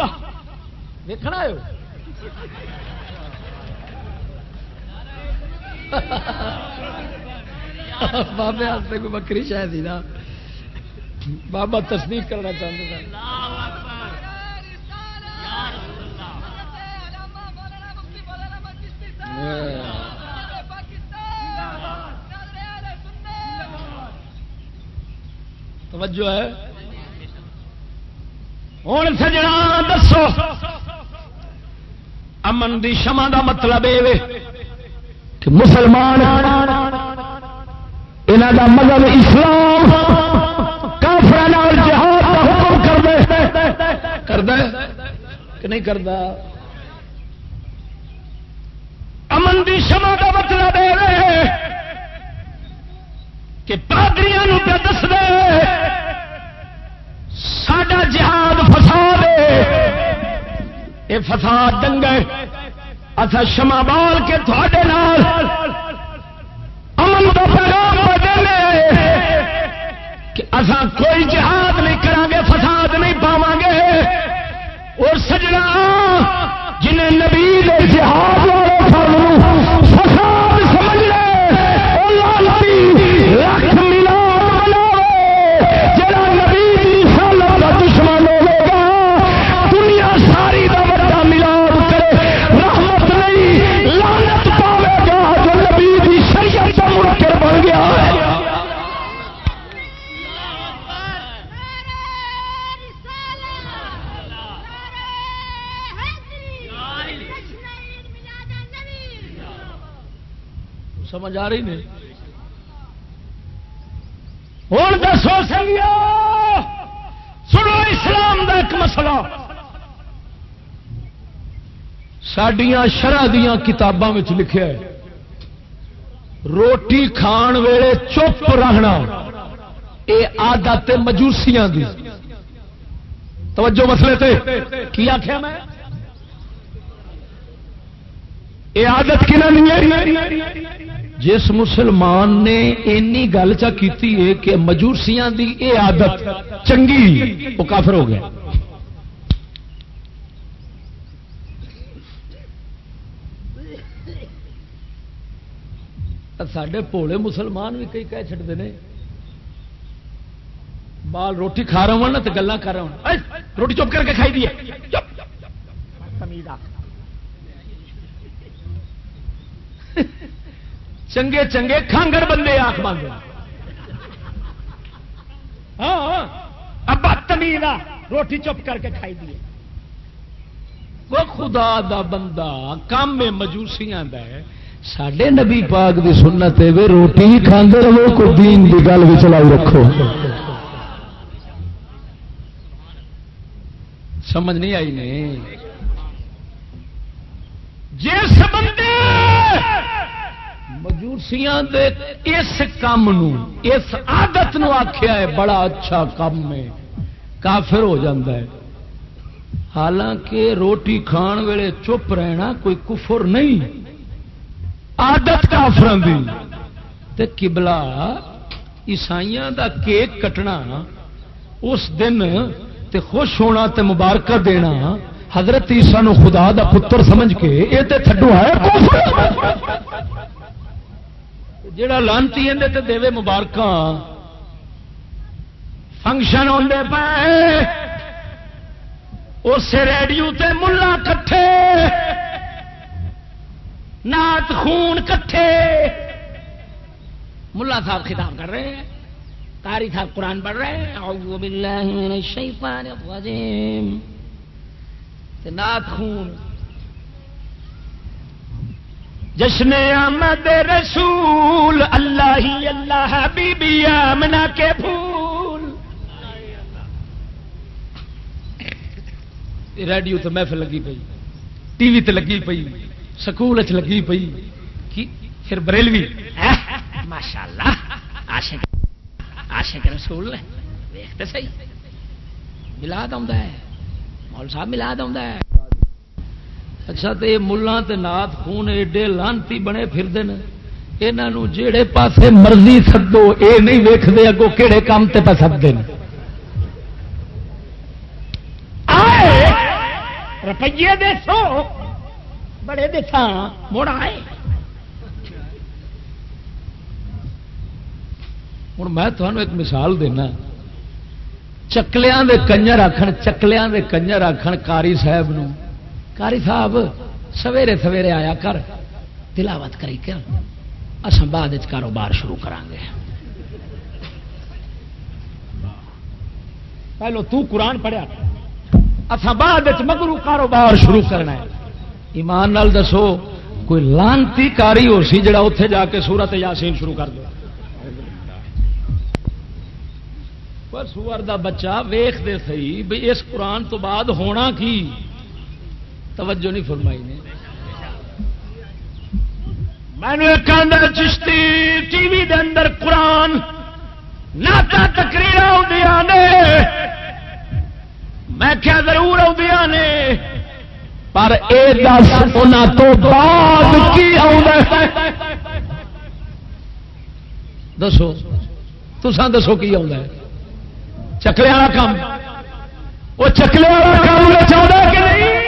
S2: دیکھنا ہے۔ بابے ہاستے کوئی بکری شاید ہی نا بابا تصدیق کرنا چاہتے تھے توجہ ہے۔ ہوں سجنا دسو۔ امن دی شما دا مطلب یہ کہ مسلمان یہاں دا مذہب اسلام کافر جہاد کا حکم کر دے کر دے کہ نہیں کرتا؟ امن دی شما کا مطلب یہ کہ پادریوں پہ دس دے، ساڈا جہاد فساد یہ فساد دنگے اچھا شما بال کے تھوڑے نال امن کا پیغام دے کہ اصا کوئی جہاد نہیں کریں گے، فساد اور سجنا جنہیں نبی جہاد سمجھ آ رہی نہیں ہوں دسو سنگیا سنو اسلام کا ایک مسئلہ۔ سڈیا شرح دیا کتابوں میں لکھا ہے۔ روٹی کھان ویلے چپ رہنا یہ آدت مجوسیاں دی۔ توجہ مسئلے تے، کی آخیا میں؟ یہ آدت کی جس مسلمان نے اینی گل چا کیتی ہے کہ مجوسیاں دی اے عادت چنگی، وہ کافر ہو گیا۔ سڈے پوڑے مسلمان بھی کئی کہہ چڑتے ہیں بال روٹی کھا رہا ہوں نا، تو گلا کر رہا ہوں۔ روٹی چپ کر کے کھائی دیے چنگے چنگے کھانگڑ بندے آخ مانگ ہاں،, ہاں ابا تمیز روٹی چپ کر کے کھائی دیے وہ خدا دا بندہ کام میں مجوسیاں دا ہے سڈے نبی پاک دی سنت ہے، وے روٹی ہی کھاندے رہو کو دین دی گل بھی چلائی رکھو۔ سمجھ نہیں آئی نہیں جس بندے مجوسیاں دے اس کام اس عادت نو آخیا ہے بڑا اچھا کام ہے کافر ہو جاتا ہے حالانکہ روٹی کھان ویلے چپ رہنا کوئی کفر نہیں آدت کافر دی کبلا عیسائی دا کیک کٹنا اس دن تے خوش ہونا تے مبارکہ دینا حضرت عیسا نو خدا دا پتر سمجھ کے یہ تے تھڈو ہے کفر جڑا لانتی تے دے مبارک فنکشن ہوتے پے اس ریڈیو تے ملا کٹھے۔ نات خون کٹھے۔ ملا صاحب خطاب کر رہے ہیں۔ کاری صاحب قرآن پڑھ رہے ہیں۔ اعوذ باللہ من الشیطان الرجیم۔ نات خون۔ جشن آمد رسول اللہ ہی اللہ بی بی آمنا کے پھول۔ ریڈیو تو محفل لگی پی ٹی وی تے لگی پئی سکول لگی پئی۔ پھر بریلوی۔ ماشاء اللہ آشک رسول۔ ویختے سی ملاد ہے۔ مول صاحب ملاد ہے۔ اچھا تو یہ ملان تے نات خون ایڈے لانتی بنے پھر یہاں جہے پاسے مرضی سدو یہ نہیں ویکتے اگوں کہڑے کام تے پہ سدتے روپیے دے سو، بڑے دسا مڑ آئے۔ ہوں میں تمہیں ایک مثال دینا۔ چکلیاں دے کنجر آخر چکلیاں دے کنجر آخر کاری صاحب نو۔ کاری صاحب سویرے سویرے آیا کر تلاوت کری کر۔ اصل بعد کاروبار شروع کریں گے۔ پہلو تو قرآن پڑھیا۔ اصا بعد مگرو کاروبار شروع کرنا ہے۔ ایمان نال دسو کوئی لانتی کاری ہو سی جڑا اتے جا کے سورت یاسین شروع کر دیا پر سور دا بچہ ویخ دے سی بھائی اس قرآن تو بعد ہونا کی؟ توجہ نہیں فرمائی نے۔ میں چشتی ٹی وی دے اندر قرآن ناتا تقریر نے۔ میں کیا ضرور آدیا نے۔ پر اے دس تو بعد کی دسو تسان دسو کی آ چکلے والا کام۔ وہ چکلے والا کام چاہتا کہ نہیں؟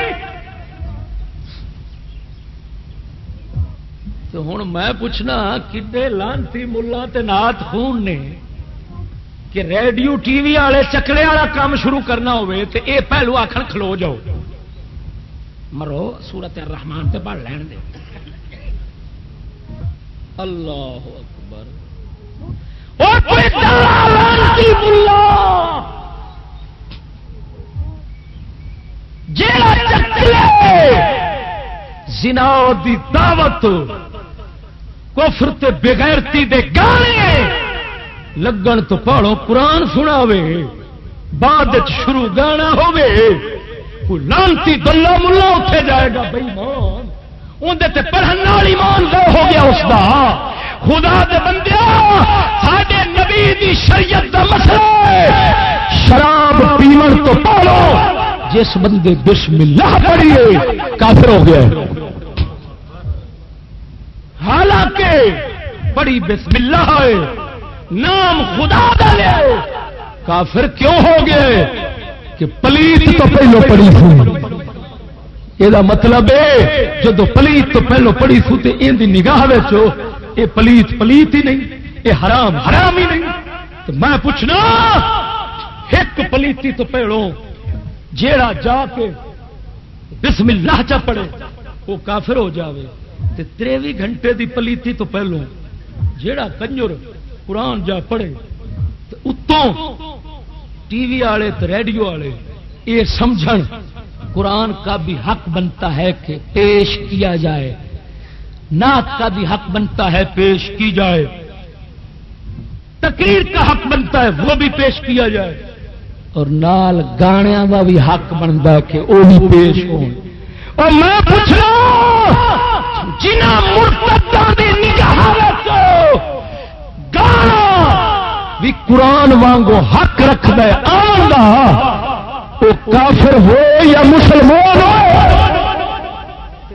S2: تو ہوں میں پوچھنا ہاں، کھے لانتی ملا نات خون نے کہ ریڈیو ٹی وی والے چکلے والا کام شروع کرنا ہوئے تو اے پہلو آخر کھلو جاؤ۔ مرو، سورت رحمان سے پڑھ لین دے۔ اللہ اکبر۔ جنا دی دعوت کفر تے بغیرتی دے گانے لگن تو پاڑو قرآن سنا بعد شروع گانا ہوے لانتی دلہ ملا اٹھے جائے گا بھائی مان اندر پڑھنے والی مان ہو گیا اس کا خدا دے بندیا ساڈے نبی دی شریعت دا مسئلہ شراب پیمن تو پالو جس بندے بسم اللہ پڑھیے، کافر ہو گیا۔ حالانکہ بڑی بسم اللہ ہے۔ نام خدا کا لے۔ کافر کیوں ہو گئے؟ کہ پلیت تو پہلو پڑی تھی۔ یہ مطلب ہے جب پلیت تو پہلو پڑی تھی تو یہ نگاہ یہ پلیت پلیت ہی نہیں یہ حرام حرام ہی نہیں۔ تو میں پوچھنا، ایک پلیتی تو پیڑوں جیڑا جا کے بسم اللہ چا پڑے، وہ کافر ہو جاوے۔ تریوی گھنٹے دی پلیتی تو پہلو جیڑا کنجر قرآن جا پڑے اتوں ٹی وی والے ریڈیو والے یہ سمجھ قرآن کا بھی حق بنتا ہے کہ پیش کیا جائے۔ نعت کا بھی حق بنتا ہے پیش کی جائے۔ تقریر کا حق بنتا ہے وہ بھی پیش کیا جائے۔ اور نال گانیا کا بھی حق بنتا ہے کہ وہ بھی پیش ہو اور میں پوچھنا جنہ گانا بھی قرآن وانگو حق رکھ دے آنگا وہ کافر ہو یا مسلمان ہو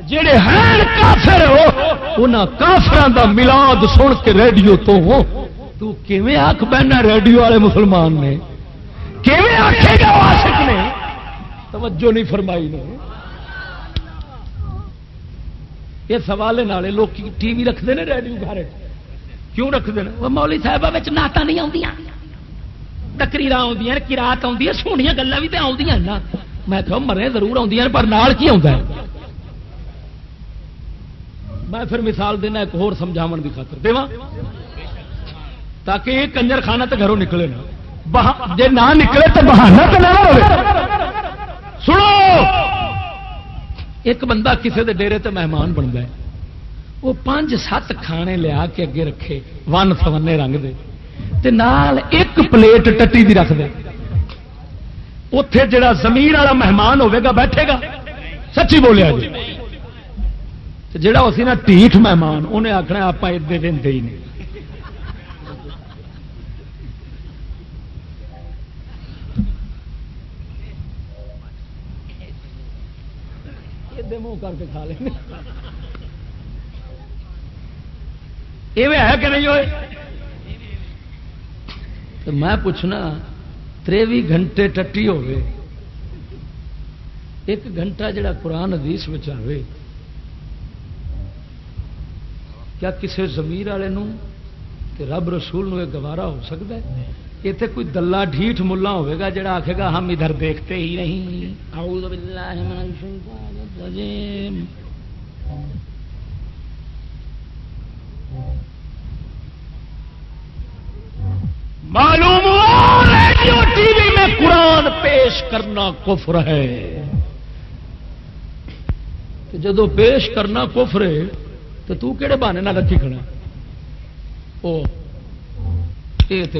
S2: جڑے ہیں کافر ہو ان کافران دا ملاد سن کے ریڈیو تو ہو۔ تو کیویں آخ بہنا ریڈیو والے مسلمان نے؟ کیویں آخے گا عاشق نے؟ توجہ نہیں فرمائی نے۔ یہ سوال نالے لوگ ٹی وی رکھتے ہیں ریڈیو گھر۔ کیوں رکھتے ہیں وہ مولی صاحب نعت نہیں آدی تکریر آدی کراط آدی سونی گلیں بھی تو آدی نا۔ میں کہ مرے ضرور آدی پر نال کی آتا ہے؟ میں پھر مثال دینا ایک اور سمجھاو کی خاطر۔ دے تاکہ یہ کنجر خانہ تو گھروں نکلے نا۔ جی نہ نکلے تو بہانا تو نہ سنو! ایک بندہ کسی دے ڈیرے تے مہمان بنتا ہے۔ وہ پانچ سات کھانے لیا کے اگے رکھے، ون سونے رنگ دے۔ تے نال ایک پلیٹ ٹٹی دی رکھ دے۔ اتے جڑا زمین والا مہمان ہوے گا، بیٹھے گا۔ سچی بولیا جی۔ جڑا اسی نا ٹھیٹ مہمان انہیں آخنا آپ ادے دے ہی نہیں۔ منہ کر کے کھا لیں۔ یہ ہے کہ نہیں ہوئے؟ تو میں پوچھنا تریوی گھنٹے ٹٹی ہوئے ایک گھنٹہ جڑا قرآن حدیث آئے کیا کسی زمیر والے رب رسول نو گوارا ہو سکتا ہے؟ یہ تو کوئی دلہ ڈھیٹ ملا ہوئے جڑا آخے گا ہم ادھر دیکھتے ہی نہیں۔ اعوذ باللہ من الشیطان الرجیم معلوم ریڈیو ٹی وی میں قرآن پیش کرنا کفر ہے۔ تو جدو پیش کرنا کفر ہے، تو تو کہڑے بہانے نہ رکھی کھڑا وہ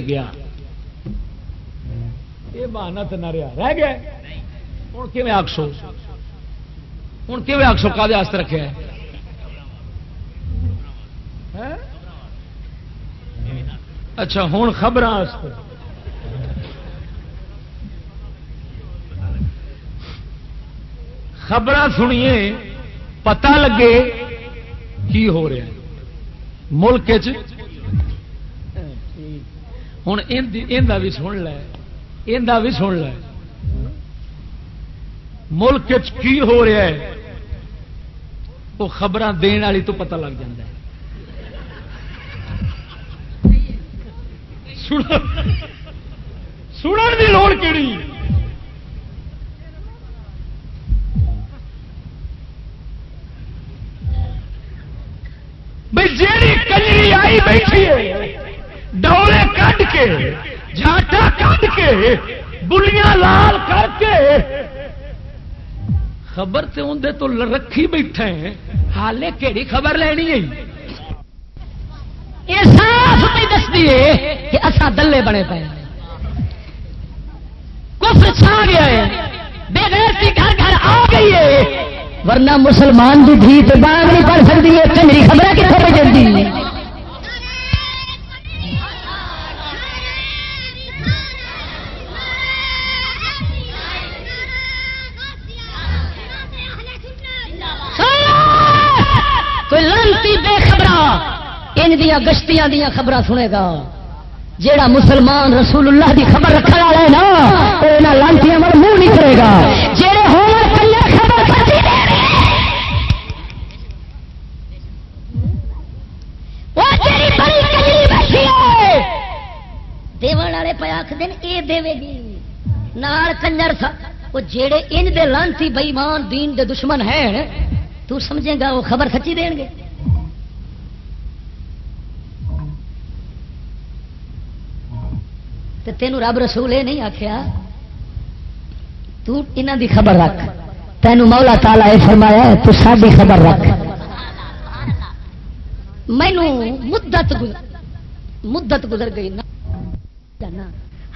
S2: گیا۔ یہ بہانا تو نہ رہا رہ گیا۔ ہوں کیون آخسو ہوں کیون آخسو کا رکھے اچھا ہوں خبر خبر سنیے پتا لگے کی ہو رہا ہے۔ ملک ہوں بھی سن لے۔ بھی سن لے۔ ملک کی ہو رہا ہے؟ وہ خبر دن والی تو پتہ لگ جائے سنن کی لوڑ کہڑی بھائی جیڑی کنجری آئی بیٹھی ہے، ڈولے کٹ کے جاٹا کٹ کے، بلیاں لال کر کے خبر تو اندر تو رکھی بیٹھے ہیں۔ حالے کہڑی خبر لینی ہے؟
S3: یہ صاف نہیں دستی ہے کہ اصا دلے بنے پے کفر چھا گیا ہے۔ بے غیرتی گھر گھر آ گئی ہے۔ ورنہ مسلمان بھی دھی تو باغ نہیں پڑھ سکتی ہے۔ کنجری خبر کتنے پہ جلدی؟ دیا دیا خبر سنے گا۔ جیڑا مسلمان رسول اللہ دی خبر رکھنے والا ہے نا وہ یہاں لانچیاں مر منہ نہیں کرے گا۔ جہے ہو دیون والے پہ آخ یہ دے گی نال کنجر وہ جیڑے ان دے لانتی بئیمان دین دے دشمن ہیں، تو سمجھے گا، وہ خبر سچی دین گے۔ تینوں رب رسول یہ نہیں آخیا دی خبر رکھ۔ تینوں مولا تالا یہ فرمایا تو ساری خبر رکھ۔ مینو مدت مدت گزر گئی۔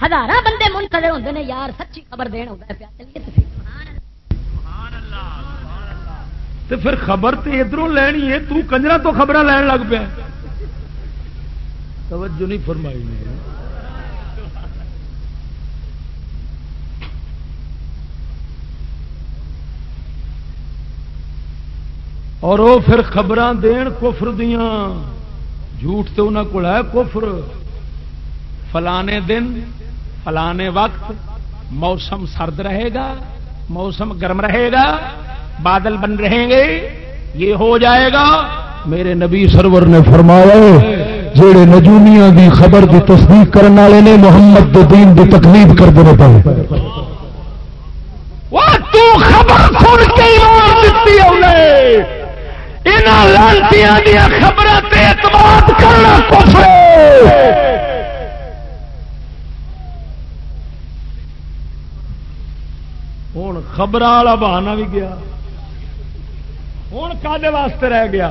S3: ہزار بندے منتظر ہوتے ہیں یار سچی خبر دین ہوتا
S2: تو پھر خبر تو ادھر لینی ہے، تو کنجرا تو خبر لین لگ پیا۔ توجہ نہیں فرمائی۔ اور وہ پھر خبر دین کفر دیا جھوٹ تو انہوں کو ہے کفر۔ فلانے دن، فلانے وقت موسم سرد رہے گا، موسم گرم رہے گا، بادل بن رہیں گے، یہ ہو جائے گا۔ میرے نبی سرور نے فرمایا جڑے نجومیاں دی خبر دی تصدیق کرنے والے نے، محمد دین دی تکلیف کر دے پے خبر سن کے ایمان دیتی خبر اعتماد کرنا ہوں خبر والا بہانا بھی گیا۔ ہوں کدے واسطے رہ گیا۔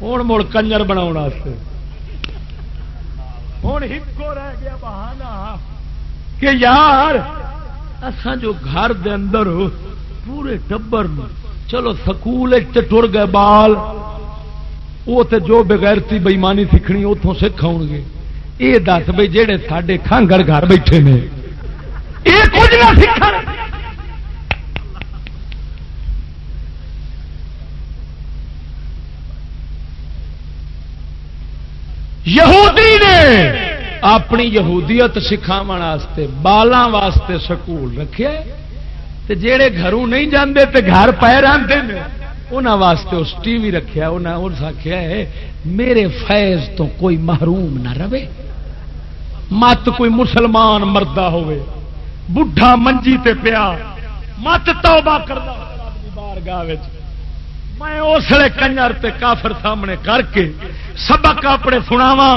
S2: ہوں مڑ کنجر بنا ہوں ہکو رہ گیا بہانا کہ یار اسان جو گھر دے اندر پورے ٹبر میں چلو سکول ٹر گئے بال۔ وہ تو جو بغیرتی بےمانی سیکھنی اتوں سکھ آؤ گے۔ یہ دس بھائی جہے سارے کھانگڑ گھر بیٹھے نے۔ یہ کچھ نہ سیکھ یہودی نے اپنی یہودیت سکھاو بالوں واسطے سکول رکھے جہے گھروں نہیں جاندے تے گھر پیر آتے ہیں انہوں واسطے اس ٹی وی رکھا انہیں آخیا ہے، میرے فیض تو کوئی محروم نہ رہے۔ مت کوئی مسلمان مردہ ہوئے، بڈھا منجی تے پیا، مت توبہ کردا بار میں اسلے کنجر تے کافر سامنے کر کے سبق اپنے سناوا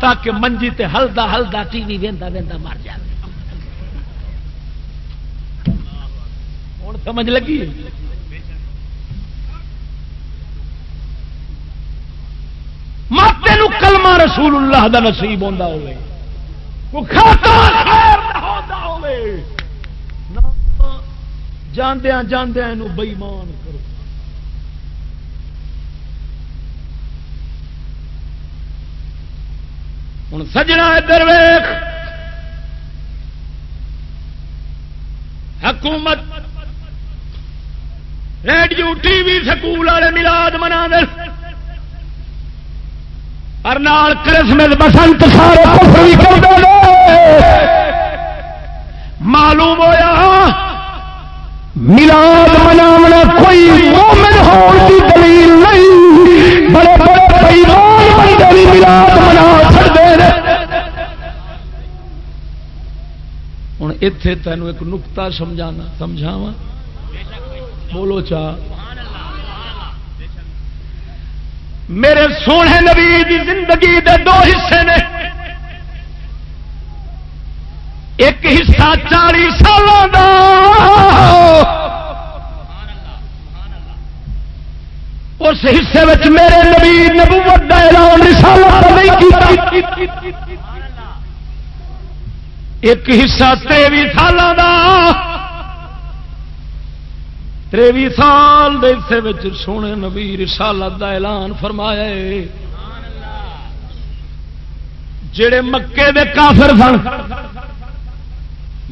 S2: تاکہ منجی تے ہلدا ہلدا ٹی وی وہدا وہدا مر جائے سمجھ لگی؟ ماتے کلمہ رسول اللہ دا نصیب ہوتا ہوئے جاندیا جاندیا بئیمان کرو۔ ہوں سجنا ادھر ویخ حکومت ریڈیو، ٹی وی، سکول والے ملاد منا کرسمس، بسنت سارے معلوم ہوا ملاد منا کوئی مومن ہونے کی دلیل نہیں۔ بڑے بڑے بندے بھی ملاد منا ہوں اتے تینوں ایک نکتا سمجھانا سمجھاوا بولو چا۔ میرے سونے نبی دی زندگی دے دو حصے نے۔ ایک حصہ چالی سالوں کا اس حصے وچ میرے نبی نبوت دا اعلان رسالت نہیں کیتا۔ ایک حصہ تریوی سال تریوی سال حصے سونے نبی رسالت دا اعلان فرمایا جڑے مکے دے کافر سن،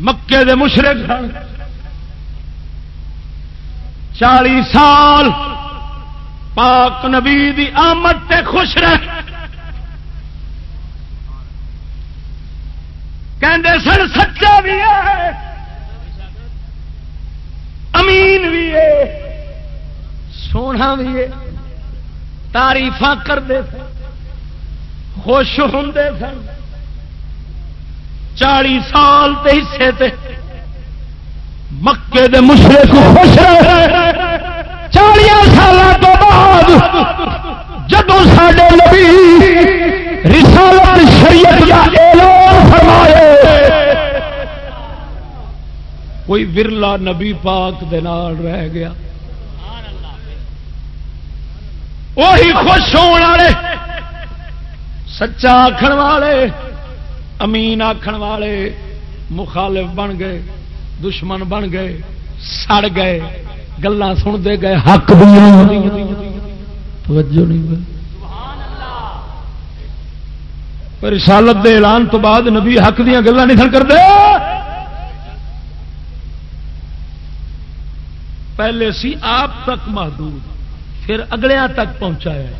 S2: مکے دے مشرق سن چالی سال پاک نبی دی آمد تے خوش رہ کہندے سن سچا بھی ہے امین بھی ہے سونا بھی ہے تاریف کرتے سن، خوش ہوں سن۔ چالی سال تے حصے تے مکے دے مشرے کو خوش چالیا سال تو بعد جدو سڈے نبی رسالت شریعت کا اعلان فرمائے، کوئی ورلا نبی پاک دے نال رہ گیا۔ وہی خوش ہونے والے، سچا آخر والے، امین آخر والے، مخالف بن گئے، دشمن بن گئے، سڑ گئے گلا سنتے گئے، حق توجہ نہیں رسالت دے اعلان تو بعد نبی حق دیا گلا نہیں سن کرتے پہلے سی آپ تک محدود۔ پھر اگلے تک پہنچایا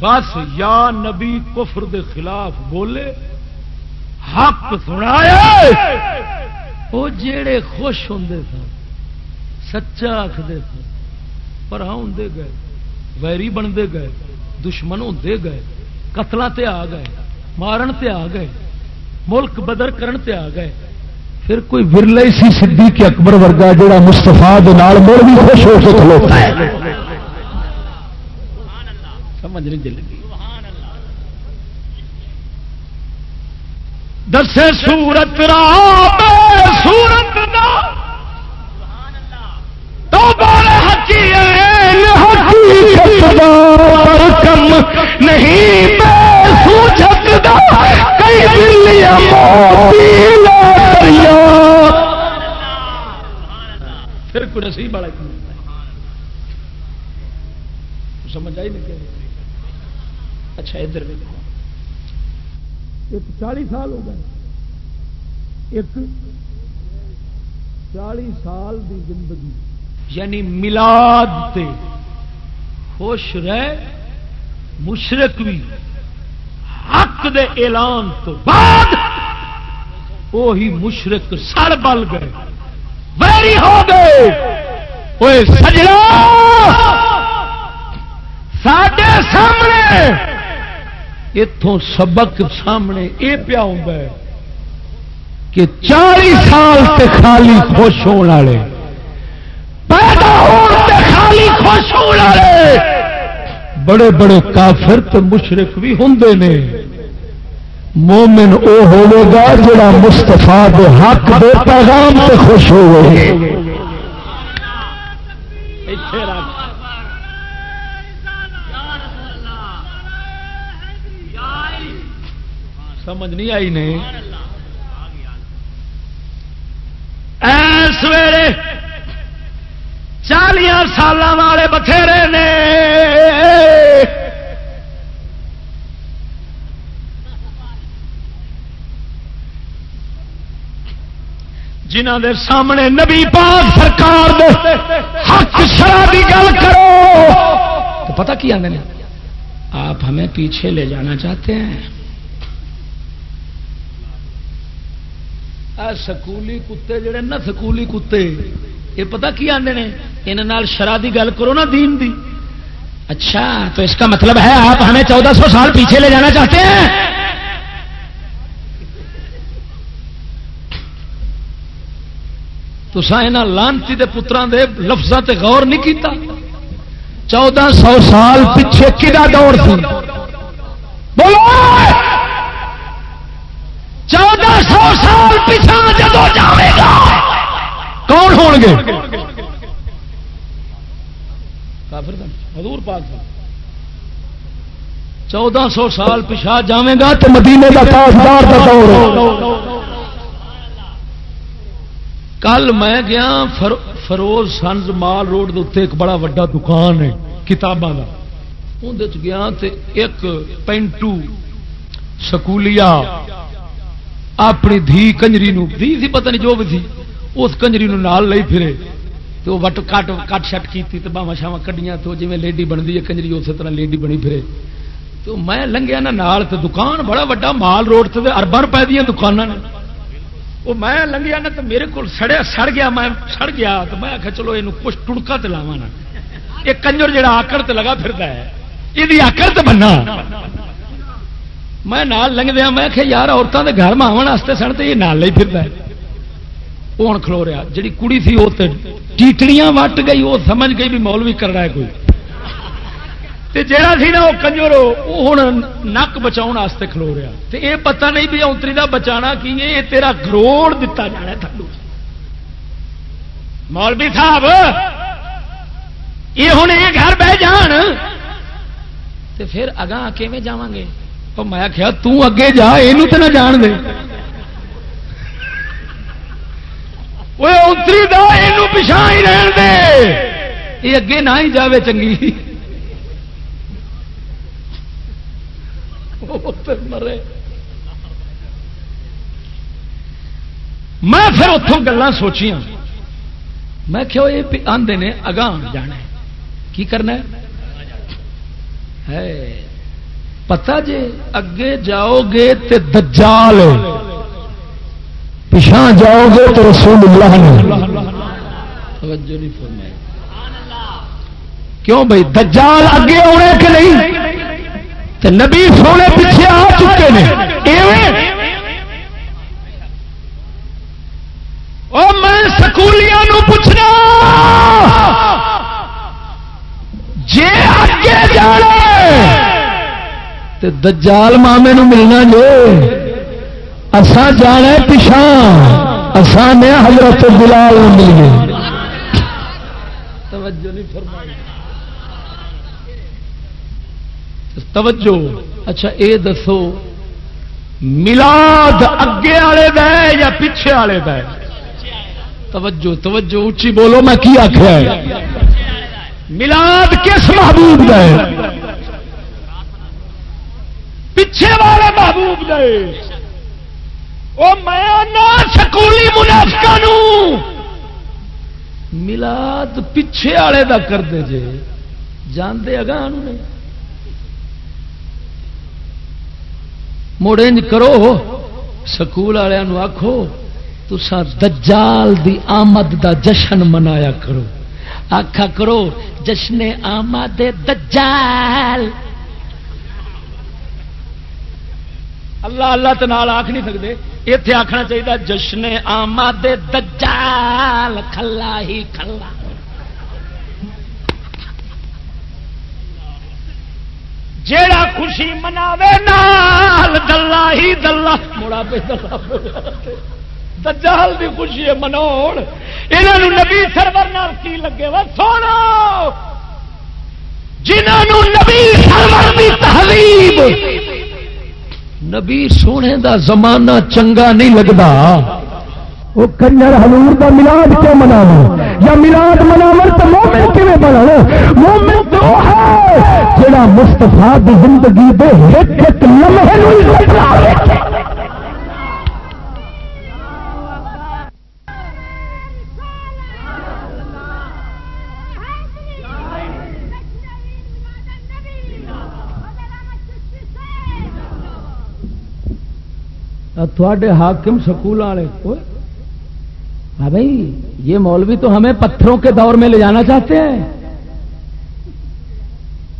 S2: بس یا نبی کفر دے خلاف بولے، حق سنایا وہ جڑے خوش ہوں سن، سچا آخر سن پر ہوں گئے، ویری بنتے گئے، دشمن ہوتے گئے قتل تے آ گئے، مارن تے آ گئے، ملک بدر کرن تے آ گئے۔ پھر کوئی ورلے سی سدھی کے اکبر ورگا جڑا مستفا مڑ بھی خوش ہو کے کھلوتا ہے۔ سمجھ نہیں لگی دسے سورت را سورت تو بڑے کم نہیں پھر کوئی نصیب بڑا سمجھ آئی نہیں اچھا ادھر دیکھو۔ ایک چالی سال ہو گئے۔ ایک چالی سال دی زندگی۔ یعنی ملاد تے خوش رہ مشرق بھی حق دے اعلان تو بعد وہی مشرق سڑ بل گئے۔ ویری ہو گئے وہ سجڑا سڈے سامنے اتوں سبق سامنے یہ پیا ہوں کہ چالی سال تے خالی خوش ہونے والے پیدا ہونے خالی خوش ہونے والے بڑے بڑے کافر تے مشرق بھی ہوں نے مومن او ہوگا جڑا مستفا دے حق دے پیغام تے خوش ہوئے سمجھ نہیں آئی نہیں سویرے چالیا سال والے بتھیرے نے۔ جنہ دے سامنے نبی پاک سرکار حق شرابی گل کرو. تو پتہ کی آدھے آپ ہمیں پیچھے لے جانا چاہتے ہیں. سکولی کتے جڑے نا سکولی کتے، یہ پتا کی آدھے نے؟ یہاں شرح گل کرو نا دین دی. اچھا تو اس کا مطلب ہے آپ ہمیں چودہ سو سال پیچھے لے جانا چاہتے ہیں؟ تو سا لانتی دے پتران دے لفظوں تے غور نہیں کیتا۔ چودہ سو سال پیچھے کدا دور سی بولو! چودہ سو سال پچھا جدو جائے گا، کون ہو گے؟ کافر حضور پاک چودہ سو سال پچھا جائے گا تو مدینے کا تاجدار کا دور۔ کل میں گیا فروز سنز مال روڈ دے ایک بڑا وا دکان ہے، کتاباں کا اندر گیا ایک پینٹو سکولیا اپنی دھی کنجری دھی سی پتہ نہیں جو بھی تھی، اس کنجری نال لئی پھرے۔ تو وٹ کٹ کٹ شٹ کی باوا شاوا کڈیاں تو جی لیڈی بنتی ہے کنجری، اسی طرح لیڈی بنی پھرے۔ تو میں لنگیا نا نال تو دکان، بڑا وا مال روڈ سے اربن روپئے دیا دکان نے۔ وہ میں لنگیا نا تو میرے کو سڑیا، سڑ گیا، میں سڑ گیا تو میں آخیا چلو یہ کچھ ٹڑکا تلاوا نا۔ یہ کنجر جہا آکڑ تے لگا پھرتا ہے یہ آکڑ تو بننا۔ میں نال میں کہ یار عورتوں کے گھر ماون واسطے سن تو یہ نال ہی پھرتا ہے۔ وہ ہوں کھلو رہا جی کڑی سی وہ ٹیٹڑیاں وٹ گئی، وہ سمجھ گئی بھی مول بھی کر رہا ہے کوئی۔ جہاں سی نا وہ کنجر وہ ہوں نک بچاؤ واسطے کھلو رہا۔ تو یہ پتہ نہیں بھی اونتری کا بچانا کی یہ تیرا کروڑ دتا جانا تھلو مولوی صاحب، یہ ہوں یہ گھر بہ جان۔ تو پھر اگاں کیون جا گے؟ میں کیا تگے جا یہ تو نہ جان دے۔ اتری دا پچھا ہی رہن دے۔ یہ اگے نہ ہی جاوے چنگی۔ مرے۔ میں پھر اتوں گلیں سوچیاں۔ میں کہو یہ آدھے نے اگاں جانا کی کرنا ہے؟ پتا جی اگے جاؤ گے تے دجال پچھا جاؤ گے تو رسول اللہ کیوں بھائی دجال اگے آنے کہ نہیں؟ تے نبی سونے پیچھے آ چکے ہیں میں سکولیاں نو پوچھنا۔ جے اگے جانا تے دجال مامے نو ملنا جو اسان جانا پچھا اسان نے حضرت بلال مل گئے توجہ نہیں فرمائی۔ توجہ اچھا اے دسو ملاد اگے والے دا یا پیچھے والے دا
S1: توجہ توجہ اچھی بولو، میں کی آخیا ہے؟ ملاد کس محبوب کا ہے پیچھے والے محبوب گئے وہ میں سکولی منافقہ ملاد پیچھے والے کا کرتے جے جانتے اگاں مڑ کرو سکول والوں آخو تسا دجال دی آمد دا جشن منایا کرو آخا کرو جشن آمد دجال اللہ اللہ تو نال آخ نہیں سکتے اتنے آخنا چاہیے جشن آمد دجال کھلا ہی کھلا جیڑا خوشی مناوے، نال دلہ ہی دلہ۔ مڑا پہ دلہ دجال دی خوشی ہے منو یہاں نبی سرور نال کی لگے؟ وا سونا۔ جنہوں نبی سرور دی تحریب نبی سونے دا زمانہ چنگا نہیں لگتا
S2: وہ کنجر حضور کا ملاد کیوں مناو یا ملاد مناو تو مومن کیون بنا مومن تو ہے جڑا مستفا کی زندگی دے ایک ایک لمحے تھوڑے حاکم سکول والے کوئی ہاں بھائی، یہ مولوی تو ہمیں پتھروں کے دور میں لے جانا چاہتے ہیں۔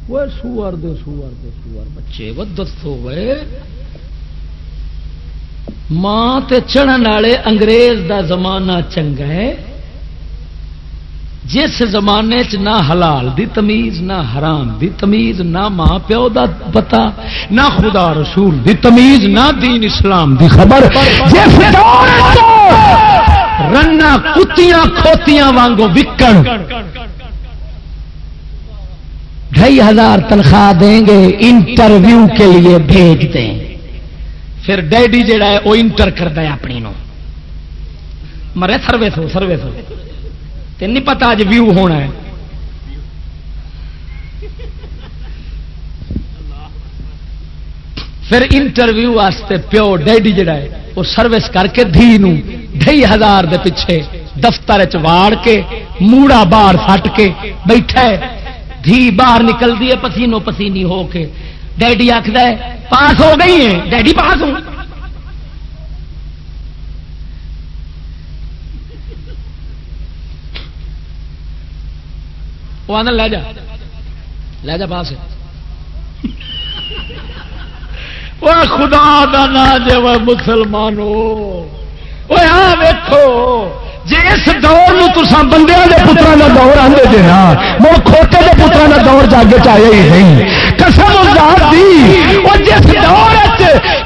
S2: وہ سور دے سور دے سور بچے، وہ دستو گئے ماں تے چڑھن والے انگریز دا زمانہ چنگا ہے۔ جس زمانے چ نہ حلال دی تمیز، نہ حرام دی تمیز، نہ ماں پیو دا پتا نہ خدا رسول دی تمیز، نہ دین اسلام دی خبر۔ جس رنا کتیاں کھوتیاں وانگو وکن ڈھائی ہزار تنخواہ دیں گے، انٹرویو کے لیے بھیج دیں۔ پھر ڈیڈی جڑا ہے، وہ انٹر کرتا ہے اپنی نو۔ مرے سروس ہو سروس ہو نہیں پتا اج ویو ہونا ہے۔ پھر انٹرویو واسطے پیو ڈیڈی جڑا ہے وہ سروس کر کے دھی ڈھائی ہزار دے پیچھے دفتر چاڑ کے موڑا باہر فٹ کے بیٹھا ہے۔ دھی باہر نکلتی ہے پسینو پسینی ہو کے۔ ڈیڈی آخر پاس ہو گئی ہے ڈیڈی پاس ہو وہ آنا لے جا۔ لے جا پاس۔ وہ خدا دا نا جی وہ مسلمانو وہ ہاں ویکو جی اس دور تسان بندے کے پترا کا دور آتے جی نا مڑ کھوٹے کے پترا کا دور جاگے چاہیے ہی نہیں قسم ذات دی وہ جس دور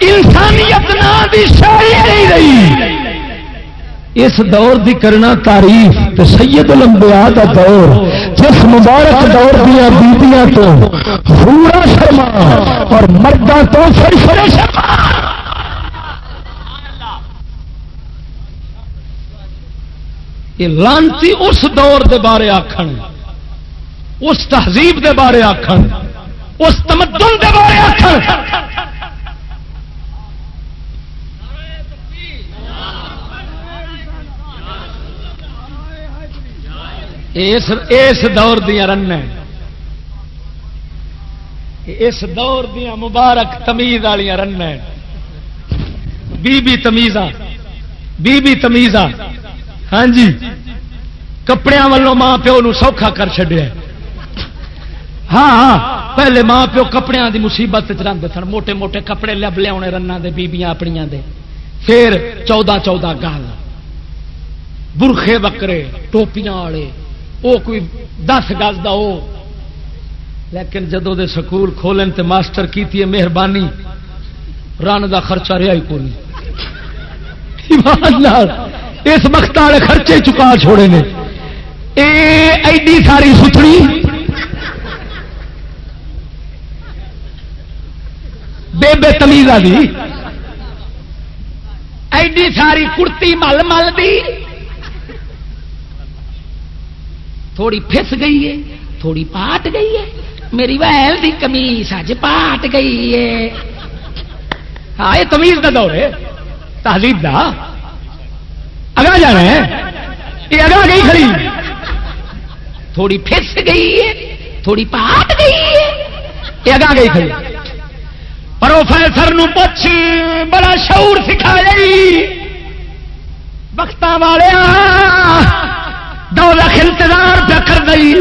S2: انسانیت نہ دی شاعری نہیں رہی اس دور دی کرنا تعریف تو سید الانبیاء دا دور جس مبارک دور دیا بیبیاں تو پورا شرما اور مردہ تو فرفر شرما۔ یہ لانتی اس دور دے بارے آکھن، اس تہذیب دے بارے آکھن، اس تمدن دے بارے آکھن۔ اس دور دیا رن اس دور دیا مبارک تمیز والی رن بی بی تمیز بی بی تمیز ہاں جی۔ کپڑے والوں ماں پیو نو سوکھا کر چڈیا ہاں ہاں۔ پہلے ماں پیو کپڑے دی مصیبت چلتے سن موٹے موٹے کپڑے لب لیا رن دے، بیبیاں اپنیا دے۔ پھر چودہ چودہ گال برخے بکرے ٹوپیاں والے وہ کوئی دس گز کا وہ لیکن جدو دے سکول کھولن تے ماسٹر کی مہربانی، رن کا خرچہ رہا ہی کون اس وقت والے خرچے چکا چھوڑے نے۔ ایڈی ساری ستڑی بے بے تمیز والی ایڈی ساری کڑتی مل مل دی۔ تھوڑی پھس گئی ہے، تھوڑی پاٹ گئی ہے۔ میری ویل کی کمیس اج پاٹ گئی ہے۔ ہاں یہ تمیز کا دور ہے، تہذیب کا اگا جانا ہے۔ یہ اگا گئی کھڑی۔ تھوڑی پھس گئی ہے، تھوڑی پاٹ گئی ہے۔ یہ اگا گئی کھڑی۔ پروفیسر نو پوچھ، بڑا شعور سکھایا وقت والے دو لاکھ انتظار پہ کر دئی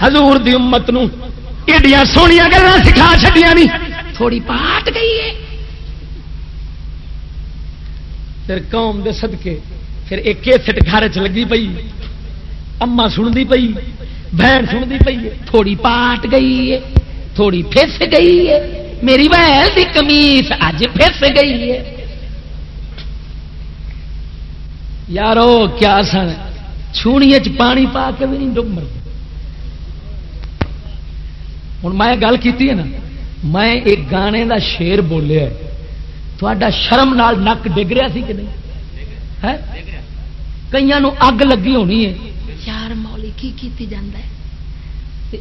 S2: حضور دی امت نو ایڈیاں سونیا گلا سکھا چڈیا نہیں تھوڑی پاٹ گئی ہے۔ پھر قوم دے صدقے، پھر ایک کیسٹ گھر چ لگی پئی۔ اما سنتی پئی، بہن سنتی پئی تھوڑی پاٹ گئی ہے، تھوڑی پھس گئی ہے۔ میری بہن کی کمیس اج پھس گئی ہے۔ یارو، کیا سن؟ چھونی پانی پا کے بھی نہیں ڈب مر ہوں میں گل کی نا میں ایک گانے دا شیر بولیا تا شرم نال نک ڈگ رہا سی کہ نہیں کئی اگ لگی ہونی ہے یار مولی کی کیتی جاندہ ہے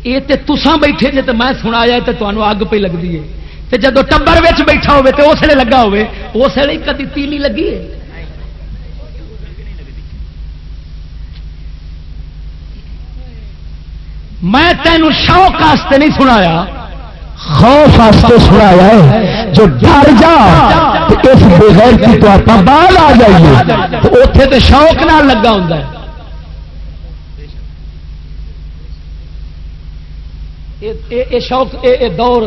S2: یہ تو تسان بیٹھے جی تو میں سنایا تو تمہیں اگ پہ لگتی ہے جب ٹبر بیٹھا ہوے تو اس لیے لگا ہوے اس لیے کدی تیلی لگی ہے میں تینوں شوق واسطے نہیں سنایا،
S1: خوف واسطے سنایا ہے۔ جو ڈر جا اس بغیر کی تو آپ بال آ جائیے۔
S2: تو اتے تو شوق نہ لگا ہوں یہ شوق، اے دور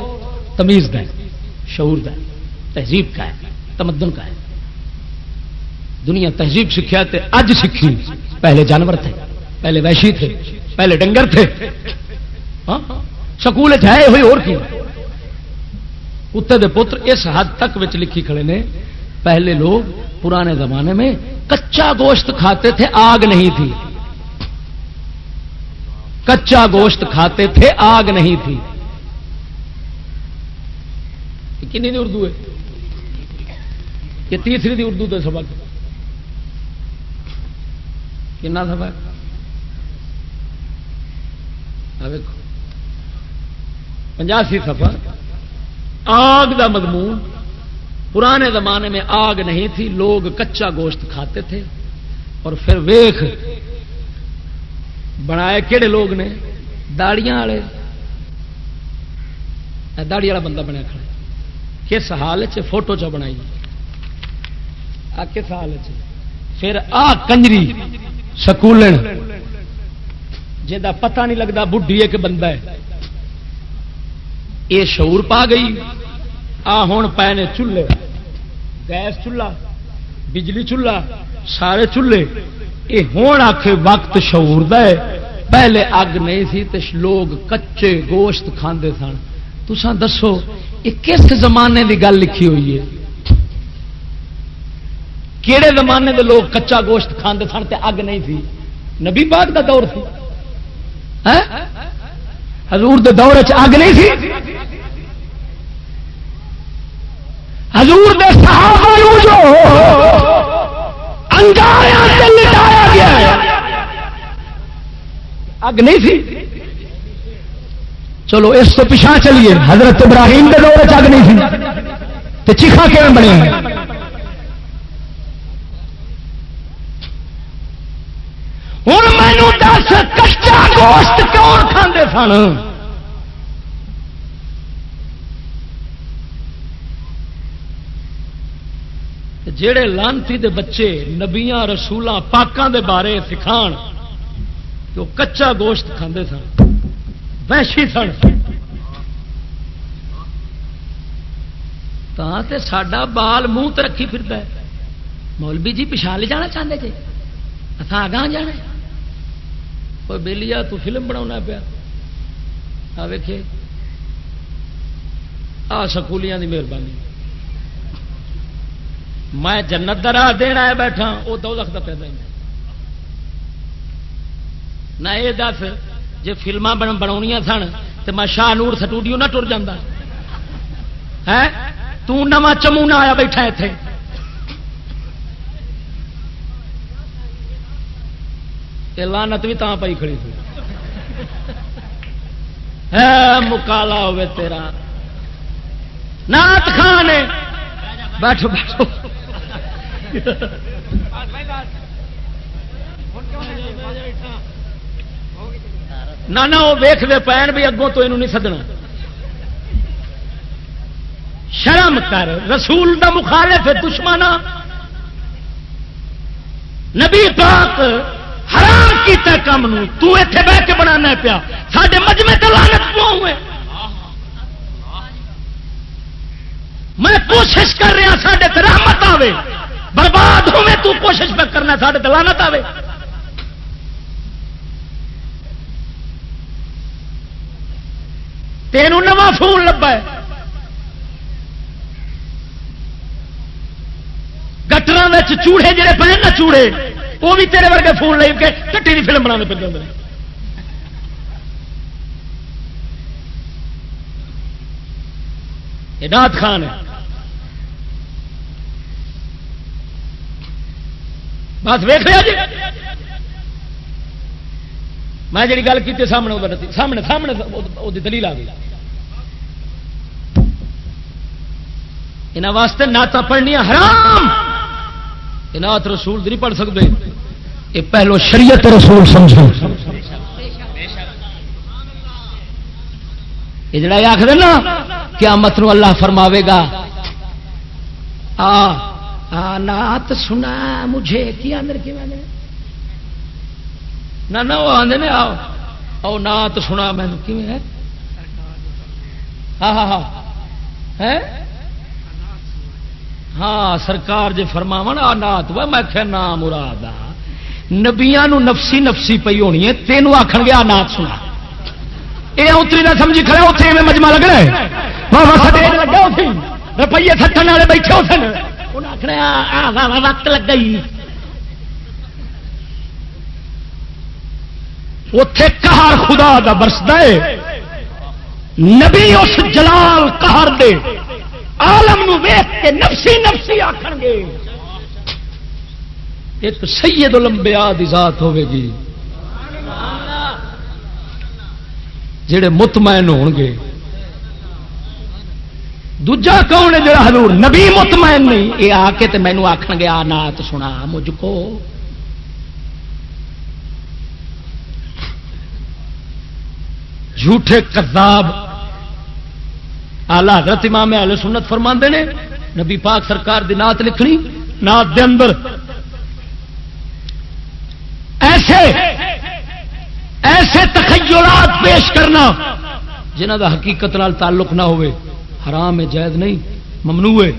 S2: تمیز کا ہے، شعور کا ہے، تہذیب کا ہے، تمدن کا ہے۔ دنیا تہذیب سیکھا تے اج سیکھی پہلے جانور تھے۔ پہلے ویشی تھے، پہلے ڈنگر تھے۔ ہاں؟ سکول اچھا ہے، ہوئی اور کی کتے دے پتر اس حد تک وچ لکھی کھڑے نے، پہلے لوگ پرانے زمانے میں کچا گوشت کھاتے تھے، آگ نہیں تھی۔ کچا گوشت کھاتے تھے، آگ نہیں تھی۔ کنی دی اردو ہے؟ یہ تیسری دی اردو تو سبق۔ کنا سبق؟ پنجاسی سفر آگ دا مضمون۔ پرانے زمانے میں آگ نہیں تھی، لوگ کچا گوشت کھاتے تھے۔ اور پھر ویخ بنائے کہڑے لوگ نے؟ داڑیاں والے۔ داڑی والا بندہ بنیا کھڑا کس حال فوٹو چ بنائی؟ آ کس حال پھر آ کنجری سکول جا پتا نہیں لگتا بڈھی ایک بندہ ہے۔ یہ شعور پا گئی۔ آ ہوں پے نے چولہے۔ گیس چولہا، بجلی چولہا، سارے چولہے۔ یہ ہوں آخ وقت شعور ہے۔ پہلے اگ نہیں سی تو لوگ کچے گوشت کھاندے سن۔ تسان دسو، یہ کس زمانے دی گل لکھی ہوئی ہے؟ کہڑے زمانے دے لوگ کچا گوشت کھاندے سن تے اگ نہیں تھی نبی پاک دا دور سی۔ حضور دے دور اگ نہیں سی حضور دے صحابہ جو انگاریا سے لٹایا گیا۔ اگ نہیں سی چلو اس تو پچھا چلیے۔ حضرت ابراہیم کے دور اگ نہیں سی تو چیخا کیون بنی ہوں مینو دس کچا گوشت کون کھانے سن؟ جڑے لانتی دے بچے نبیاں رسولوں پاکوں دے بارے سکھان تو کچا گوشت کھاندے سن ویشی سن۔ تے ساڈا بال منہ رکھی پھرتا مولوی جی پچھا لے جانا چاہتے جی؟ اتنا آگاہ جانا کوئی بہلی تو فلم بنا پیا۔ آ، ویکھے۔ آ، سکولیاں دی مہربانی۔ میں جنت کا راہ دینا ہے بیٹھا وہ دو لکھ کا پیدا نہ یہ دس جی فلما بنا سن تو میں شاہ نور سٹوڈیو نہ ٹر جا تما چمونا آیا بیٹھا اتنے اتے لانت بھی تاں پائی کھڑی تھی۔ مکالا ہوے تیرا۔ نات خان بیٹھو بیٹھو۔ نہ وہ ویختے پین بھی اگوں تو یہ نہیں سدنا۔ شرم کر، رسول دا مخالف دشمن نبی پاک حرام کیتا کام تو ایتھے بہ کے بنانا پیا۔ سارے مجمے تو لانت کیوں ہوئے؟ میں کوشش کر رہا ہاں، سارے رحمت آوے۔ برباد ہوئے تو کوشش پہ کرنا سارے لانت آوے۔ تینوں نواں فون لبا ہے۔ گٹر چوڑے جڑے پے نا چوڑے۔ وہ بھی تیرے ورگے فون لے کے کٹی کی فلم بنا پہ نات خان بس ویخ لیا جی۔ میں جی گل کی سامنے سامنے سامنے وہ دلیل آ گئی۔ یہاں واسطے نعت پڑھنی حرام۔ نعت رسول نہیں پڑھ سکتے یہ پہلو شریعت رسول سمجھو۔ یہ جڑا آخر نا کیا مت اللہ فرماوے گا۔ آ نات سنا، مجھے کی اندر کی میں نے؟ نہ وہ آدھے نے، آؤ۔ آؤ نات سنا، میں ہاں ہاں ہاں۔ ہے؟ ہاں سرکار جی فرماو آ نات میں کیا نام مراد آ نبیا نفسی نفسی پی ہونی ہے، تینوں آخر گیا نات سنا۔ یہ اتری نہ سمجھی کھڑا اتنے میں مجمع لگ رہا ہے روپیے سٹن والے بیٹھے ہو سن۔ وقت لگ گئی اتے کہار خدا دا برسد نبی اس جلال کہار دے۔ عالم نو ویخ کے نفسی نفسی آخر گے۔ ایک سید لمبیا ذات ہوے گی۔ جڑے مطمئن ہون گے۔ دوجا کون ہے جڑا حضور نبی مطمئن نہیں؟ یہ آ کے مینو آخ گے، آ نات سنا، مجھ کو۔ جھوٹے کذاب آلہ حضرت امام اہل سنت فرما نے، نبی پاک سرکار دی نات لکھنی نات دے اندر ایسے ایسے تخیلات پیش کرنا جنہ دا حقیقت نال تعلق نہ ہوئے، حرام ہے، جائز نہیں، ممنوع ہے۔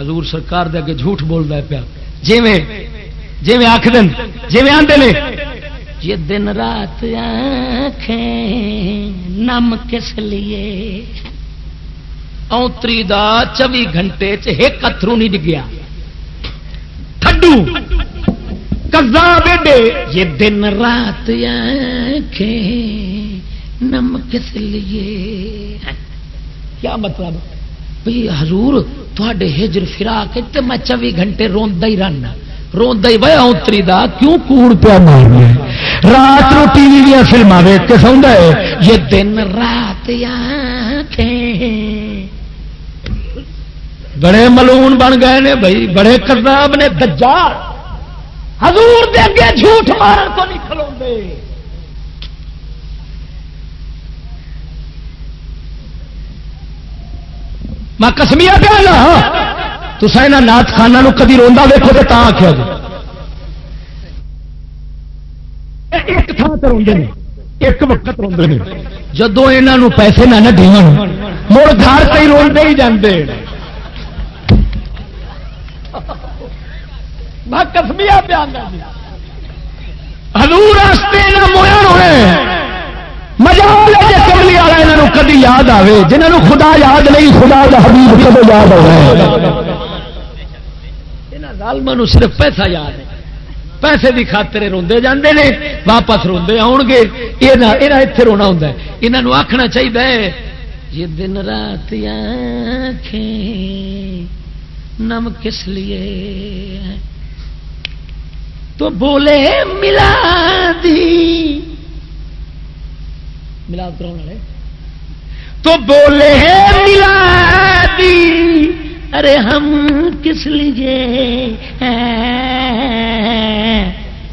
S2: حضور سرکار دے اگے جھوٹ بولتا ہے پیا۔ جی میں جی میں آخ دن جی میں نے۔ یہ دن رات آنکھیں نم کس لیے؟ اونتری دا چوبی گھنٹے چیک اترو نہیں ڈگیا۔ تھڈو کزا بیڈے یہ دن رات نم کس لیے کیا مطلب؟ بھائی حضور تے ہجر فرا کے میں چوبی گھنٹے روندا ہی رہنا۔ روندا ہی بھائی اونتری دا، کیوں کوڑ پیا مارنا رات نو ٹی وی دیا فلما ویک کے سوندا ہے۔ یہ دن رات بڑے ملون بن گئے نے بھائی، بڑے کرداب نے دجار حضور دے اگے جھوٹ مارن تو نہیں کھلو میں کسمیا پیا نا ہاں۔ تو سا نات خانہ کدی روا ویکو تو آخیا جی۔ ایک تھان سے روڈ ایک وقت روڈ جدو یہ پیسے نہ ڈیون مڑ گھر سے روڈے ہی کسمیا ہلور مویا ہوئے مزہ کملی والا یہاں کدی یاد آئے جنہوں خدا یاد نہیں خدا کا حبیب کدو یاد ہو صرف پیسہ یاد ہے۔ پیسے کی خاطر روندے جاندے نے واپس روندے آؤ گے۔ یہ اتنے رونا ہوں یہاں آخنا چاہیے یہ دن رات نم کس لیے تو بولے ملا دی ملا والے؟ تو بولے ملا دی ارے ہم کس لیے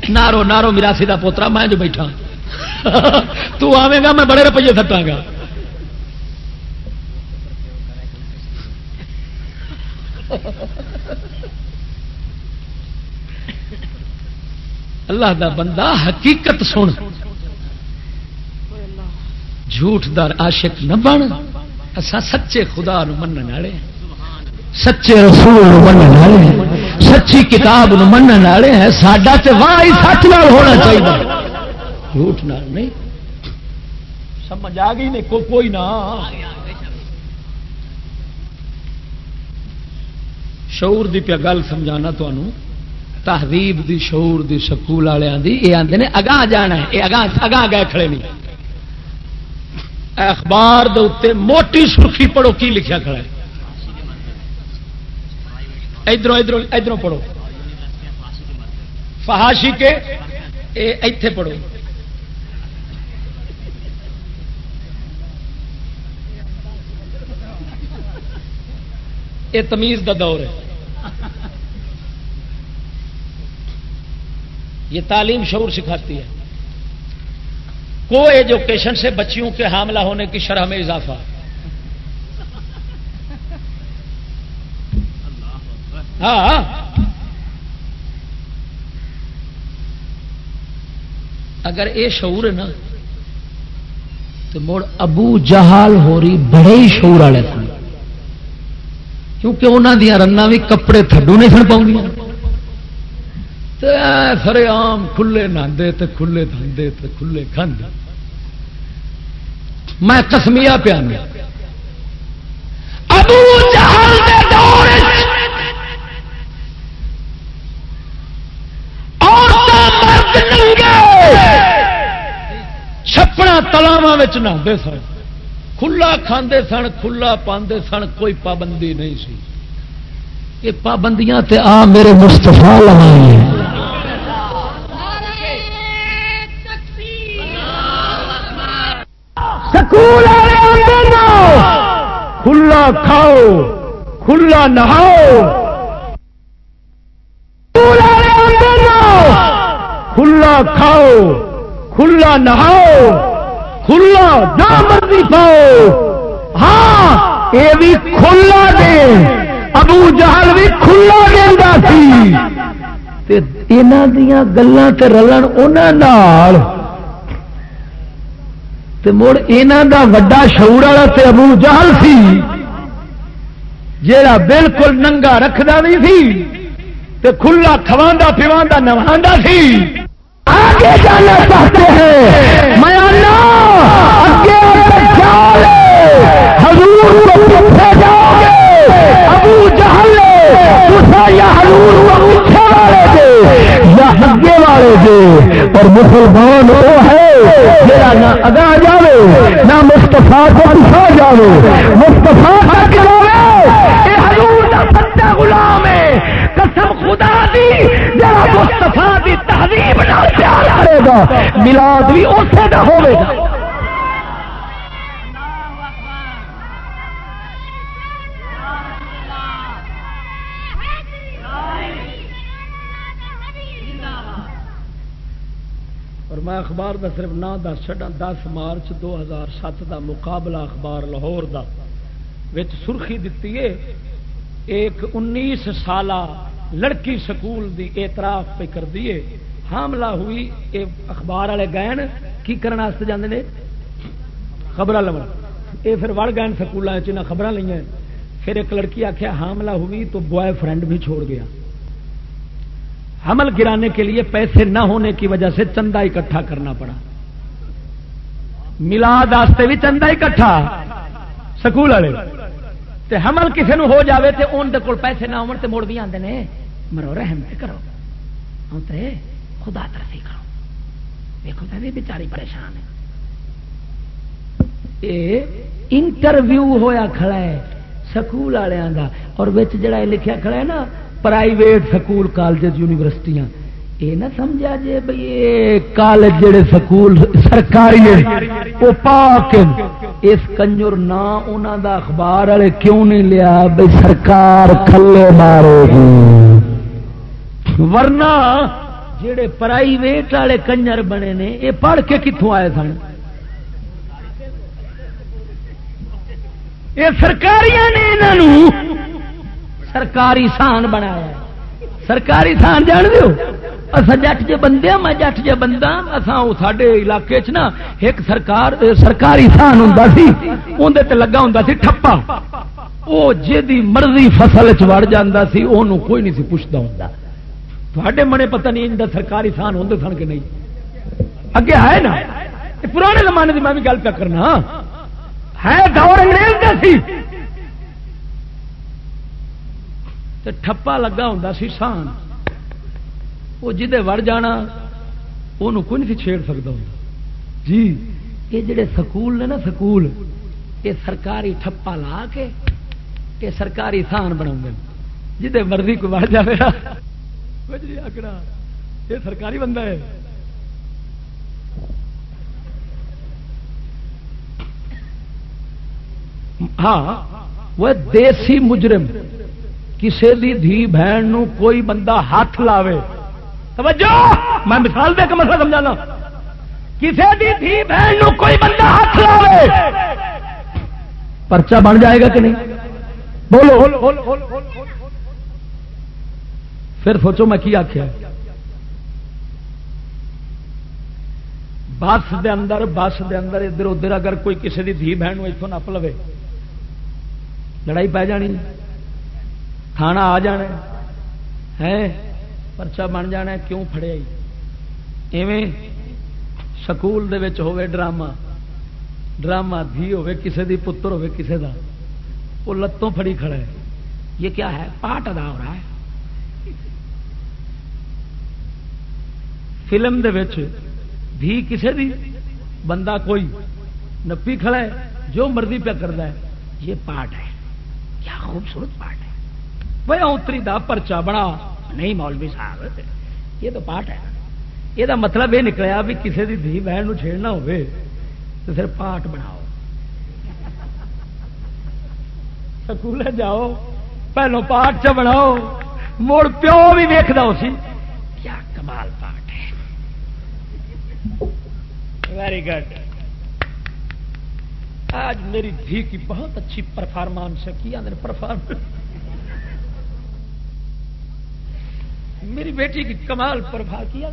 S2: نارو نارو میرا سیدھا پوترا میں جو بیٹھا۔ تو آوے گا میں بڑے روپیے سٹا گا۔ اللہ دا بندہ حقیقت سن۔ جھوٹ دار عاشق نہ بن۔ اصا سچے خدا نو من والے۔ سچے رسول من والے۔ سچی کتاب نو من والے ہیں۔ ساڈا تے واہ سچ نال ہونا چاہیے۔ جھوٹ نال نہیں۔ سمجھ آ گئی نہیں کو کوئی نہ۔ شعور دی پیا گل سمجھانا تمہوں تہذیب دی شعور دی سکول والوں دی، یہ آتے اگاں جانا ہے، یہ اگاں اگاں گئے کھڑے نہیں۔ اخبار دے موٹی سرخی پڑھو، کی لکھا کھڑا ہے؟ ادھر ادھر ادھر پڑھو۔ فہاشی کے ایتھے پڑھو۔ یہ تمیز دا دور ہے۔ یہ تعلیم شعور سکھاتی ہے۔ کو ایجوکیشن سے بچیوں کے حاملہ ہونے کی شرح میں اضافہ۔ ہاں۔ اگر یہ شعور ہے نا، تو مڑ ابو جہال ہو رہی بڑے ہی شعور والے سن۔ کیونکہ انہوں دیا رنگ بھی کپڑے تھڈو نہیں سن پاؤں سرے آم کھلے ناندے تے کھلے دھندے تے کھلے کھند۔ میں کسمیا پیا ابو جہل دے دور چھپڑا تلاوا نہتے سن۔ کھلا کھاندے سن، کھلا پاندے سن، کوئی پابندی نہیں سی۔ یہ پابندیاں تے آ میرے مستفا لگائی سکول کھلا کھاؤ، کھلا نہاؤ۔ کھلا کھاؤ، کھلا نہاؤ۔ کھلا نہ مرضی پاؤ۔ ہاں یہ بھی کھلا دے ابو جہل بھی کھلا دینا سی۔ دیا گلوں سے رلن انہوں مڑ یہاں کا وا شعور والا تے ابو جہل سی۔ جا بالکل ننگا رکھدا بھی سی۔ تے کھلا کھوا پیوا نوا سی۔ آگے جانا چاہتے ہیں۔ میں حضور جاؤ گے ابو جہل یا حضور یا اگے والے دے اور مسلمان وہ ہے جا نہ اگا جائے نہ مستفا کو پچھا جائے مستفا تک غلام ہے۔ قسم خدا دی جڑا دی تہذیب پیار کرے گا ملاد بھی اسے نہ ہوگا میں اخبار دا صرف نہ دس چڈا دس مارچ دو ہزار سات کا مقابلہ اخبار لاہور دا، وچ سرخی دیتی ہے، ایک انیس سالہ لڑکی سکول دی اعتراف پہ کر دیے حاملہ ہوئی، اے اخبار والے گئے کی کرنے جانے خبر لو یہ پھر وڑ گئے سکولوں خبر لیا پھر ایک لڑکی آخیا حاملہ ہوئی تو بوائے فرینڈ بھی چھوڑ گیا۔ حمل گرانے کے لیے پیسے نہ ہونے کی وجہ سے چندہ اکٹھا کرنا پڑا۔ ملاد واسطے بھی چندہ اکٹھا۔ سکول والے۔ حمل کسی ہو جاوے تے ان دے کول پیسے نہ ہو مڑ بھی آتے ہیں مرو رحم کرو۔ تے خدا ترسی کرو۔ دیکھو بھی بیچاری پریشان ہے۔ انٹرویو ہویا کھڑا ہے سکول والوں کا اور جڑا لکھیا کھڑا ہے نا پرائیویٹ سکول کالج یونیورسٹیاں۔ یہ نہ سمجھا جی بھائی کالج جڑے سکول، سرکاری وہ پا کے اس کنجر نہ انہوں دا اخبار والے کیوں نہیں لیا؟ بھائی سرکار کھلے مارے گی ورنہ جڑے پرائیویٹ والے کنجر بنے نے یہ پڑھ کے کتوں آئے سن؟ یہ سرکاری نے انہوں سرکاری سان بنایا ہے۔ سرکاری تھان جان دو اصا جٹ جے بندے ہاں، میں جٹ جے بندہ ہاں، اصا سڈے علاقے چ نا ایک سرکار سرکاری تھان ہوں سی اندر لگا ہوں سی ٹھپا۔ وہ جی مرضی فصل چڑ جا سی وہ کوئی نہیں سی پوچھتا ہوں تھے منے پتہ نہیں ان سرکاری تھان ہوں سن کہ نہیں۔ اگے ہے نا؟ پرانے زمانے کی میں بھی گل پہ کرنا۔ ہے دور انگریز کا سی۔ ٹھپا لگا ہوں سی سان۔ وہ جدے وڑ جانا وہ کوئی نہیں چھیڑ سکتا ہوں جی یہ جڑے سکول نے نا سکول یہ سرکاری ٹھپا لا کے یہ سرکاری تھان بنا جدے مرضی کو وڑ جائے جی، آکڑا یہ سرکاری بندہ ہے۔ ہاں وہ دیسی مجرم۔ کسی دی دھی بہن نو کوئی بندہ ہاتھ لاوے۔ توجہ! میں مثال دے کے مسئلہ سمجھانا۔ کسی دی دھی بہن نو کوئی بندہ ہاتھ لاوے۔ پرچا بن جائے گا کہ نہیں؟ بولو۔ پھر سوچو میں کی آخیا بس دے اندر، بس دے اندر ادھر ادھر اگر کوئی کسی دی دھی بہن اتوں نپ لو لڑائی پی جانی۔ تھانا آ جانا ہے پرچا بن جانا کیوں فڑیا ایویں سکول ہوے ڈرامہ ڈرامہ دھی ہوے کسے دی پتر ہوے کسے دا وہ لتوں فڑی کھڑا ہے یہ کیا ہے پاٹ ادا ہو رہا ہے فلم دھی کسے دی بندہ کوئی نپی کھڑا ہے جو مرضی پہ کرتا ہے یہ پاٹ ہے کیا خوبصورت پاٹ ہے بھائی اتری دا پرچا بنا۔ نہیں مولوی صاحب، یہ تو پاٹ ہے۔ یہ مطلب یہ نکلیا بھی کسی کی دھی بہن چھیڑنا ہوئے تو پھر پاٹ بناؤ۔ سکول جاؤ، پہلو پاٹ چ بناؤ۔ مڑ پیو بھی ویکد اسی کیا کمال پاٹ ہے۔ ویری گڈ آج میری دھی کی بہت اچھی پرفارمنس ہے۔ کیا پرفارمنس میری بیٹی کی کمال پرفار کیا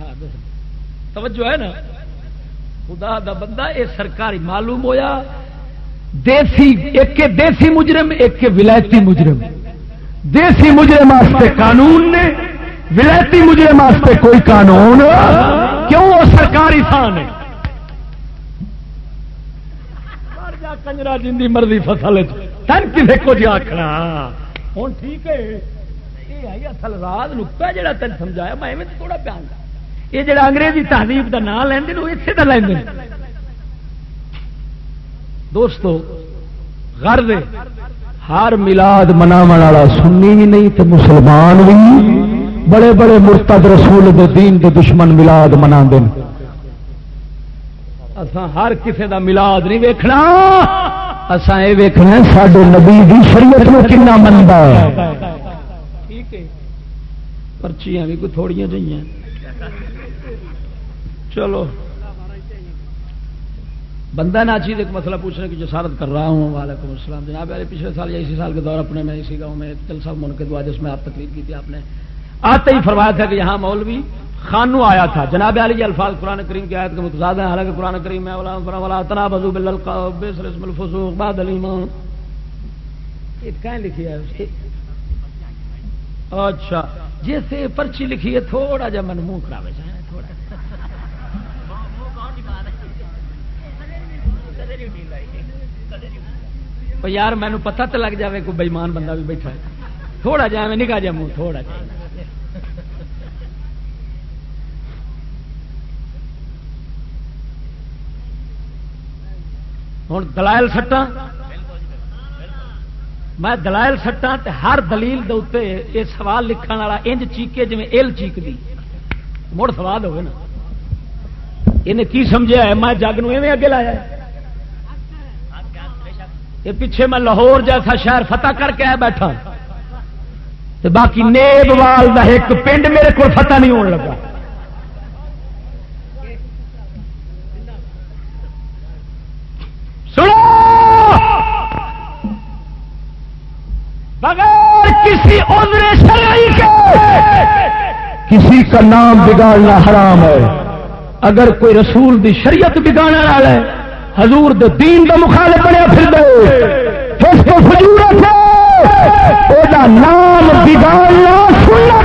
S2: ہاں توجہ ہے نا؟ خدا دا بندہ یہ سرکاری معلوم ہویا، دیسی، ایک کے دیسی مجرم، ایک کے ولایتی مجرم۔ دیسی مجرم واسطے قانون نے، ولایتی مجرم واسطے کوئی قانون۔ کیوں؟ وہ سرکاری تھان ہے۔ کنجرا، جن کی مرضی فصل تن کسی کو جی آخنا ہوں ٹھیک ہے۔ یہ آئی اصل راز نکتا جا تین سمجھایا، میں ایویں تھوڑا پیان یہ جڑا انگریزی تہذیب کا نام لیند اسے کا لین دوستو گھر ہر ملاد منا والا سنی بھی نہیں تو مسلمان بھی۔ بڑے بڑے مرتد رسول دے دین دے دشمن ملاد منا دیں ہر کسے دا ملاد نہیں ویکھنا۔ اسان یہ ویکنا سڈے نبی دی شریعت میں کنا منتا پرچیاں بھی کوئی تھوڑی جی چلو۔ بندہ ناچی ایک مسئلہ پوچھنے کی جسارت کر رہا ہوں۔ وعلیکم السلام۔ جناب پچھلے سال یا اسی سال کے دور اپنے میں اسی گاؤں میں جلسہ منعقد ہوا جس میں آپ تقریر کی تھی آپ نے۔ آتے ہی فرمایا تھا کہ یہاں مولوی خانو آیا تھا۔ جناب علی الفاظ قرآن کریم کی آیت کے متضاد ہیں۔ حالانکہ قرآن کریم میں کہیں لکھی ہے؟ اچھا جیسے پرچی لکھی ہے تھوڑا جا من منہ کراوے جائے تھوڑا یار مینو پتہ تو لگ جائے کوئی بےمان بندہ بھی بیٹھا ہے۔ تھوڑا جا میں نکا جا منہ تھوڑا جا۔ ہوں دلائل سٹا میں دلائل سٹا ہر دلیل دے یہ سوال لکھن والا انج چیکے جی ایل چیک دی مڑ سوال ہوگا نا۔ انہیں کی سمجھا ہے؟ میں جگ نو اگے لایا یہ پیچھے میں لاہور جیسا شہر فتح کر کے آیا بیٹھا۔ باقی نیب وال کا ایک پنڈ میرے کو فتح نہیں ہونے لگا سنو بغیر کسی عذر شرعی کے کسی کا نام بگاڑنا حرام ہے۔ اگر کوئی رسول دی شریعت بگاڑنے والا ہے، حضور دے دین دا مخالف بنیا پھر دے۔ اس کو فجورت ہے نام بگاڑنا سننا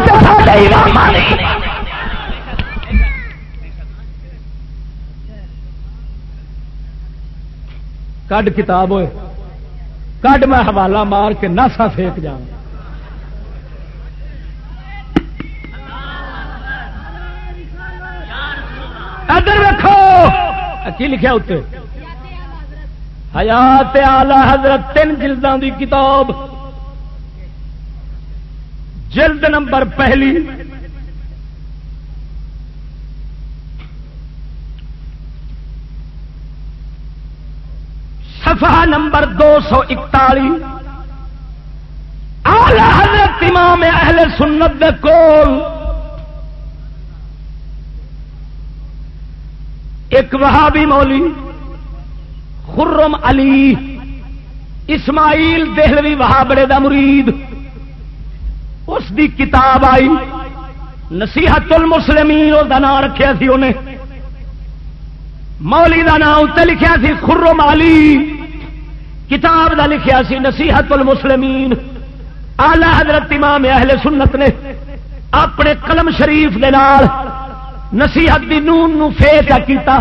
S2: کڈ کتاب ہوئے۔ کڈ میں حوالہ مار کے ناسا پھینک جا ادھر رکھو کی لکھا اتنے حیات آلہ حضرت تین جلدوں کی کتاب۔ جلد نمبر پہلی۔ صفحہ نمبر دو سو اکتالی۔ آلہ حضرت امام اہل سنت دے کول۔ ایک وہابی مولی، خرم علی، اسماعیل دہلوی وہابڑے دا مرید۔ اس دی کتاب آئی، نصیحت المسلمین، اس نام رکھا سی انہیں۔ مولی دا نام اتنے لکھا سی، خرم علی۔ کتاب دا لکھا سی، نصیحت المسلمین۔ آلہ حضرت امام اہل سنت نے اپنے قلم شریف دے نال نصیحت دی نون نو فیچا کیتا۔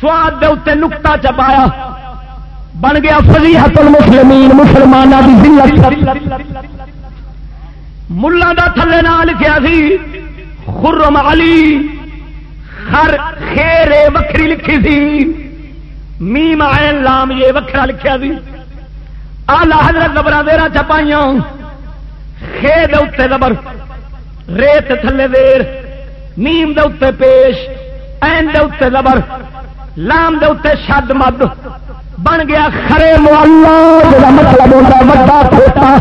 S2: سواد دے اتنے نکتا چپایا بن گیا فضیحت المسلمین مسلمانوں کی ذلت۔ ملا دا تھلے نہ لکھیا سی، خرم علی۔ خر خیر وکری لکھی سی۔ میم عین لام یہ وکرا لکھیا سی۔ آلہ حضرت زبر دیرا چپائیاں۔ خیر اتنے زبر۔ ریت تھلے دیر نیم دے اتنے پیش، این دے اتنے زبر لام دے اتنے شد مد۔ بن گیا خرے مولا مطلب ہوتا بڑا چھوٹا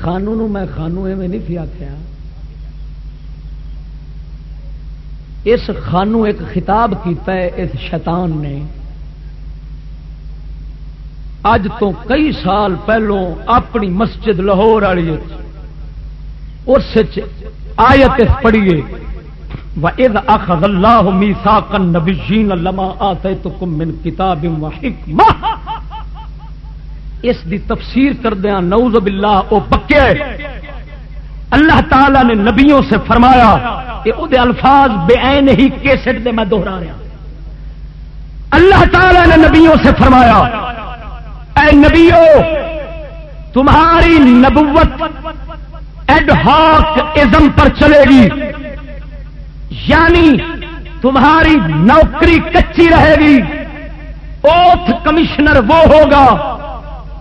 S2: خانو میں خانو ایویں نہیں سی آخیا اس خانو ایک خطاب کیتا ہے، اس شیطان نے۔ اج تو کئی سال پہلوں اپنی مسجد لاہور والی اس آیت پڑھیے وَإِذْ أَخَذَ اللَّهُ مِيثَاقَ النَّبِيِّينَ لَمَا آتَيْتُكُم مِّن كِتَابٍ وَحِكْمَةٍ۔ اس دی تفسیر کردیا نعوذ باللہ، او پکے۔ اللہ تعالی نے نبیوں سے فرمایا کہ او دے الفاظ بے عین ہی کیسٹ دے میں دوہرا رہا۔ اللہ تعالی نے نبیوں سے فرمایا اے تمہاری نبوت ایڈ ہاک ازم پر چلے گی۔ یعنی تمہاری نوکری کچی رہے گی۔ اوتھ کمشنر وہ ہوگا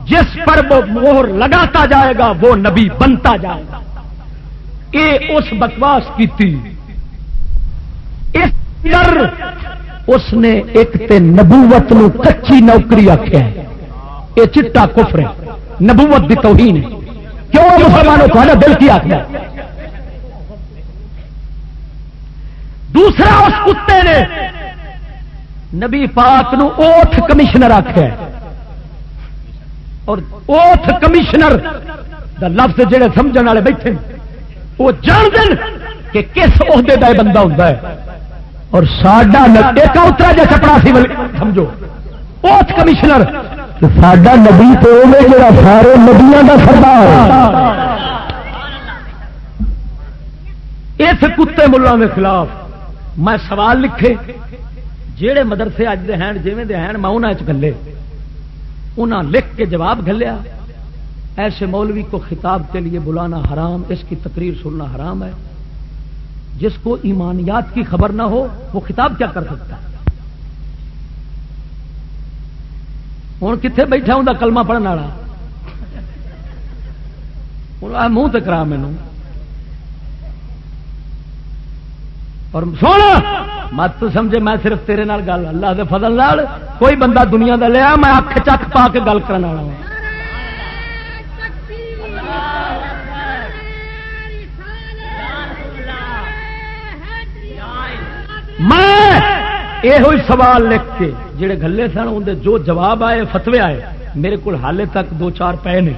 S2: جس پر وہ مہر لگاتا جائے گا، وہ نبی بنتا جائے گا۔ یہ اس بکواس کی تھی۔ اس نے ایک تے نبوت نو کچی نوکری آخیا یہ چٹا کفر ہے، نبوت بھی توہین ہے۔ کیوں مسلمانوں کو دل کی آخر دوسرا اس کتے نے نبی پاک نو اوتھ کمشنر آخیا اور اوتھ کمشنر دا لفظ جڑے سمجھنے والے بیٹھے وہ جان دن کہ کس عہدے کا بندہ ہوتا ہے۔ اور ساڈا ایک اترا جا چپڑا سی سمجھو۔ اوتھ کمشنر ساڈا نبی تو جڑا سارے نبیاں کا سردار اس کتے ملوں کے خلاف میں سوال لکھے جہے مدرسے اج دے ہیں جویں دے ہیں، میں انہوں گلے انہاں لکھ کے جواب گلیا ایسے مولوی کو خطاب کے لیے بلانا حرام، اس کی تقریر سننا حرام ہے۔ جس کو ایمانیات کی خبر نہ ہو، وہ خطاب کیا کر سکتا ہے؟ ہوں کتنے بیٹھا ہوں کلمہ پڑھنے والا؟ ہوں منہ تو کرا مینو اور سونا، مت سمجھے میں صرف تیرے نال گل، اللہ دے فضل نال کوئی بندہ دنیا دا لیا، میں اکھ چک پا کے گل کرنے والا ہوں۔ میں یہ سوال لکھ کے جڑے گلے سن اندر جو جواب آئے، فتوے آئے، میرے کو حالے تک دو چار پے نے۔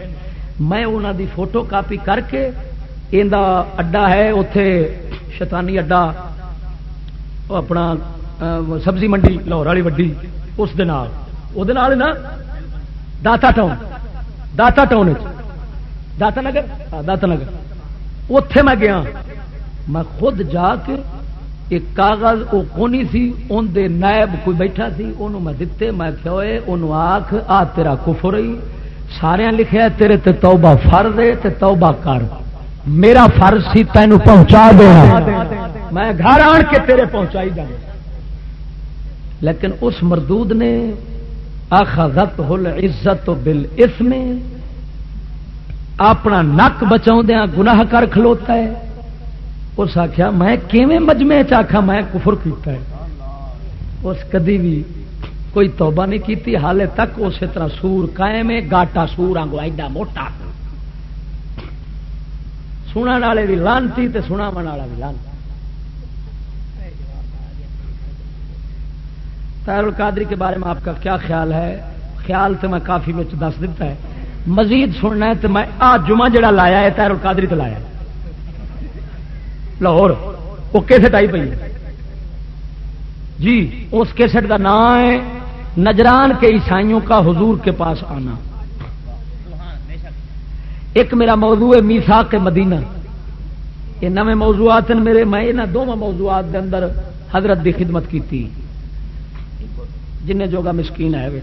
S2: میں انہوں دی فوٹو کاپی کر کے یہ اڈا ہے اتے شیطانی اڈا اپنا سبزی منڈی، لاہور والی وڈی، اس نا، داتا ٹاؤن داتا ٹاؤن داتا نگر؟ ہاں، داتا نگر۔ اتے میں گیا۔ میں خود جا کے ایک کاغذ وہ کونی سی ان دے نائب کوئی بیٹھا سی انہوں میں دیتے میں کہوئے انہوں آکھ، آ تیرا کفر ہی سارے لکھیا، تیرے تے توبہ فرض ہے، تے توبہ کر۔ میرا فرض سی تینوں پہنچا دینا۔ میں گھر آن کے تیرے پہنچائی جانا لیکن اس مردود نے اخذت ہل عزت بل اس میں اپنا نک بچاؤ دیا، گناہ کر کھلوتا ہے۔ اس آخیا میں کیویں مجمے چاخا میں کفر کیتا ہے؟ اس کدی بھی کوئی توبہ نہیں کیتی، حالے تک اسی طرح سور قائم ہے، گاٹا سور آنگو، ایڈا موٹا۔ سنا والے بھی لانتی تے سنا والا بھی لانتی۔ تیر القادری کے بارے میں آپ کا کیا خیال ہے؟ خیال تو میں کافی دس دیتا ہے۔ مزید سننا ہے تو میں آ جمعہ جڑا لایا ہے تیر القادری تو لایا لاہور، وہ کیسٹ آئی پی جی اس کیسٹ کا نام ہے نجران کے عیسائیوں کا حضور کے پاس آنا۔ ایک میرا موضوع ہے میسا کے مدینہ۔ یہ نئے موضوعات میرے، میں یہاں دونوں موضوعات دے اندر حضرت دی خدمت کی تھی جن جوگا مسکین ہے۔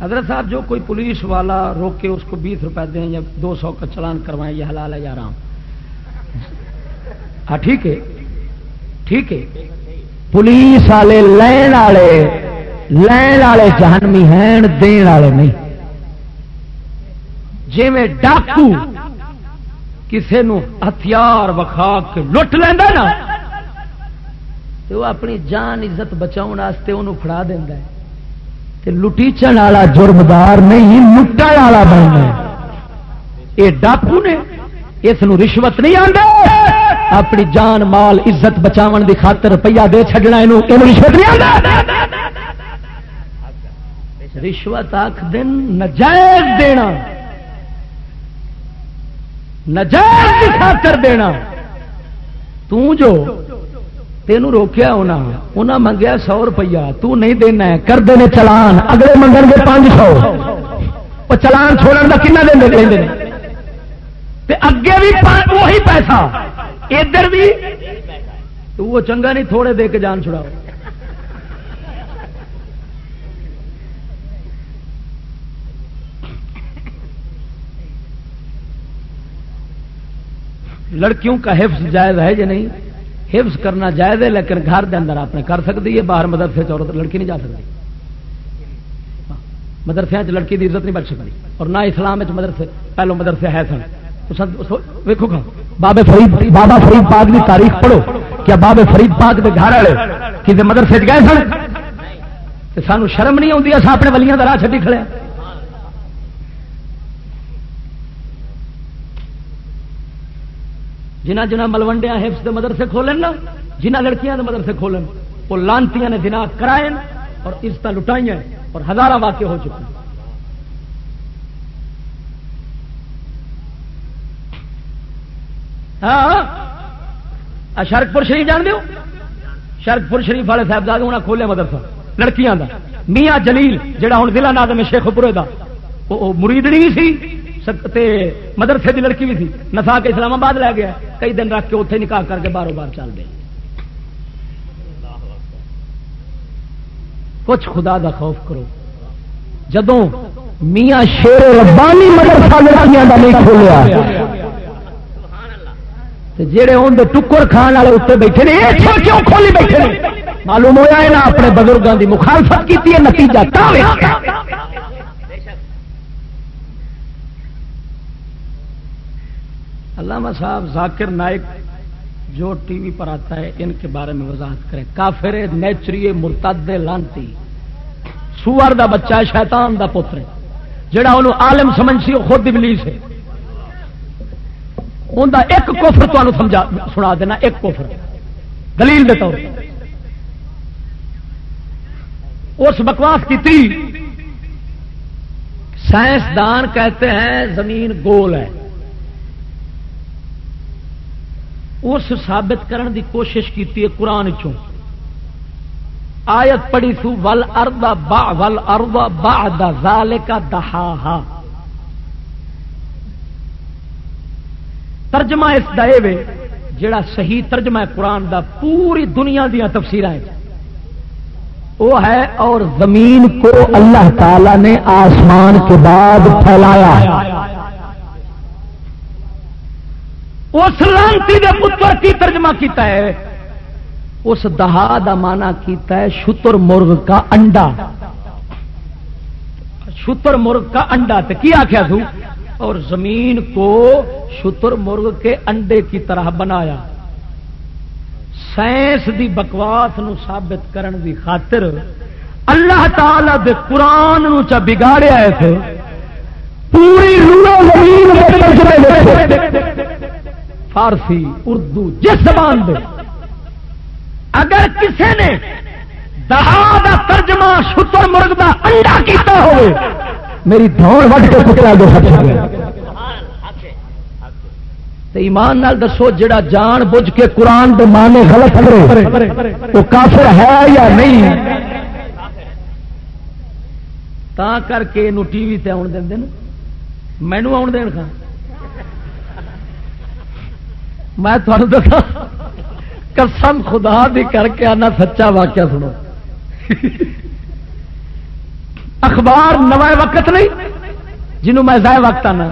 S2: حضرت صاحب، جو کوئی پولیس والا روک کے اس کو بیس روپے دیں یا دو سو کا چلان کروائیں، یہ حلال ہے یا رام ہاں ٹھیک ہے۔ ٹھیک ہے۔ پولیس والے لین والے لین والے جہنمی ہیں دین والے نہیں۔ جی میں ڈاکو کسی ہتھیار وکھا کے لٹ لینا نا تو وہ اپنی جان عزت بچاؤ انہوں فڑا دینا ہے۔ لٹیچن والا جرمدار نہیں لٹن والا بننا یہ ڈاکو نے اس رشوت نہیں آتا اپنی جان، مال، عزت بچاؤ کی خاطر روپیہ دے چڈنا یہ رشوت نہیں آتا رشوت آخ دن نجائز دینا۔ نجائز کی خاطر دینا۔ تو جو تینوں روکیا ہونا انہیں منگیا سو روپیہ۔ تو نہیں دینا کر دینے چلان۔ اگلے منگن گے پانچ سو۔ وہ چلان چھوڑنے کا کنا دیں اگے بھی وہی پیسہ۔ ادھر بھی تو وہ چنگا نہیں، تھوڑے دے کے جان چھڑاؤ۔ لڑکیوں کا حفظ جائز ہے یا نہیں؟ حفظ کرنا جائز ہے، لیکن گھر دے اندر آپ نے کر سکتی ہے، باہر مدرسے عورت لڑکی نہیں جا سکتی۔ مدرسے لڑکی کی عزت نہیں بچ سکتی، اور نہ اسلام مدرسے پہلو مدرسے ہے سن۔ ویکو گا بابے فرید بابا فرید پاک کی تاریخ پڑھو۔ کیا بابے فرید پاک کے گھر والے کسی مدرسے گئے سن؟ سانو شرم نہیں آتی اصل اپنے ولیاں کا راہ چٹی کھڑے جنہ جنہ ملوڈیا حفظ کے مدرسے کھولن نا، جنہ لڑکیاں کے مدرسے کھولن، وہ لانتی نے دن کرائے اور عزت لٹائی اور ہزارہ واقع ہو چکے ہیں۔ ہاں. شرک پور شریف جان دو شرک پور شریف والے صاحب صاحبزاد انہیں کھولے مدرسہ، لڑکیاں دا۔ میاں جلیل جہاں ہوں ضلع نادم شیخ پورے کا وہ مریدنی سی تے مدرسے کی لڑکی بھی تھی نسا کے اسلام آباد لے گیا، کئی دن رکھ کے اتنے نکاح کر کے باروں بار چل گئے کچھ خدا دا خوف کرو۔ جدو میاں شیر ربانی مدرسہ لڑکیاں دا نہیں کھولیا۔ جہے ان ٹکر کھان والے اتنے بیٹھے نے کیوں کھولی بیٹھے معلوم ہوا ہے نا اپنے بزرگوں کی مخالفت کی نتیجہ علامہ صاحب ذاکر نائک جو ٹی وی پر آتا ہے، ان کے بارے میں وضاحت کریں۔ کافر نیچری مرتد لانتی۔ سور دا بچہ ہے، شیطان دا پتر جڑا انہوں عالم سمجھ سی وہ خود ابلیس ہے۔ ان ایک کوفر تمہیں سمجھا سنا دینا، ایک کوفر دلیل دے طور اس بکواس کی تھی سائنسدان کہتے ہیں زمین گول ہے۔ اس ثابت کرن دی کوشش کی قرآن چوں آیت پڑی سو ول اردا با ول اردا با دا زال کا دہا ترجمہ اس دے جڑا صحیح ترجمہ ہے قرآن دا، پوری دنیا دیا تفسیر وہ ہے اور زمین کو اللہ تعالی نے آسمان کے بعد پھیلایا۔ اس لانتی دے پتر کی ترجمہ کیتا ہے۔ اس دہا دا مانا کیتا ہے شتر مرغ کا انڈا۔ شتر مرغ کا انڈا تو کی آخیا تو؟ اور زمین کو شتر مرغ کے انڈے کی طرح بنایا۔ سائنس دی بکواس نو ثابت کرن دی خاطر اللہ تعالی دے قرآن نو چا بگاڑیا ہے پوری فارسی، اردو، جس زبان دے۔ اگر کسی نے دہا دا ترجمہ شتر مرغ دا انڈا کیتا ہو میری دوڑ وٹ کے کترا دو ایمان نال دسو، جڑا جان بوجھ کے قرآن دے مانے غلط کرے، وہ کافر ہے یا نہیں؟ تا کر کے ٹی وی تے آن دیں مینو آن دین خان میں تمہیں دسا قسم خدا دی کر کے آنا سچا واقعہ سنو۔ اخبار نوائے وقت نہیں جنہوں میں ضائع وقت آنا۔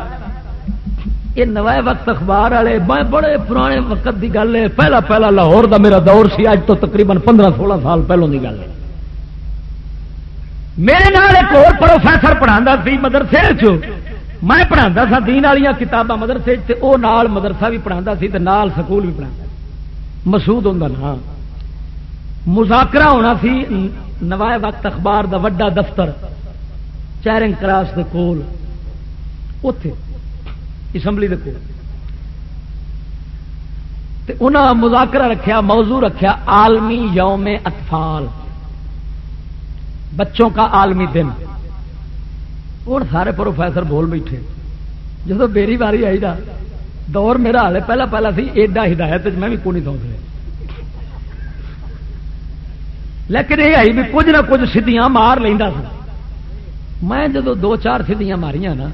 S2: یہ نوائے وقت اخبار والے، میں بڑے پرانے وقت کی گل ہے۔ پہلا پہلا لاہور دا میرا دور سی، اج تو تقریباً پندرہ سولہ سال پہلوں کی گل ہے۔ میرے نال ایک اور پروفیسر پڑھا سی مدرسے چ میں پڑھا سا دین والی کتاباں مدرسے وہ نال مدرسہ بھی پڑھا سی نال سکول بھی پڑھا مسود ہوں نا مذاکرہ ہونا سی، نوائے وقت اخبار دا وڈا دفتر۔ چیرنگ کراس دے کول اتے اسمبلی دے کول۔ انہاں مذاکرہ رکھیا، موضوع رکھیا، عالمی یوم اطفال۔ بچوں کا عالمی دن۔ اور سارے پروفیسر بول بیٹھے۔ جب میری باری آئی دا دور میرا حال پہلا پہلا سی، ایڈا ہدایت میں بھی کونی سوچ رہا لیکن یہ آئی بھی کچھ نہ کچھ سیدیاں مار لینا سا میں جدو دو چار سیدیاں ماریاں نا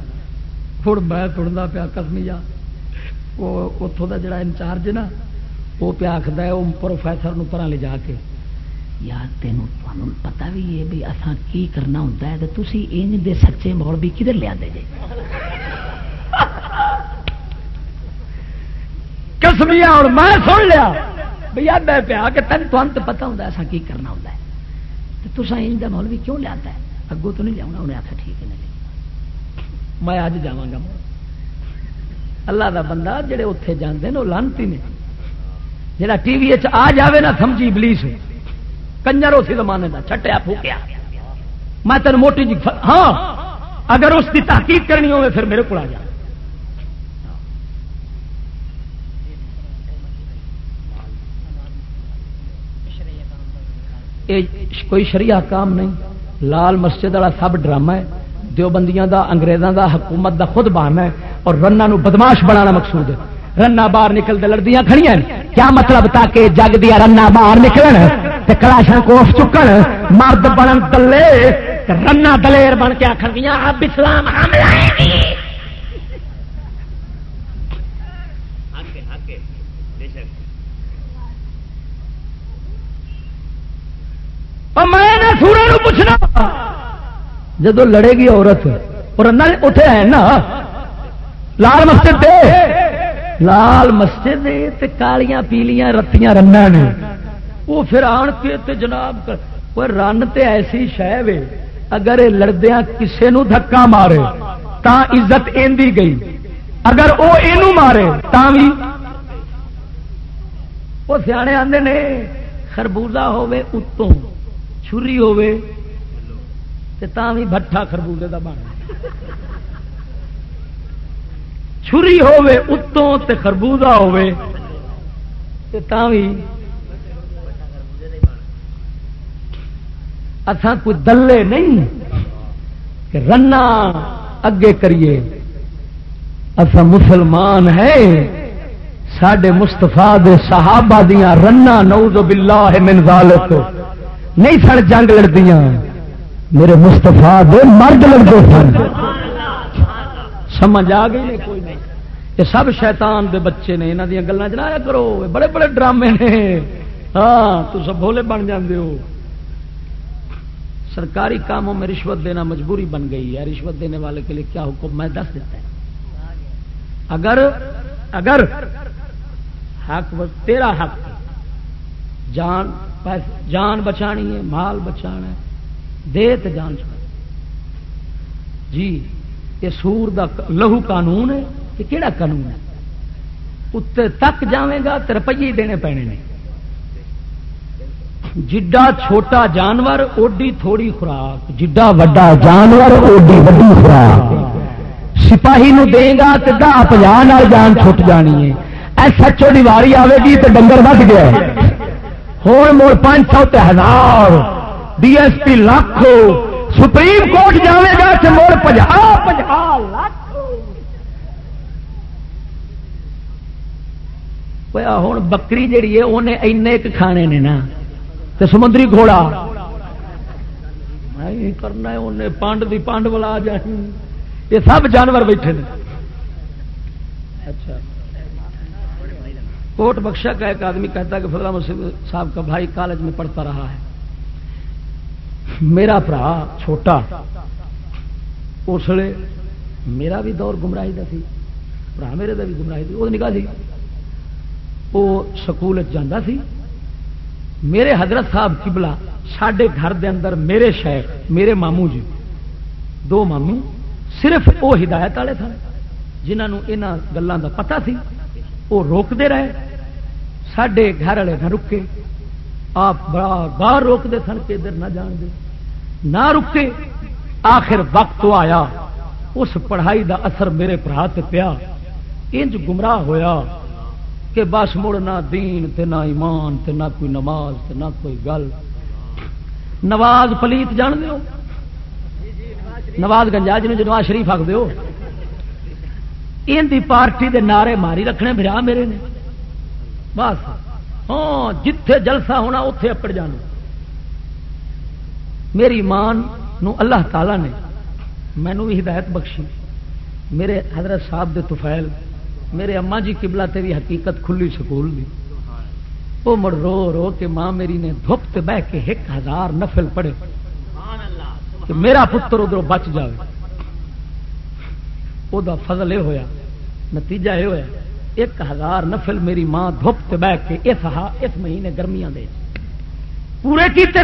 S2: تھوڑ میں تڑتا پیا کسمی وہ اتوں کا جڑا انچارج نا، وہ پیا آخر وہ پروفیسر پر لے جا کے۔ یار تینوں پتا بھی ہے بھی اصا کی کرنا ہوتا ہے تو تھی انج دے سچے مول بھی کدھر لیا دے کسمیا اور میں سن لیا۔ بھیا میں پیا کہ تین تو پتا ہوتا ایسا کی کرنا ہوتا ہے۔ تو تصا انج کا مول بھی کیوں لیا ہے اگوں تو نہیں لیا انہیں آخر ٹھیک ہے نہیں میں اج جا گا اللہ دا بندہ جڑے اتے جانے وہ لانتی نے جڑا ٹی وی آ جاوے نا سمجھی بلیس کنجر اسی زمانے کا چھٹیا پھوکیا میں تین موٹی جی ہاں اگر اس کی تحقیق کرنی ہوے پھر میرے کو آ جا کوئی شریعہ کام نہیں لال مسجد والا سب ڈرامہ ہے، دیوبندیاں دا، انگریزاں دا، حکومت دا خود بہانا ہے اور رنا بدماش بنانا مقصود ہے۔ رنا باہر نکلتے لڑدیاں کھڑی کیا مطلب تاکہ جگ دیا رنا باہر نکل کلاشن کوف چکن؟ مرد بنن دلے رنا دلیر بن کے آخر دیا اب اسلام میں سورا پوچھنا۔ جدو لڑے گی عورت، اور اٹھے ہے نا۔ لال مسجد دے۔ لال مسجد کالیاں پیلیاں رتیاں رنا نے۔ وہ پھر آن کے تے جناب، کوئی رن تے ایسی شہ وے۔ اگر یہ لڑدیا کسے نو دھکا مارے، تا عزت ایندی گئی۔ اگر وہ یہ مارے، تا بھی وہ سیانے آتے نے، خربوزہ ہوے اتوں۔ چھری ہوے تے تا بھی بٹھا خربوزے دا بن چھری ہوے اتوں تے خربوزہ ہوے تے تا بھی اساں کوئی دلے نہیں کہ رنا اگے کریے۔ اسا مسلمان ہے سڈے مستفا صحابہ دیا رنا نعوذ باللہ من ذالک۔ نہیں سن، جنگ لڑدیاں۔ میرے مستفا دے مرد لڑتے سن۔ سمجھ آ گئی نہیں کوئی نہیں۔ یہ سب شیطان دے بچے نے یہاں دیا گلیں چلایا کرو۔ بڑے بڑے ڈرامے نے۔ ہاں تو سب بھولے بن جاندے ہو۔ سرکاری کاموں میں رشوت دینا مجبوری بن گئی ہے۔ رشوت دینے والے کے لیے کیا حکم؟ میں دس دیتا ہے اگر اگر حق، تیرا حق جان جان بچانی ہے، مال بچانا ہے، دے تو جان چھوڑ جی یہ سور دا لہو قانون ہے کہ کہڑا قانون ہے؟ اتنے تک جائے گا تو روپیے دینے پینے نے۔ جڈا چھوٹا جانور، اوڈی تھوڑی خوراک۔ جڈا وڈا جانور، اوڈی وڈی خوراک۔ سپاہی نو دے گا تو دہ پناہ جان چھٹ جانی ہے۔ ایس ایچ او واری آئے گی تو ڈنگر ود گیا ہوں مڑ پانچ سو ہزار۔ D S P lakh. Supreme Court جائے گا تو مڑ پناہ لاکھ۔ ہوں بکری جیڑی ہے انہیں اینے کھانے نے نا۔ تو سمندری گھوڑا۔ کرنا انہیں پانڈ دی پانڈ بلا جائیں۔ یہ سب جانور بیٹھے ہیں اچھا۔ کوٹ بخشا کا ایک آدمی کہتا ہے کہ فضلہ مسلم صاحب کا بھائی کالج میں پڑھتا رہا ہے۔ میرا برا چھوٹا اس لیے میرا بھی دور گمراہی کا سی برا میرے کا بھی گمراہی تھی، وہ نکاح سی وہ سکول جانا سی۔ میرے حضرت صاحب کبلا سڈے گھر دے اندر میرے شیخ میرے ماموں جی دو ماموں صرف وہ ہدایت والے سن جنہوں یہاں گلوں کا پتا سی۔ وہ روکتے رہے۔ سڈے گھر والے نہ رکے۔ آپ بڑا باہر روکتے سن کہ ادھر نہ جان دے۔ نہ رکے۔ آخر وقت آیا۔ اس پڑھائی دا اثر میرے برا پیا۔ انج گمراہ ہویا کہ بس مڑ نہ دین تے نہ ایمان تے نہ کوئی نماز تے نہ کوئی گل۔ نواز پلیت جان دیو نواز گنجا جن نواز شریف آخ دیو ان دی پارٹی دے نعرے ماری رکھنے برا میرے نے۔ بس۔ ہاں جتھے جلسہ ہونا اتے اپڑ جانا۔ میری مان نو اللہ تعالی نے مینو بھی ہدایت بخشی۔ میرے حضرت صاحب دے توفیل میرے اما جی قبلہ تے بھی حقیقت کھلی سکول دی۔ وہ مڑ رو رو کے ماں میری نے دھپ بہ کے ایک ہزار نفل پڑے کہ میرا پتر ادھر بچ وہ فضل یہ ہوا نتیجہ یہ ہوا ایک ہزار نفل میری ماں دھپ بہ کے اس اس مہینے گرمیاں دے پورے کیتے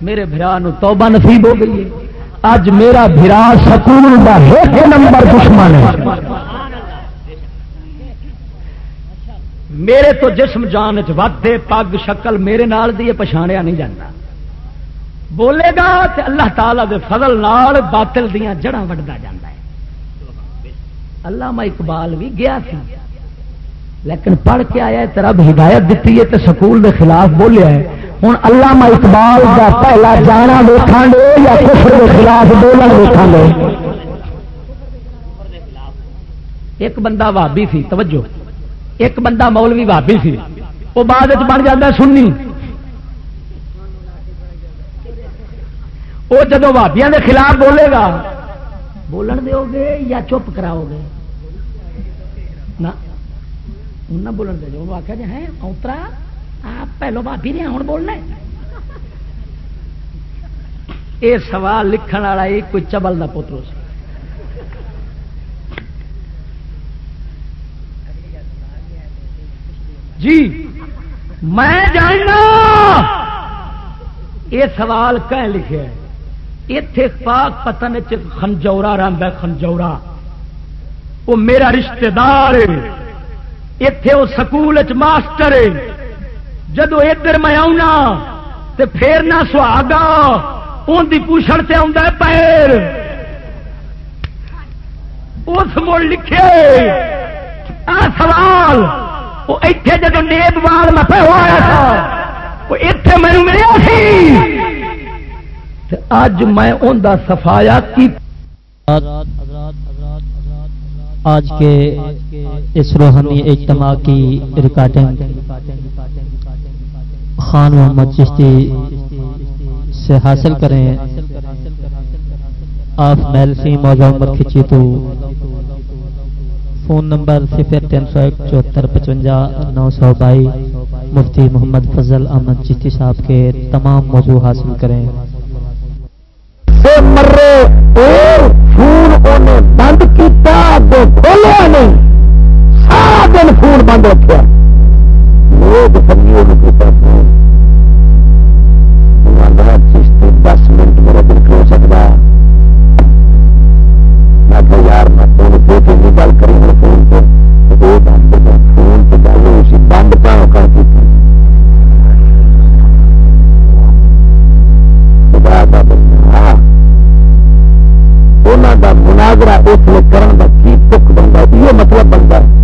S2: میرے برا توبہ نصیب ہو گئی ہے اج میرا برا سکول کا ایک نمبر دشمن ہے میرے تو جسم جان چے پگ شکل میرے نال دی پچھاڑیا نہیں جاتا بولے گا تو اللہ تعالی دے فضل نال باطل دیا جڑا وڈتا جا اللہ اقبال بھی گیا سی لیکن پڑھ کے آیا رب ہدایت دیتی ہے تو سکول دے خلاف بولیا ہے۔ ہوں اللہ اقبال کا پہلا جانا دیکھا گے یا کفر دے خلاف بولنا دیکھا گے ایک بندہ بھابی سی، توجہ۔ ایک بندہ مولوی بھابی سی۔ وہ بعد بن جاتا سننی وہ جدو بھابیا کے خلاف بولے گا، بولن دو گے یا چپ کراؤ گے؟ نہ بولن دے جو آخیا جی ہے اوترا آپ پہلو بھابی نے ہوں بولنا یہ سوال لکھن والا کوئی چبل کا پوترو سی جی میں جاننا یہ سوال کہ لکھے اتے پاک پتن خنجورا رہتا خنجورا وہ میرا رشتہ دار اتے وہ سکول ماسٹر جدو ادھر میں آنا تو پھر نہ سہاگا ان کی پوچھڑ سے آتا پیر۔ اس مڑ لکھے، آ سوال، وہ اتے جب نیب وال میں پہ ہوا تھا، وہ اتے مینو ملیا سی۔ اج میں ان سفایا کی
S4: آج کے اس روحانی اجتماع کی ریکارڈنگ، خان محمد چشتی سے حاصل کریں۔ آپ میل سی عمر کھچی تو۔ فون نمبر صفر تین سو ایک چوہتر پچوجا نو سو بائی مفتی محمد فضل احمد چشتی صاحب کے تمام موضوع حاصل کریں۔
S2: دے مرے اور فون انہیں بند کیتا اگو کھولیا نہیں
S5: سارا دن فون بند رکھا لوگ سمجھی دس منٹ میرا دل کھو سکتا یار فون پہ فون بند کر انہوں کا مناظرہ اس میں کرن کا کی تک بنتا یہ مطلب بنتا ہے